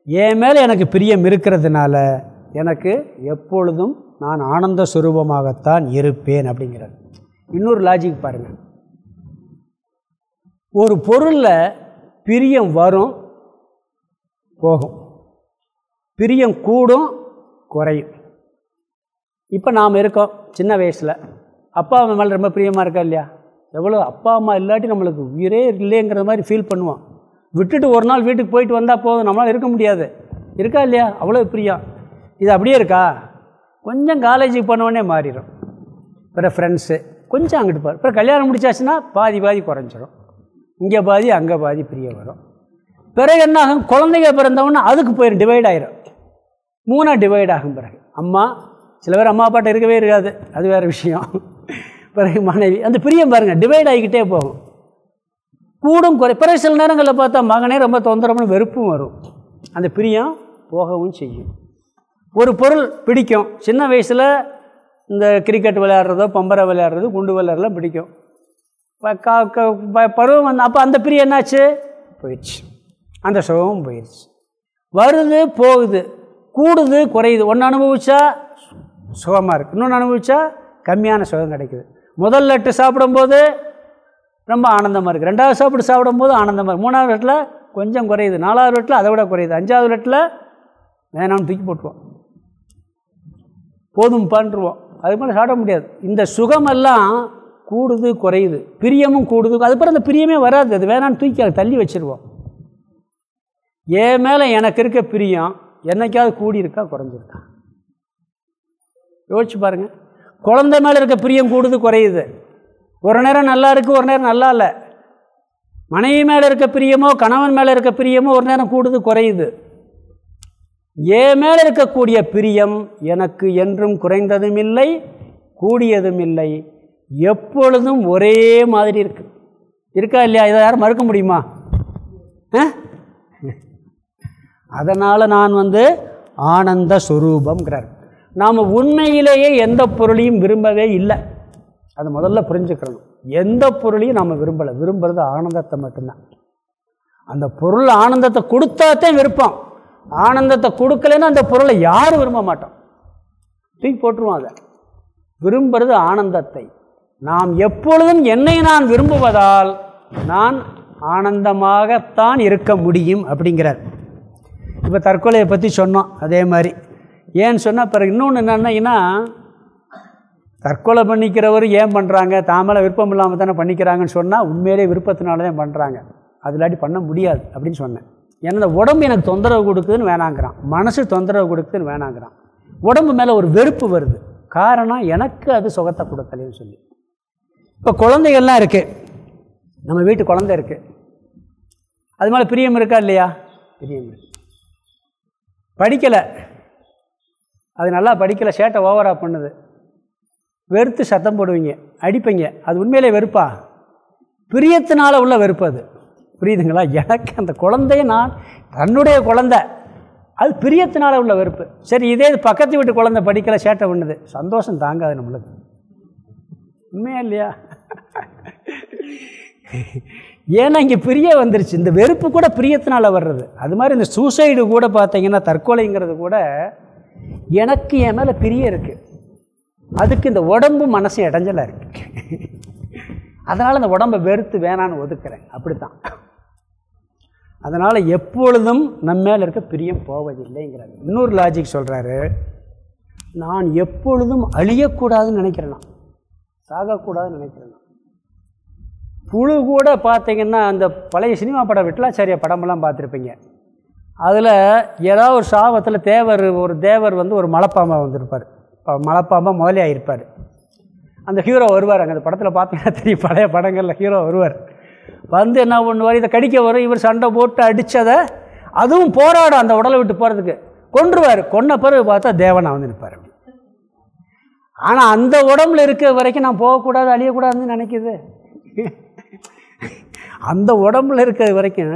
என் மேலே எனக்கு பிரியம் இருக்கிறதுனால எனக்கு எப்பொழுதும் நான் ஆனந்த சுரூபமாகத்தான் இருப்பேன் அப்படிங்கிறது இன்னொரு லாஜிக் பாருங்கள் ஒரு பொருளில் பிரியம் வரும் போகும். பிரியம் கூடும் குறையும். இப்போ நாம் இருக்கோம் சின்ன வயசில். அப்பா அம்மா மேலே ரொம்ப பிரியமாக இருக்கா இல்லையா? எவ்வளோ அப்பா அம்மா இல்லாட்டி நம்மளுக்கு உயிரே இல்லைங்கிற மாதிரி ஃபீல் பண்ணுவோம் விட்டுட்டு ஒரு நாள் வீட்டுக்கு போயிட்டு வந்தால் போதும் நம்மளால் இருக்க முடியாது. இருக்கா இல்லையா? அவ்வளோ பிரியம். இது அப்படியே இருக்கா? கொஞ்சம் காலேஜுக்கு போனவொடனே மாறிடும் அப்புறம் ஃப்ரெண்ட்ஸு கொஞ்சம் அங்கிட்டு பாரு அப்புறம் கல்யாணம் முடிச்சாச்சுன்னா பாதி பாதி குறைஞ்சிரும். இங்கே பாதி அங்கே பாதி பிரியம் வரும். பிறகு என்ன ஆகும்? குழந்தைங்க பிறந்தவொன்னே அதுக்கு போயிடும் டிவைட் ஆகிரும் மூணாக டிவைட் ஆகும் பிறகு. அம்மா சில பேர் அம்மா அப்பாட்ட இருக்கவே இருக்காது. அது வேறு விஷயம். பிறகு மனைவி அந்த பிரியம் பாருங்கள் டிவைட் ஆகிக்கிட்டே போகும். கூடும் குறை பிறகு சில நேரங்களில் பார்த்தா மகனே ரொம்ப தொந்தரவுன்னு வெறுப்பும் வரும். அந்த பிரியம் போகவும் செய்யும். ஒரு பொருள் பிடிக்கும். சின்ன வயசில் இந்த கிரிக்கெட் விளையாடுறதோ பம்பரை விளையாடுறதோ குண்டு விளையாடுறதுலாம் பிடிக்கும். பருவம் வந்து அப்போ அந்த பிரியம் என்னாச்சு? போயிடுச்சு. அந்த சுகமும் போயிடுச்சு. வருது போகுது. கூடுது குறையுது. ஒன்று அனுபவிச்சா சுகமாக இருக்குது இன்னொன்று அனுபவிச்சா கம்மியான சுகம் கிடைக்குது. முதல் லட்டு சாப்பிடும்போது ரொம்ப ஆனந்தமாக இருக்குது ரெண்டாவது சாப்பிட்டு சாப்பிடும்போது ஆனந்தமாக இருக்குது மூணாவது லட்டில் கொஞ்சம் குறையுது. நாலாவது லட்டில் அதை விட குறையுது. அஞ்சாவது லட்டில் வேணாம்னு தூக்கி போட்டுருவோம். போதும் பண்ணுருவோம் அது மாதிரி சாப்பிட முடியாது. இந்த சுகமெல்லாம் கூடுது குறையுது. பிரியமும் கூடுது. அதுக்கப்புறம் அந்த பிரியமே வராது. அது வேணான்னு தூக்கி அதை தள்ளி வச்சுருவோம். என் மேலே எனக்கு இருக்க பிரியம் என்னைக்காவது கூடி இருக்கா குறைஞ்சிருக்கா? யோசிச்சு பாருங்கள் குழந்தை மேலே இருக்க பிரியம் கூடுது குறையுது. ஒரு நேரம் நல்லா இருக்குது ஒரு நேரம் நல்லா இல்லை. மனைவி மேலே இருக்க பிரியமோ கணவன் மேலே இருக்க பிரியமோ ஒரு நேரம் கூடுது குறையுது. ஏ மேலே இருக்கக்கூடிய பிரியம் எனக்கு என்றும் குறைந்ததும் இல்லை கூடியதும் இல்லை. எப்பொழுதும் ஒரே மாதிரி இருக்கு. இருக்கா இல்லையா? இதை யாரும் மறுக்க முடியுமா? அதனால் நான் வந்து ஆனந்த சுரூபங்கிறார் நாம் உண்மையிலேயே எந்த பொருளையும் விரும்பவே இல்லை. அது முதல்ல புரிஞ்சுக்கிறணும் எந்த பொருளையும் நாம் விரும்பலை. விரும்புகிறது ஆனந்தத்தை மட்டும்தான். அந்த பொருள் ஆனந்தத்தை கொடுத்தாத்தான் விருப்பம். ஆனந்தத்தை கொடுக்கலன்னா அந்த பொருளை யாரும் விரும்ப மாட்டோம். தூக்கி போட்டுருவோம் அதை. விரும்புறது ஆனந்தத்தை. நாம் எப்பொழுதும் என்னை நான் விரும்புவதால் நான் ஆனந்தமாகத்தான் இருக்க முடியும் அப்படிங்கிறார். இப்போ தற்கொலையை பற்றி சொன்னோம் அதே மாதிரி. ஏன்னு சொன்னால் பிறகு இன்னொன்று என்னென்னா தற்கொலை பண்ணிக்கிறவர் ஏன் பண்ணுறாங்க தாமலை விருப்பம் இல்லாமல் தானே பண்ணிக்கிறாங்கன்னு சொன்னால் உண்மையிலே விருப்பத்தினால தான் பண்ணுறாங்க அது இல்லாட்டி பண்ண முடியாது அப்படின்னு சொன்னேன். ஏன்னா இந்த உடம்பு எனக்கு தொந்தரவு கொடுக்குதுன்னு வேணாங்கிறான். மனசு தொந்தரவு கொடுக்குதுன்னு வேணாங்கிறான். உடம்பு மேலே ஒரு வெறுப்பு வருது. காரணம் எனக்கு அது சுகத்தை கொடுக்கலன்னு சொல்லி. இப்போ குழந்தைகள்லாம் இருக்குது நம்ம வீட்டு குழந்தை இருக்குது அது மேலே பிரியம் இருக்கா இல்லையா? பிரியம் இருக்கு. படிக்கலை. அது நல்லா படிக்கலை. சேட்டை ஓவராக பண்ணுது. வெறுத்து சத்தம் போடுவீங்க. அடிப்பீங்க. அது உண்மையிலே வெறுப்பா? பிரியத்தினால் உள்ள வெறுப்பு அது. புரியுதுங்களா? எனக்கு அந்த குழந்தைய நான் தன்னுடைய குழந்தை. அது பிரியத்தினால் உள்ள வெறுப்பு. சரி இதே பக்கத்து வீட்டு குழந்தை படிக்கலை சேட்டை பண்ணுது. சந்தோஷம் தாங்காது நம்மளுக்கு. உண்மையா இல்லையா? ஏன்னா இங்கே பிரிய வந்துருச்சு. இந்த வெறுப்பு கூட பிரியத்தினால் வர்றது. அது மாதிரி இந்த சூசைடு கூட பார்த்தீங்கன்னா தற்கொலைங்கிறது கூட எனக்கு என் மேலே பிரிய இருக்குது அதுக்கு இந்த உடம்பு மனசு இடைஞ்சலாக இருக்கு. அதனால் அந்த உடம்பை வெறுத்து வேணான்னு ஒதுக்குறேன். அப்படி தான் அதனால் எப்பொழுதும் நம்ம மேலே இருக்க பிரியம் போவதில்லைங்கிறாரு. இன்னொரு லாஜிக் சொல்கிறாரு நான் எப்பொழுதும் அழியக்கூடாதுன்னு நினைக்கிறேன்னா சாகக்கூடாதுன்னு நினைக்கிறேன்னா புழு கூட பார்த்தீங்கன்னா அந்த பழைய சினிமா படம் விட்டலாச்சாரிய படமெல்லாம் பார்த்துருப்பீங்க. அதில் ஏதாவது ஒரு சாபத்தில் தேவர் ஒரு தேவர் வந்து ஒரு மலைப்பாம்பாக வந்திருப்பார். மலைப்பாம்பாக முதலியாக இருப்பார் அந்த ஹீரோ வருவார். அங்கே அந்த படத்தில் பார்த்தீங்கன்னா தெரியும் பழைய படங்களில் ஹீரோ வருவார். வந்து என்ன பண்ணுவார்? இதை கடிக்க வரும் இவர் சண்டை போட்டு அடித்ததை அதுவும் போராடும் அந்த உடலை விட்டு போகிறதுக்கு கொன்றுவார். கொன்ன பிறகு பார்த்தா தேவனா வந்து நிற்பார் ஆனால் அந்த உடம்புல இருக்கிற வரைக்கும் நான் போகக்கூடாது அழியக்கூடாதுன்னு நினைக்கிது. அந்த உடம்புல இருக்கிற வரைக்கும்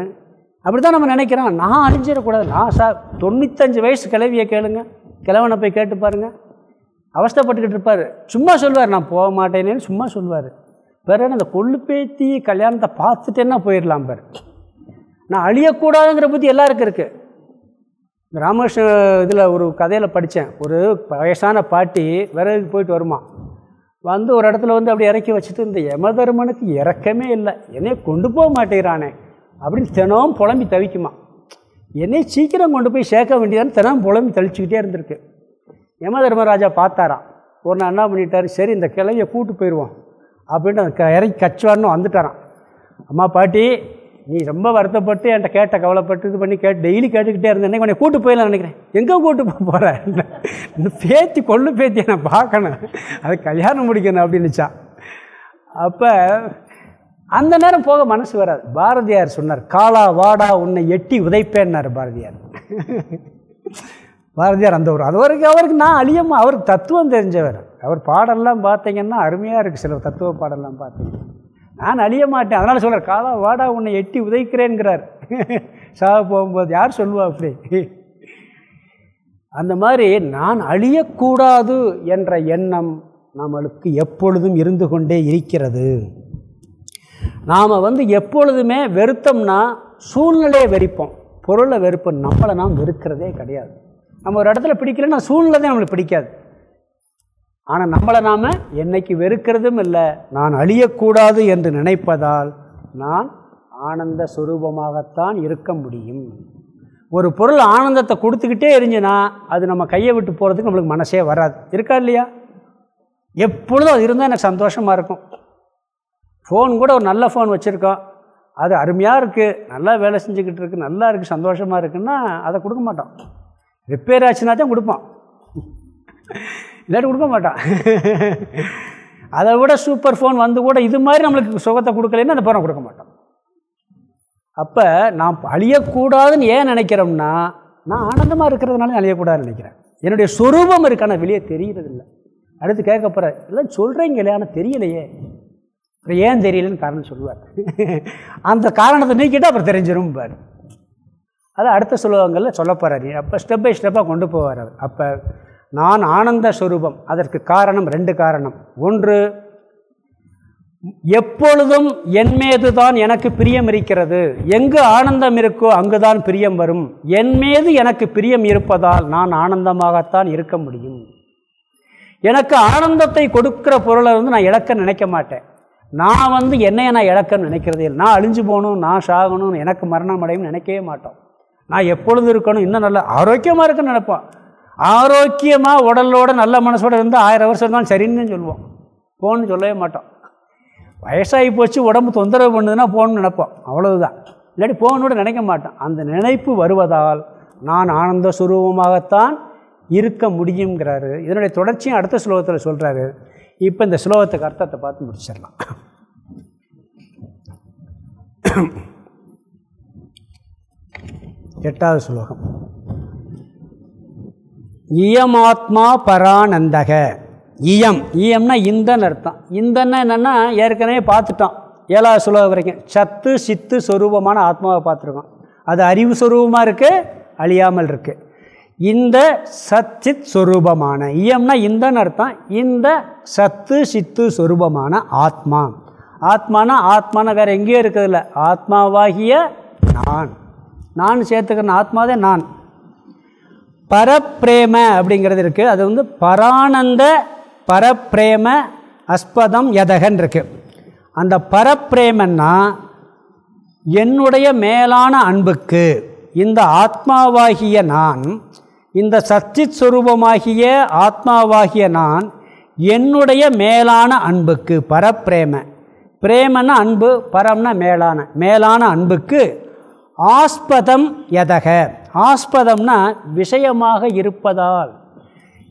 அப்படி தான் நம்ம நினைக்கிறோம். நான் அழிஞ்சிடக்கூடாது. நான் சார் தொண்ணூத்தஞ்சு வயசு கிளவியை கேளுங்க. கிழவனை போய் கேட்டு பாருங்கள் அவஸ்தப்பட்டுக்கிட்டு இருப்பார். சும்மா சொல்லுவார் நான் போக மாட்டேனேன்னு சும்மா சொல்லுவார் வேறு அந்த கொள்ளு பேத்தி கல்யாணத்தை பார்த்துட்டேன்னா போயிடலாம் பேர். நான் அழியக்கூடாதுங்கிற புத்தி எல்லாருக்கும் இருக்குது ராமகிருஷ்ண இதில் ஒரு கதையில் படித்தேன் ஒரு வயசான பாட்டி விறகுக்கு போயிட்டு வருமா. வந்து ஒரு இடத்துல வந்து அப்படி இறக்கி வச்சுட்டு இந்த யமதர்மனுக்கு இறக்கமே இல்லை. என்னையை கொண்டு போக மாட்டேங்கிறானே அப்படின்னு தினம் புலம்பி தவிக்குமா. என்னை சீக்கிரம் கொண்டு போய் சேர்க்க வேண்டியதான்னு தினம் புலம்பி தளிச்சுக்கிட்டே இருந்திருக்கு. யமதர்மராஜா பார்த்தாராம். ஒரு நாள் என்ன பண்ணிட்டார்? சரி இந்த கிளையை கூட்டு போயிடுவோம். அப்படின்ட்டு அந்த இறங்கி கச்சுவார்னு வந்துட்டாரான் அம்மா பாட்டி நீ ரொம்ப வருத்தப்பட்டு என்கிட்ட கேட்ட கவலைப்பட்டு இது பண்ணி கேட்டு டெய்லி கேட்டுக்கிட்டே இருந்தேன். உன்னை கூட்டு போயிடலாம் நினைக்கிறேன். எங்கே கூட்டு போக போகிறேன் இந்த பேத்தி கொள்ளு பேத்தியை நான் பார்க்கணும். அது கல்யாணம் முடிக்கணும் அப்படின்னுச்சான் அப்போ அந்த நேரம் போக மனசு வராது. பாரதியார் சொன்னார் காலா வாடா உன்னை எட்டி உதைப்பேன்னார் பாரதியார். பாரதியார் அந்த ஒரு அது வரைக்கும் அவருக்கு நான் அழியம்மா அவருக்கு தத்துவம் தெரிஞ்சவர். அவர் பாடல்லாம் பார்த்தீங்கன்னா அருமையாக இருக்குது சில தத்துவ பாடல்லாம் பார்த்தீங்கன்னா. நான் அழிய மாட்டேன். அதனால் சொல்கிறார் காலா வாடா உன்னை எட்டி உதைக்கிறேங்கிறார் சாக போகும்போது யார் சொல்லுவா அப்படி? அந்த மாதிரி நான் அழியக்கூடாது என்ற எண்ணம் நம்மளுக்கு எப்பொழுதும் இருந்து கொண்டே இருக்கிறது. நாம் வந்து எப்பொழுதுமே வெறுத்தோம்னா சூழ்நிலையை வெறிப்போம். பொருளை வெறுப்போம் நம்மளை நாம் வெறுக்கிறதே கிடையாது. நம்ம ஒரு இடத்துல பிடிக்கலன்னா சூழ்நிலை தான் நம்மளுக்கு பிடிக்காது. ஆனால் நம்மளை நாம் என்னைக்கு வெறுக்கிறதும் இல்லை நான் அழியக்கூடாது என்று நினைப்பதால் நான் ஆனந்த சுரூபமாகத்தான் இருக்க முடியும். ஒரு பொருள் ஆனந்தத்தை கொடுத்துக்கிட்டே இருந்துச்சுன்னா அது நம்ம கையை விட்டு போகிறதுக்கு நம்மளுக்கு மனசே வராது. இருக்கா இல்லையா? எப்பொழுதும் அது இருந்தால் எனக்கு சந்தோஷமாக இருக்கும். ஃபோன் கூட ஒரு நல்ல ஃபோன் வச்சுருக்கோம். அது அருமையாக இருக்குது நல்லா வேலை செஞ்சுக்கிட்டு இருக்குது நல்லா இருக்குது சந்தோஷமாக இருக்குன்னா அதை கொடுக்க மாட்டோம். ரிப்பேர் ஆச்சுன்னா தான் கொடுப்போம். இல்லாட்டி கொடுக்க மாட்டான் அதை விட சூப்பர் ஃபோன் வந்து கூட இது மாதிரி நம்மளுக்கு சுகத்தை கொடுக்கலன்னு அந்த பணம் கொடுக்க மாட்டோம். அப்போ நாம் அழியக்கூடாதுன்னு ஏன் நினைக்கிறோம்னா நான் ஆனந்தமாக இருக்கிறதுனால அழியக்கூடாதுன்னு நினைக்கிறேன். என்னுடைய சொரூபம் இருக்கான வெளியே தெரியறதில்லை. அடுத்து கேட்க போகிற எல்லாம் சொல்கிறீங்களே ஆனால் தெரியலையே. அப்புறம் ஏன் தெரியலன்னு காரணம் சொல்லுவார். அந்த காரணத்தை நீக்கிட்டு அப்புறம் தெரிஞ்சிடும் பார். அது அடுத்த சொல்லுவாங்கள்ல சொல்ல போகிறார் அப்போ ஸ்டெப் பை ஸ்டெப்பாக கொண்டு போவார் அவர். அப்போ நான் ஆனந்த ஸ்வரூபம் அதற்கு காரணம் ரெண்டு காரணம். ஒன்று எப்பொழுதும் என்மேது தான் எனக்கு பிரியம் இருக்கிறது. எங்கு ஆனந்தம் இருக்கோ அங்குதான் பிரியம் வரும். என்மேது எனக்கு பிரியம் இருப்பதால் நான் ஆனந்தமாகத்தான் இருக்க முடியும். எனக்கு ஆனந்தத்தை கொடுக்குற பொருளை வந்து நான் இழக்க நினைக்க மாட்டேன். நான் வந்து என்னையை நான் இழக்கன்னு நினைக்கிறதே இல்லை. நான் அழிஞ்சு போகணும் நான் சாகணும் எனக்கு மரணம் அடையும் நினைக்கவே மாட்டோம். நான் எப்பொழுது இருக்கணும் இன்னும் நல்லா ஆரோக்கியமாக இருக்குன்னு நினைப்பான் ஆரோக்கியமாக உடலோட நல்ல மனசோடு இருந்தால் ஆயிரம் வருஷம் இருந்தாலும் சரின்னு சொல்லுவோம். போகணுன்னு சொல்லவே மாட்டோம். வயசாகி போச்சு உடம்பு தொந்தரவு பண்ணுதுன்னா போகணும்னு நினைப்போம். அவ்வளவுதான். இல்லாட்டி போகணுன்னு நினைக்க மாட்டோம். அந்த நினைப்பு வருவதால் நான் ஆனந்த சுரூபமாகத்தான் இருக்க முடியுங்கிறாரு இதனுடைய தொடர்ச்சியும் அடுத்த ஸ்லோகத்தில் சொல்கிறாரு இப்போ இந்த ஸ்லோகத்துக்கு அர்த்தத்தை பார்த்து முடிச்சிடலாம். எட்டாவது ஸ்லோகம். இயமாத்மா பரானந்தக. இயம். இயம்னா இந்தன்னு அர்த்தம். இந்தன்னா என்னென்னா ஏற்கனவே பார்த்துட்டோம். ஏழாவது ஸ்லோகம் வரைக்கும். சத்து சித்து சொரூபமான ஆத்மாவை பார்த்துருக்கோம். அது அறிவு சொரூபமாக இருக்குது அழியாமல் இருக்குது இந்த சச்சித் சொரூபமான இயம்னா இந்தன்னு அர்த்தம். இந்த சத்து சித்து சொரூபமான ஆத்மா. ஆத்மானா ஆத்மான வேறு எங்கேயும் இருக்கிறதில்ல ஆத்மாவாகிய நான். நான் சேர்த்துக்கிறேன் ஆத்மாவே நான். பரப்பிரேம அப்படிங்கிறது இருக்குது அது வந்து பரானந்த பரப்பிரேம அஸ்பதம் எதகன் இருக்குது அந்த பரப்பிரேமன்னா என்னுடைய மேலான அன்புக்கு இந்த ஆத்மாவாகிய நான் இந்த சச்சித் சுரூபமாகிய ஆத்மாவாகிய நான் என்னுடைய மேலான அன்புக்கு பரப்பிரேம. பிரேமன்னா அன்பு பரம்னா மேலான மேலான அன்புக்கு ஆஸ்பதம் எதக? ஆஸ்பதம்னா விஷயமாக இருப்பதால்.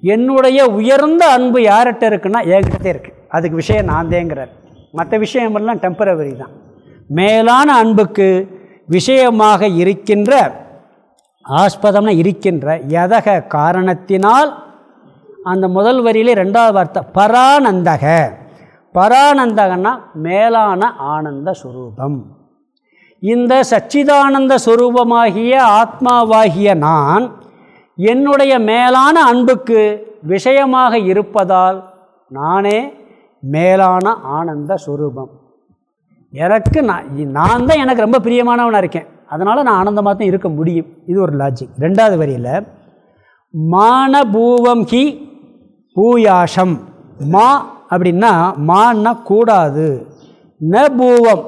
என்னுடைய உயர்ந்த அன்பு யார்கிட்ட இருக்குன்னா என்கிட்டே இருக்குது அதுக்கு விஷயம் நான் தேங்கிறார் மற்ற விஷயமெல்லாம் டெம்பரவரி தான். மேலான அன்புக்கு விஷயமாக இருக்கின்ற ஆஸ்பதம்னா இருக்கின்ற எதக காரணத்தினால் அந்த முதல் வரியிலே ரெண்டாவது வார்த்தை பரானந்தக பரானந்தகன்னா மேலான ஆனந்த சுரூபம். இந்த சச்சிதானந்த சுரூபமாகிய ஆத்மாவாகிய நான் என்னுடைய மேலான அன்புக்கு விஷயமாக இருப்பதால் நானே மேலான ஆனந்த சுரூபம். எனக்கு நான் நான் தான் எனக்கு ரொம்ப பிரியமானவனாக இருக்கேன். அதனால் நான் ஆனந்தமாக தான் இருக்க முடியும். இது ஒரு லாஜிக் ரெண்டாவது வரியில் மானபூவம் ஹி பூயாஷம். மா அப்படின்னா மான்னா கூடாது. ந பூவம்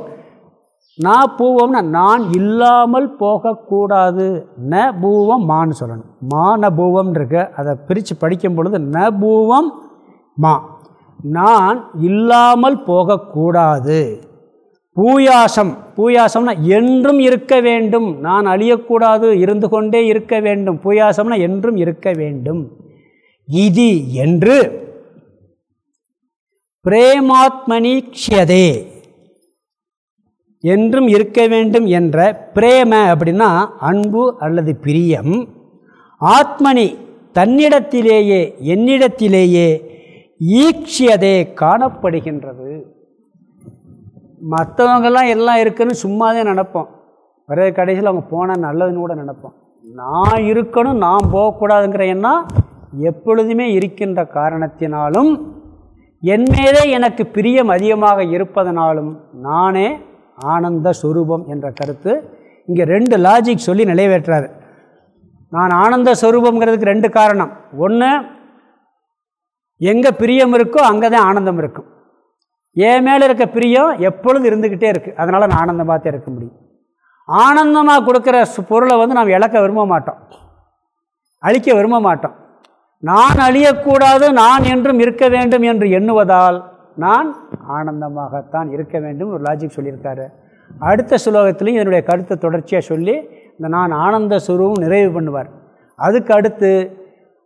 நான் பூவம்னா நான் இல்லாமல் போகக்கூடாது. ந பூவம் மான்னு சொல்லணும். மான பூவம் இருக்க அதை பிரித்து படிக்கும் பொழுது ந பூவம் மா. நான் இல்லாமல் போகக்கூடாது. பூயாசம். பூயாசம்னா என்றும் இருக்க வேண்டும். நான் அழியக்கூடாது இருந்து கொண்டே இருக்க வேண்டும். பூயாசம்னா என்றும் இருக்க வேண்டும். இது என்று பிரேமாத்மனி க்ஷதே என்றும் இருக்க வேண்டும் என்ற பிரேம அப்படின்னா அன்பு அல்லது பிரியம். ஆத்மனி தன்னிடத்திலேயே என்னிடத்திலேயே ஈக்ஷியதே காணப்படுகின்றது. மற்றவங்கெல்லாம் எல்லாம் இருக்குன்னு சும்மாதே நினப்போம். பிறகு கடைசியில் அவங்க போனால் நல்லதுன்னு கூட நினப்போம். நான் இருக்கணும் நான் போகக்கூடாதுங்கிற எண்ணம் எப்பொழுதுமே இருக்கின்ற காரணத்தினாலும் என் மேலே எனக்கு பிரியம் அதிகமாக இருப்பதனாலும் நானே ஆனந்த ஸ்வரூபம் என்ற கருத்து இங்கே ரெண்டு லாஜிக் சொல்லி நிறைவேற்றாரு நான் ஆனந்த ஸ்வரூபங்கிறதுக்கு ரெண்டு காரணம். ஒன்று எங்கே பிரியம் இருக்கோ அங்கே தான் ஆனந்தம் இருக்கும். என் மேலே இருக்க பிரியம் எப்பொழுதும் இருந்துக்கிட்டே இருக்குது அதனால் நான் ஆனந்தமாக தான் இருக்க முடியும். ஆனந்தமாக கொடுக்குற பொருளை வந்து நாம் இழக்க விரும்ப மாட்டோம். அழிக்க விரும்ப மாட்டோம். நான் அழியக்கூடாது நான் என்றும் இருக்க வேண்டும் என்று எண்ணுவதால் நான் ஆனந்தமாகத்தான் இருக்க வேண்டும் ஒரு லாஜிக் சொல்லியிருக்காரு. அடுத்த சுலோகத்திலையும் இதனுடைய கருத்தை தொடர்ச்சியாக சொல்லி இந்த நான் ஆனந்த சுரூபம் நிறைவு பண்ணுவார். அதுக்கு அடுத்து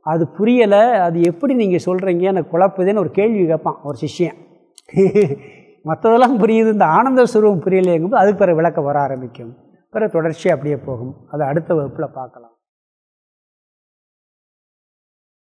அது புரியலை அது எப்படி நீங்கள் சொல்கிறீங்க எனக்கு குழப்புதுன்னு ஒரு கேள்வி கேட்பான் ஒரு சிஷ்யன். மற்றதெல்லாம் புரியுது இந்த ஆனந்த சுரூபம் புரியலைங்கும்போது அதுக்கு பிறகு விளக்க வர ஆரம்பிக்கும். பிறகு தொடர்ச்சியாக அப்படியே போகும். அதை அடுத்த வகுப்பில் பார்க்கலாம்.